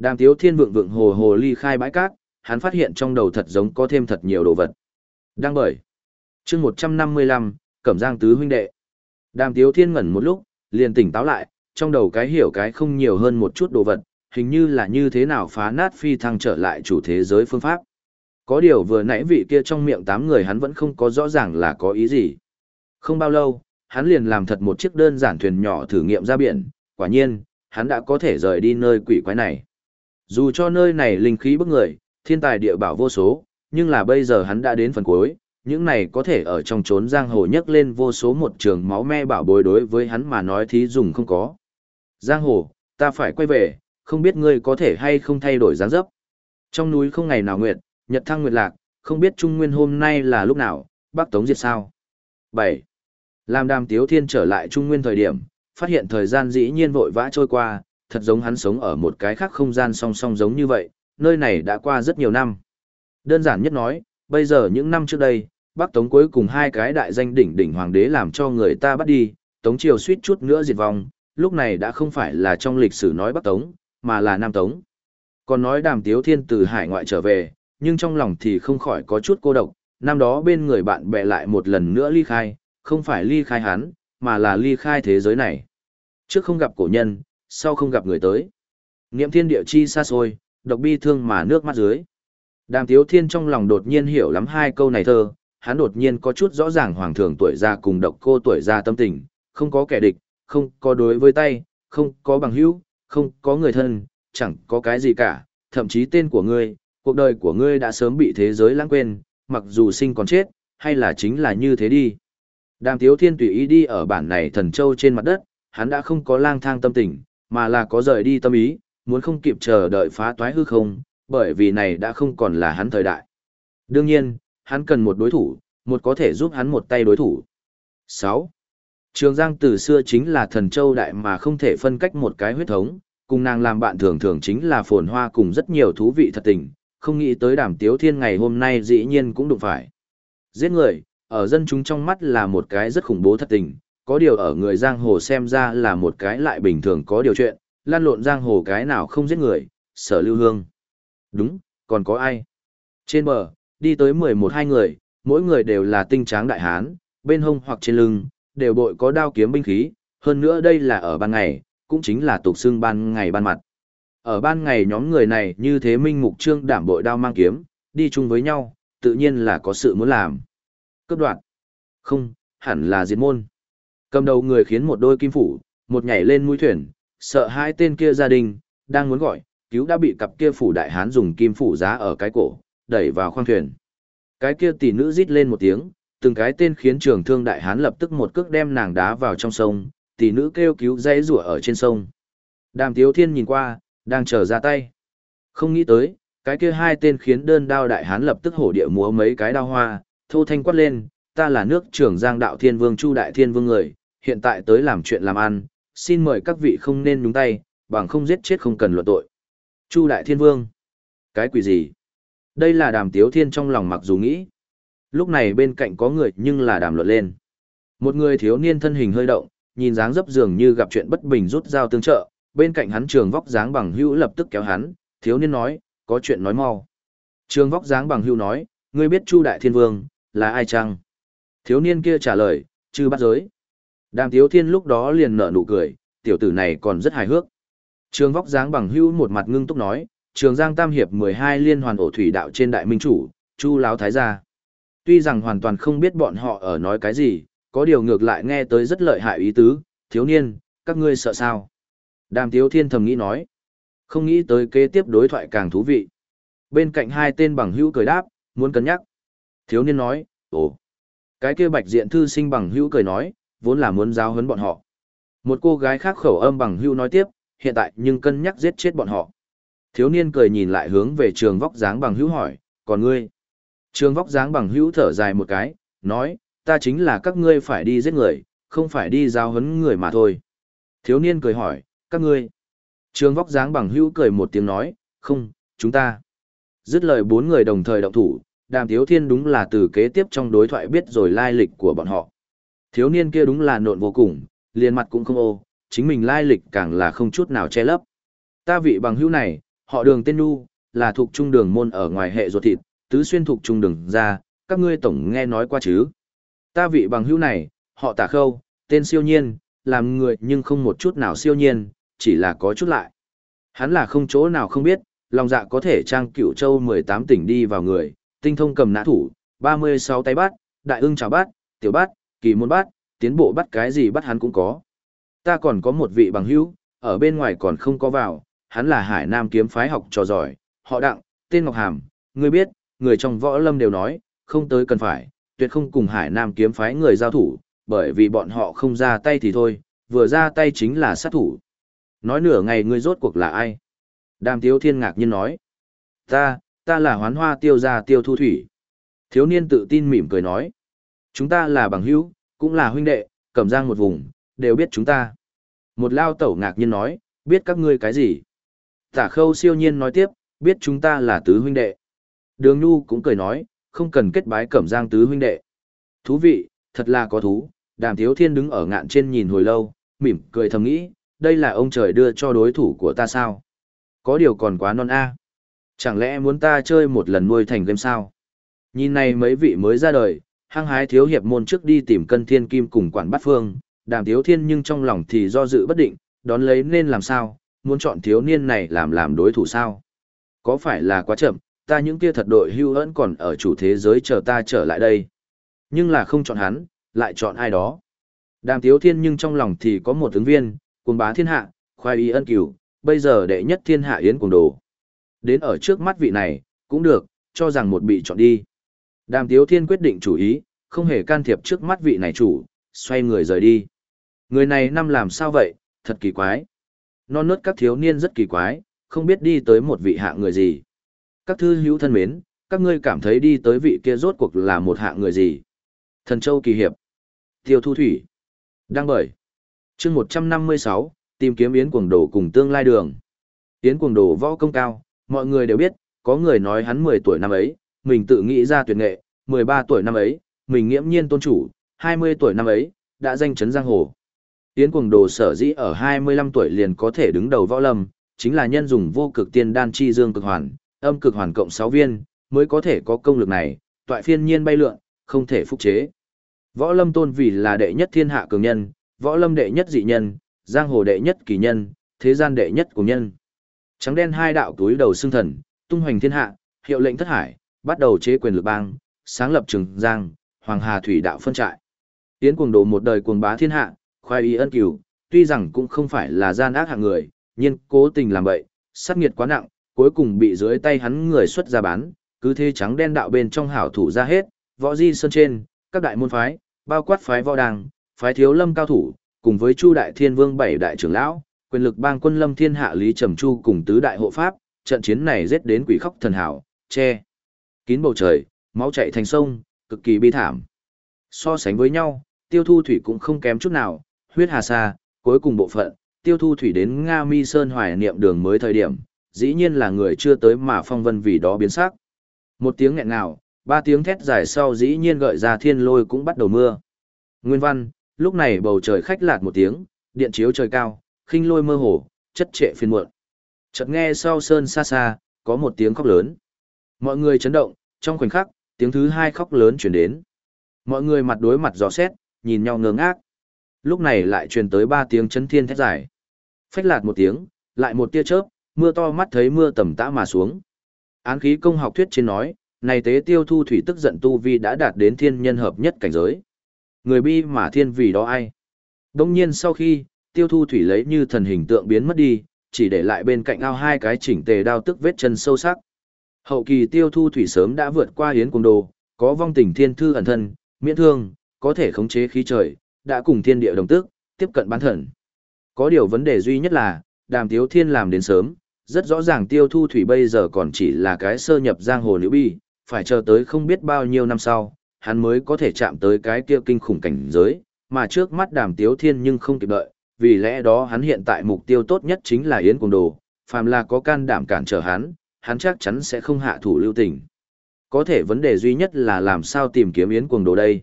Đàm tiếu thiên vượng vượng hồ hồ ly khai bãi cát, hắn phát hiện trong đầu thật giống có thêm thật nhiều đồ vật. Đang bởi. chương 155, Cẩm Giang Tứ huynh đệ. Đàm tiếu thiên ngẩn một lúc, liền tỉnh táo lại, trong đầu cái hiểu cái không nhiều hơn một chút đồ vật, hình như là như thế nào phá nát phi thăng trở lại chủ thế giới phương pháp. Có điều vừa nãy vị kia trong miệng tám người hắn vẫn không có rõ ràng là có ý gì. Không bao lâu, hắn liền làm thật một chiếc đơn giản thuyền nhỏ thử nghiệm ra biển, quả nhiên, hắn đã có thể rời đi nơi quỷ quái này. Dù cho nơi này linh khí bức người, thiên tài địa bảo vô số, nhưng là bây giờ hắn đã đến phần cuối, những này có thể ở trong trốn giang hồ nhấc lên vô số một trường máu me bảo bối đối với hắn mà nói thí dùng không có. Giang hồ, ta phải quay về, không biết ngươi có thể hay không thay đổi dáng dấp. Trong núi không ngày nào nguyệt, nhật thăng nguyệt lạc, không biết trung nguyên hôm nay là lúc nào, bắc tống diệt sao. 7. Làm đàm tiếu thiên trở lại trung nguyên thời điểm, phát hiện thời gian dĩ nhiên vội vã trôi qua, thật giống hắn sống ở một cái khác không gian song song giống như vậy, nơi này đã qua rất nhiều năm. Đơn giản nhất nói, bây giờ những năm trước đây, Bắc Tống cuối cùng hai cái đại danh đỉnh đỉnh hoàng đế làm cho người ta bắt đi, Tống Triều suýt chút nữa diệt vong, lúc này đã không phải là trong lịch sử nói Bắc Tống, mà là Nam Tống. Còn nói đàm tiếu thiên từ hải ngoại trở về, nhưng trong lòng thì không khỏi có chút cô độc, năm đó bên người bạn bè lại một lần nữa ly khai, không phải ly khai hắn, mà là ly khai thế giới này. Trước không gặp cổ nhân, sau không gặp người tới. Niệm thiên địa chi xa xôi, độc bi thương mà nước mắt dưới. Đàm tiếu thiên trong lòng đột nhiên hiểu lắm hai câu này thơ, hắn đột nhiên có chút rõ ràng hoàng thường tuổi già cùng độc cô tuổi già tâm tình, không có kẻ địch, không có đối với tay, không có bằng hữu, không có người thân, chẳng có cái gì cả, thậm chí tên của ngươi, cuộc đời của ngươi đã sớm bị thế giới lãng quên, mặc dù sinh còn chết, hay là chính là như thế đi. Đàm Tiếu Thiên tùy ý đi ở bản này thần châu trên mặt đất, hắn đã không có lang thang tâm tình, mà là có rời đi tâm ý, muốn không kịp chờ đợi phá toái hư không, bởi vì này đã không còn là hắn thời đại. Đương nhiên, hắn cần một đối thủ, một có thể giúp hắn một tay đối thủ. 6. Trường Giang từ xưa chính là thần châu đại mà không thể phân cách một cái huyết thống, cùng nàng làm bạn thường thường chính là phồn hoa cùng rất nhiều thú vị thật tình, không nghĩ tới đàm tiếu thiên ngày hôm nay dĩ nhiên cũng đụng phải. Giết người, ở dân chúng trong mắt là một cái rất khủng bố thật tình, có điều ở người giang hồ xem ra là một cái lại bình thường có điều chuyện, lan lộn giang hồ cái nào không giết người, sở lưu hương. Đúng, còn có ai? Trên bờ, đi tới 11 hai người, mỗi người đều là tinh tráng đại hán, bên hông hoặc trên lưng, đều bội có đao kiếm binh khí, hơn nữa đây là ở ban ngày, cũng chính là tục xưng ban ngày ban mặt. Ở ban ngày nhóm người này như thế minh mục trương đảm bội đao mang kiếm, đi chung với nhau, tự nhiên là có sự muốn làm. Cấp đoạn. Không, hẳn là diệt môn. Cầm đầu người khiến một đôi kim phủ, một nhảy lên mũi thuyền, sợ hai tên kia gia đình, đang muốn gọi, cứu đã bị cặp kia phủ đại hán dùng kim phủ giá ở cái cổ, đẩy vào khoang thuyền. Cái kia tỷ nữ rít lên một tiếng, từng cái tên khiến trường thương đại hán lập tức một cước đem nàng đá vào trong sông, tỷ nữ kêu cứu dãy rủa ở trên sông. Đàm Tiếu Thiên nhìn qua, đang chờ ra tay. Không nghĩ tới, cái kia hai tên khiến đơn đao đại hán lập tức hổ địa múa mấy cái đao hoa, thô thanh quát lên, ta là nước trưởng giang đạo thiên vương chu đại thiên vương người, hiện tại tới làm chuyện làm ăn, xin mời các vị không nên nhúng tay, bằng không giết chết không cần luận tội. Chu đại thiên vương. Cái quỷ gì? Đây là đàm tiếu thiên trong lòng mặc dù nghĩ. Lúc này bên cạnh có người nhưng là đàm luận lên. Một người thiếu niên thân hình hơi động, nhìn dáng dấp dường như gặp chuyện bất bình rút dao tương trợ, bên cạnh hắn trường vóc dáng bằng hữu lập tức kéo hắn, thiếu niên nói, có chuyện nói mau. Trường vóc dáng bằng hữu nói, ngươi biết Chu Đại Thiên Vương, là ai chăng? Thiếu niên kia trả lời, chư bắt giới. Đàm Tiếu Thiên lúc đó liền nở nụ cười, tiểu tử này còn rất hài hước. Trường vóc dáng bằng hữu một mặt ngưng túc nói, trường giang tam hiệp 12 liên hoàn ổ thủy đạo trên đại minh chủ, Chu Láo Thái Gia. Tuy rằng hoàn toàn không biết bọn họ ở nói cái gì, có điều ngược lại nghe tới rất lợi hại ý tứ, thiếu niên, các ngươi sợ sao? Đàm Tiếu Thiên thầm nghĩ nói. Không nghĩ tới kế tiếp đối thoại càng thú vị. Bên cạnh hai tên bằng hữu cười đáp, muốn cân nhắc. Thiếu niên nói, ồ. Cái kia bạch diện thư sinh bằng hữu cười nói, vốn là muốn giáo huấn bọn họ. Một cô gái khác khẩu âm bằng hữu nói tiếp, hiện tại nhưng cân nhắc giết chết bọn họ. Thiếu niên cười nhìn lại hướng về trường vóc dáng bằng hữu hỏi, còn ngươi? Trường vóc dáng bằng hữu thở dài một cái, nói, ta chính là các ngươi phải đi giết người, không phải đi giao hấn người mà thôi. Thiếu niên cười hỏi, các ngươi. Trường vóc dáng bằng hữu cười một tiếng nói, không, chúng ta. Dứt lời bốn người đồng thời động thủ, đàm thiếu thiên đúng là từ kế tiếp trong đối thoại biết rồi lai lịch của bọn họ. Thiếu niên kia đúng là nộn vô cùng, liền mặt cũng không ô, chính mình lai lịch càng là không chút nào che lấp. Ta vị bằng hữu này, họ đường tên Nu, là thuộc trung đường môn ở ngoài hệ ruột thịt, tứ xuyên thuộc trung đường ra, các ngươi tổng nghe nói qua chứ. Ta vị bằng hữu này, họ tả khâu, tên siêu nhiên, làm người nhưng không một chút nào siêu nhiên, chỉ là có chút lại. Hắn là không chỗ nào không biết, lòng dạ có thể trang cửu châu 18 tỉnh đi vào người, tinh thông cầm nã thủ, 36 tay bát, đại ưng chào bát, tiểu bát kỳ môn bắt, tiến bộ bắt cái gì bắt hắn cũng có. Ta còn có một vị bằng hữu, ở bên ngoài còn không có vào, hắn là Hải Nam kiếm phái học trò giỏi, họ đặng, tên Ngọc Hàm, ngươi biết, người trong võ lâm đều nói, không tới cần phải, tuyệt không cùng Hải Nam kiếm phái người giao thủ, bởi vì bọn họ không ra tay thì thôi, vừa ra tay chính là sát thủ. Nói nửa ngày ngươi rốt cuộc là ai? Đàm Tiếu Thiên ngạc nhiên nói. Ta, ta là hoán hoa tiêu gia tiêu thu thủy. Thiếu niên tự tin mỉm cười nói. Chúng ta là bằng hữu, cũng là huynh đệ, cầm giang một vùng, đều biết chúng ta. Một lao tẩu ngạc nhiên nói, biết các ngươi cái gì? Tả khâu siêu nhiên nói tiếp, biết chúng ta là tứ huynh đệ. Đường Nhu cũng cười nói, không cần kết bái cẩm giang tứ huynh đệ. Thú vị, thật là có thú, đàm thiếu thiên đứng ở ngạn trên nhìn hồi lâu, mỉm cười thầm nghĩ, đây là ông trời đưa cho đối thủ của ta sao? Có điều còn quá non a. Chẳng lẽ muốn ta chơi một lần nuôi thành game sao? Nhìn này mấy vị mới ra đời, hăng hái thiếu hiệp môn trước đi tìm cân thiên kim cùng quản bát phương, đàm thiếu thiên nhưng trong lòng thì do dự bất định, đón lấy nên làm sao, muốn chọn thiếu niên này làm làm đối thủ sao? Có phải là quá chậm, ta những kia thật đội hưu ẩn còn ở chủ thế giới chờ ta trở lại đây. Nhưng là không chọn hắn, lại chọn ai đó. Đàm thiếu Thiên nhưng trong lòng thì có một ứng viên, cuồng bá thiên hạ, khoai y ân cửu, bây giờ đệ nhất thiên hạ yến cuồng đồ. Đến ở trước mắt vị này, cũng được, cho rằng một bị chọn đi. Đàm Tiếu Thiên quyết định chủ ý, không hề can thiệp trước mắt vị này chủ, xoay người rời đi. Người này năm làm sao vậy, thật kỳ quái. Non nớt các thiếu niên rất kỳ quái, không biết đi tới một vị hạ người gì. Các thư hữu thân mến, các ngươi cảm thấy đi tới vị kia rốt cuộc là một hạ người gì. Thần Châu Kỳ Hiệp. Tiêu Thu Thủy. Đăng bởi. chương 156, tìm kiếm Yến Cuồng Đồ cùng tương lai đường. Yến Cuồng Đồ võ công cao, mọi người đều biết, có người nói hắn 10 tuổi năm ấy, mình tự nghĩ ra tuyệt nghệ, 13 tuổi năm ấy, mình nghiễm nhiên tôn chủ, 20 tuổi năm ấy, đã danh chấn giang hồ. Yến Cuồng Đồ sở dĩ ở 25 tuổi liền có thể đứng đầu võ lâm, chính là nhân dùng vô cực tiên đan chi dương cực hoàn, âm cực hoàn cộng 6 viên, mới có thể có công lực này, toại phiên nhiên bay lượn, không thể phục chế. Võ lâm tôn vì là đệ nhất thiên hạ cường nhân, võ lâm đệ nhất dị nhân, giang hồ đệ nhất kỳ nhân, thế gian đệ nhất của nhân. Trắng đen hai đạo túi đầu xương thần, tung hoành thiên hạ, hiệu lệnh thất hải, bắt đầu chế quyền lực bang, sáng lập trường giang, hoàng hà thủy đạo phân trại. Tiến cuồng đồ một đời cuồng bá thiên hạ, khoai y ân cửu, tuy rằng cũng không phải là gian ác hạng người, nhưng cố tình làm vậy sát nghiệt quá nặng, cuối cùng bị dưới tay hắn người xuất ra bán, cứ thế trắng đen đạo bên trong hảo thủ ra hết, võ di sơn trên, các đại môn phái, bao quát phái võ đàng, phái thiếu lâm cao thủ, cùng với Chu Đại Thiên Vương bảy đại trưởng lão, quyền lực bang quân lâm thiên hạ Lý Trầm Chu cùng tứ đại hộ pháp, trận chiến này giết đến quỷ khóc thần hảo, che kín bầu trời, máu chảy thành sông, cực kỳ bi thảm. So sánh với nhau, Tiêu Thu Thủy cũng không kém chút nào, huyết hà sa, cuối cùng bộ phận, Tiêu Thu Thủy đến Nga Mi Sơn hoài niệm đường mới thời điểm, dĩ nhiên là người chưa tới mà phong vân vì đó biến sắc. Một tiếng nghẹn ngào, ba tiếng thét dài sau dĩ nhiên gợi ra thiên lôi cũng bắt đầu mưa. Nguyên văn, lúc này bầu trời khách lạt một tiếng, điện chiếu trời cao, khinh lôi mơ hồ, chất trệ phiên muộn. Chợt nghe sau sơn xa xa, có một tiếng khóc lớn. Mọi người chấn động, trong khoảnh khắc, tiếng thứ hai khóc lớn chuyển đến. Mọi người mặt đối mặt gió xét, nhìn nhau ngơ ngác. Lúc này lại truyền tới ba tiếng chấn thiên thét dài. Phách lạt một tiếng, lại một tia chớp, mưa to mắt thấy mưa tầm tã mà xuống. Án khí công học thuyết trên nói, này tế tiêu thu thủy tức giận tu vi đã đạt đến thiên nhân hợp nhất cảnh giới. Người bi mà thiên vì đó ai? Đông nhiên sau khi, tiêu thu thủy lấy như thần hình tượng biến mất đi, chỉ để lại bên cạnh ao hai cái chỉnh tề đao tức vết chân sâu sắc. Hậu kỳ tiêu thu thủy sớm đã vượt qua hiến cung đồ, có vong tình thiên thư ẩn thân, miễn thương, có thể khống chế khí trời, đã cùng thiên địa đồng tức, tiếp cận bán thần. Có điều vấn đề duy nhất là, đàm tiếu thiên làm đến sớm, rất rõ ràng tiêu thu thủy bây giờ còn chỉ là cái sơ nhập giang hồ nữ bi, phải chờ tới không biết bao nhiêu năm sau, hắn mới có thể chạm tới cái kia kinh khủng cảnh giới, mà trước mắt đàm tiếu thiên nhưng không kịp đợi, vì lẽ đó hắn hiện tại mục tiêu tốt nhất chính là Yến Cung Đồ, phàm là có can đảm cản trở hắn, hắn chắc chắn sẽ không hạ thủ lưu tình. Có thể vấn đề duy nhất là làm sao tìm kiếm Yến Cuồng Đồ đây.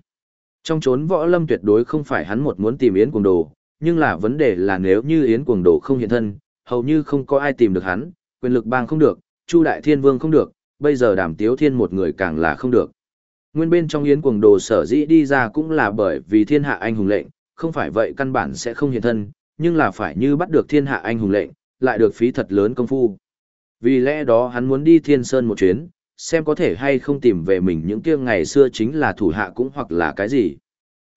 Trong chốn võ lâm tuyệt đối không phải hắn một muốn tìm Yến Cuồng Đồ, nhưng là vấn đề là nếu như Yến Cuồng Đồ không hiện thân, hầu như không có ai tìm được hắn, quyền lực bang không được, Chu Đại Thiên Vương không được, bây giờ Đàm Tiếu Thiên một người càng là không được. Nguyên bên trong Yến Cuồng Đồ sở dĩ đi ra cũng là bởi vì thiên hạ anh hùng lệnh, không phải vậy căn bản sẽ không hiện thân, nhưng là phải như bắt được thiên hạ anh hùng lệnh, lại được phí thật lớn công phu. Vì lẽ đó hắn muốn đi thiên sơn một chuyến, xem có thể hay không tìm về mình những kia ngày xưa chính là thủ hạ cũng hoặc là cái gì.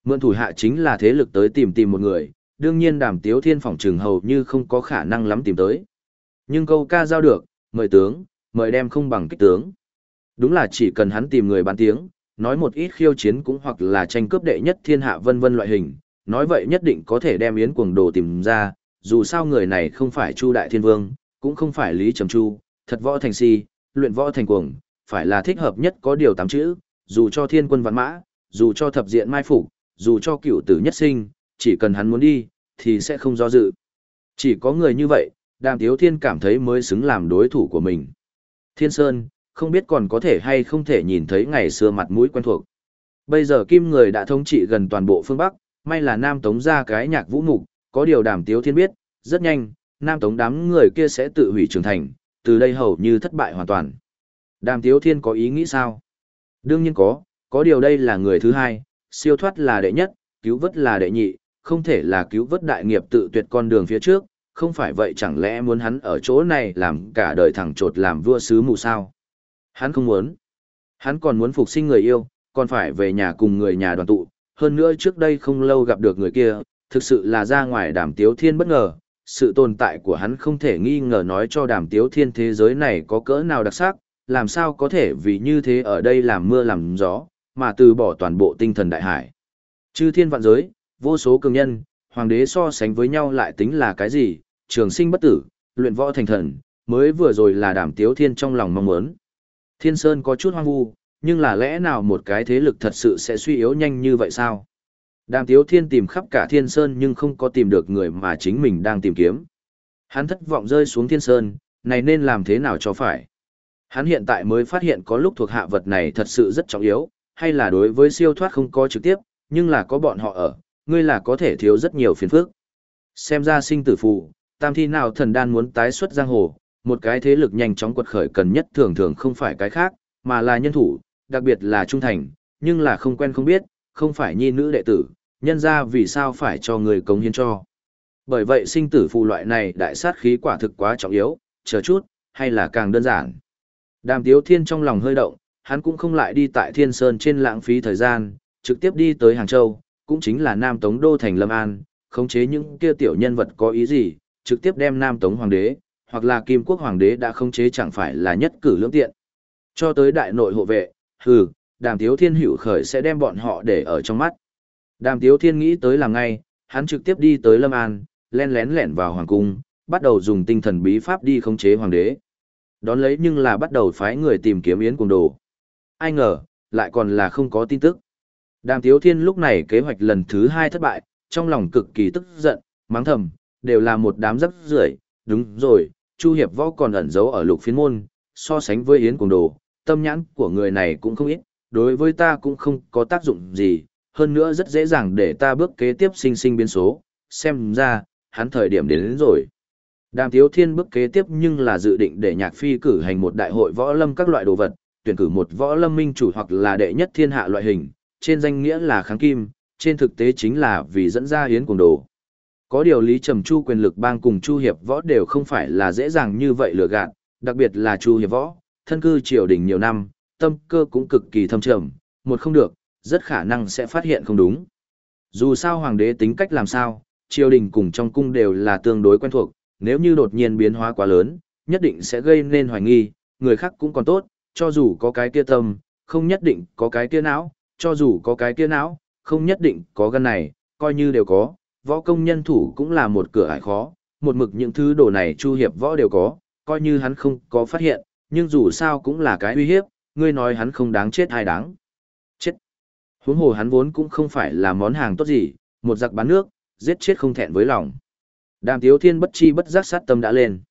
Mượn thủ hạ chính là thế lực tới tìm tìm một người, đương nhiên đàm tiếu thiên phòng trường hầu như không có khả năng lắm tìm tới. Nhưng câu ca giao được, mời tướng, mời đem không bằng kích tướng. Đúng là chỉ cần hắn tìm người bán tiếng, nói một ít khiêu chiến cũng hoặc là tranh cướp đệ nhất thiên hạ vân vân loại hình, nói vậy nhất định có thể đem yến cuồng đồ tìm ra, dù sao người này không phải Chu Đại Thiên Vương, cũng không phải Lý Trầm Chu, thật võ thành si, luyện võ thành cuồng, phải là thích hợp nhất có điều tám chữ, dù cho thiên quân văn mã, dù cho thập diện mai phục, dù cho cựu tử nhất sinh, chỉ cần hắn muốn đi, thì sẽ không do dự. Chỉ có người như vậy, Đàm Tiếu Thiên cảm thấy mới xứng làm đối thủ của mình. Thiên Sơn, không biết còn có thể hay không thể nhìn thấy ngày xưa mặt mũi quen thuộc. Bây giờ Kim người đã thống trị gần toàn bộ phương Bắc, may là Nam Tống ra cái nhạc vũ mục, có điều Đàm Tiếu Thiên biết, rất nhanh, Nam Tống đám người kia sẽ tự hủy trưởng thành, từ đây hầu như thất bại hoàn toàn. Đàm Tiếu Thiên có ý nghĩ sao? Đương nhiên có, có điều đây là người thứ hai, siêu thoát là đệ nhất, cứu vớt là đệ nhị, không thể là cứu vớt đại nghiệp tự tuyệt con đường phía trước, không phải vậy chẳng lẽ muốn hắn ở chỗ này làm cả đời thẳng trột làm vua sứ mù sao? Hắn không muốn. Hắn còn muốn phục sinh người yêu, còn phải về nhà cùng người nhà đoàn tụ, hơn nữa trước đây không lâu gặp được người kia, thực sự là ra ngoài đàm tiếu thiên bất ngờ, sự tồn tại của hắn không thể nghi ngờ nói cho đàm tiếu thiên thế giới này có cỡ nào đặc sắc, làm sao có thể vì như thế ở đây làm mưa làm gió, mà từ bỏ toàn bộ tinh thần đại hải. Chư thiên vạn giới, vô số cường nhân, hoàng đế so sánh với nhau lại tính là cái gì, trường sinh bất tử, luyện võ thành thần, mới vừa rồi là đàm tiếu thiên trong lòng mong muốn. Thiên Sơn có chút hoang vu, nhưng là lẽ nào một cái thế lực thật sự sẽ suy yếu nhanh như vậy sao? Đàm Tiếu Thiên tìm khắp cả Thiên Sơn nhưng không có tìm được người mà chính mình đang tìm kiếm. Hắn thất vọng rơi xuống Thiên Sơn, này nên làm thế nào cho phải? Hắn hiện tại mới phát hiện có lúc thuộc hạ vật này thật sự rất trọng yếu, hay là đối với siêu thoát không có trực tiếp, nhưng là có bọn họ ở, ngươi là có thể thiếu rất nhiều phiền phức. Xem ra sinh tử phù, tam thi nào thần đan muốn tái xuất giang hồ, một cái thế lực nhanh chóng quật khởi cần nhất thường thường không phải cái khác, mà là nhân thủ, đặc biệt là trung thành, nhưng là không quen không biết, không phải nhi nữ đệ tử, nhân ra vì sao phải cho người cống hiến cho. Bởi vậy sinh tử phù loại này đại sát khí quả thực quá trọng yếu, chờ chút, hay là càng đơn giản. Đàm Tiếu Thiên trong lòng hơi động, hắn cũng không lại đi tại Thiên Sơn trên lãng phí thời gian, trực tiếp đi tới Hàng Châu, cũng chính là Nam Tống Đô Thành Lâm An, khống chế những kia tiểu nhân vật có ý gì, trực tiếp đem Nam Tống Hoàng đế, hoặc là Kim Quốc Hoàng đế đã khống chế chẳng phải là nhất cử lưỡng tiện. Cho tới đại nội hộ vệ, hừ, đàm tiếu thiên hữu khởi sẽ đem bọn họ để ở trong mắt. Đàm tiếu thiên nghĩ tới làm ngay, hắn trực tiếp đi tới Lâm An, len lén lẻn vào hoàng cung, bắt đầu dùng tinh thần bí pháp đi khống chế hoàng đế. Đón lấy nhưng là bắt đầu phái người tìm kiếm yến Cung đồ. Ai ngờ, lại còn là không có tin tức. Đàm tiếu thiên lúc này kế hoạch lần thứ hai thất bại, trong lòng cực kỳ tức giận, mắng thầm, đều là một đám rắc rưởi đúng rồi, Chu Hiệp Võ còn ẩn giấu ở lục phiến môn, so sánh với Yến Cung Đồ, tâm nhãn của người này cũng không ít, đối với ta cũng không có tác dụng gì, hơn nữa rất dễ dàng để ta bước kế tiếp sinh sinh biến số, xem ra, hắn thời điểm đến, đến rồi. Đàm Tiếu Thiên bước kế tiếp nhưng là dự định để Nhạc Phi cử hành một đại hội võ lâm các loại đồ vật, tuyển cử một võ lâm minh chủ hoặc là đệ nhất thiên hạ loại hình, trên danh nghĩa là kháng kim, trên thực tế chính là vì dẫn ra hiến Cùng Đồ. Có điều Lý Trầm Chu quyền lực bang cùng Chu Hiệp Võ đều không phải là dễ dàng như vậy lừa gạt, đặc biệt là Chu Hiệp Võ, thân cư triều đình nhiều năm, tâm cơ cũng cực kỳ thâm trầm, một không được, rất khả năng sẽ phát hiện không đúng. Dù sao hoàng đế tính cách làm sao, triều đình cùng trong cung đều là tương đối quen thuộc, nếu như đột nhiên biến hóa quá lớn, nhất định sẽ gây nên hoài nghi, người khác cũng còn tốt, cho dù có cái kia tâm, không nhất định có cái kia não, cho dù có cái kia não, không nhất định có gan này, coi như đều có, võ công nhân thủ cũng là một cửa ải khó, một mực những thứ đồ này chu hiệp võ đều có, coi như hắn không có phát hiện, nhưng dù sao cũng là cái uy hiếp, ngươi nói hắn không đáng chết hay đáng. Huống hồ hắn vốn cũng không phải là món hàng tốt gì, một giặc bán nước, giết chết không thẹn với lòng. Đàm Tiếu Thiên bất chi bất giác sát tâm đã lên.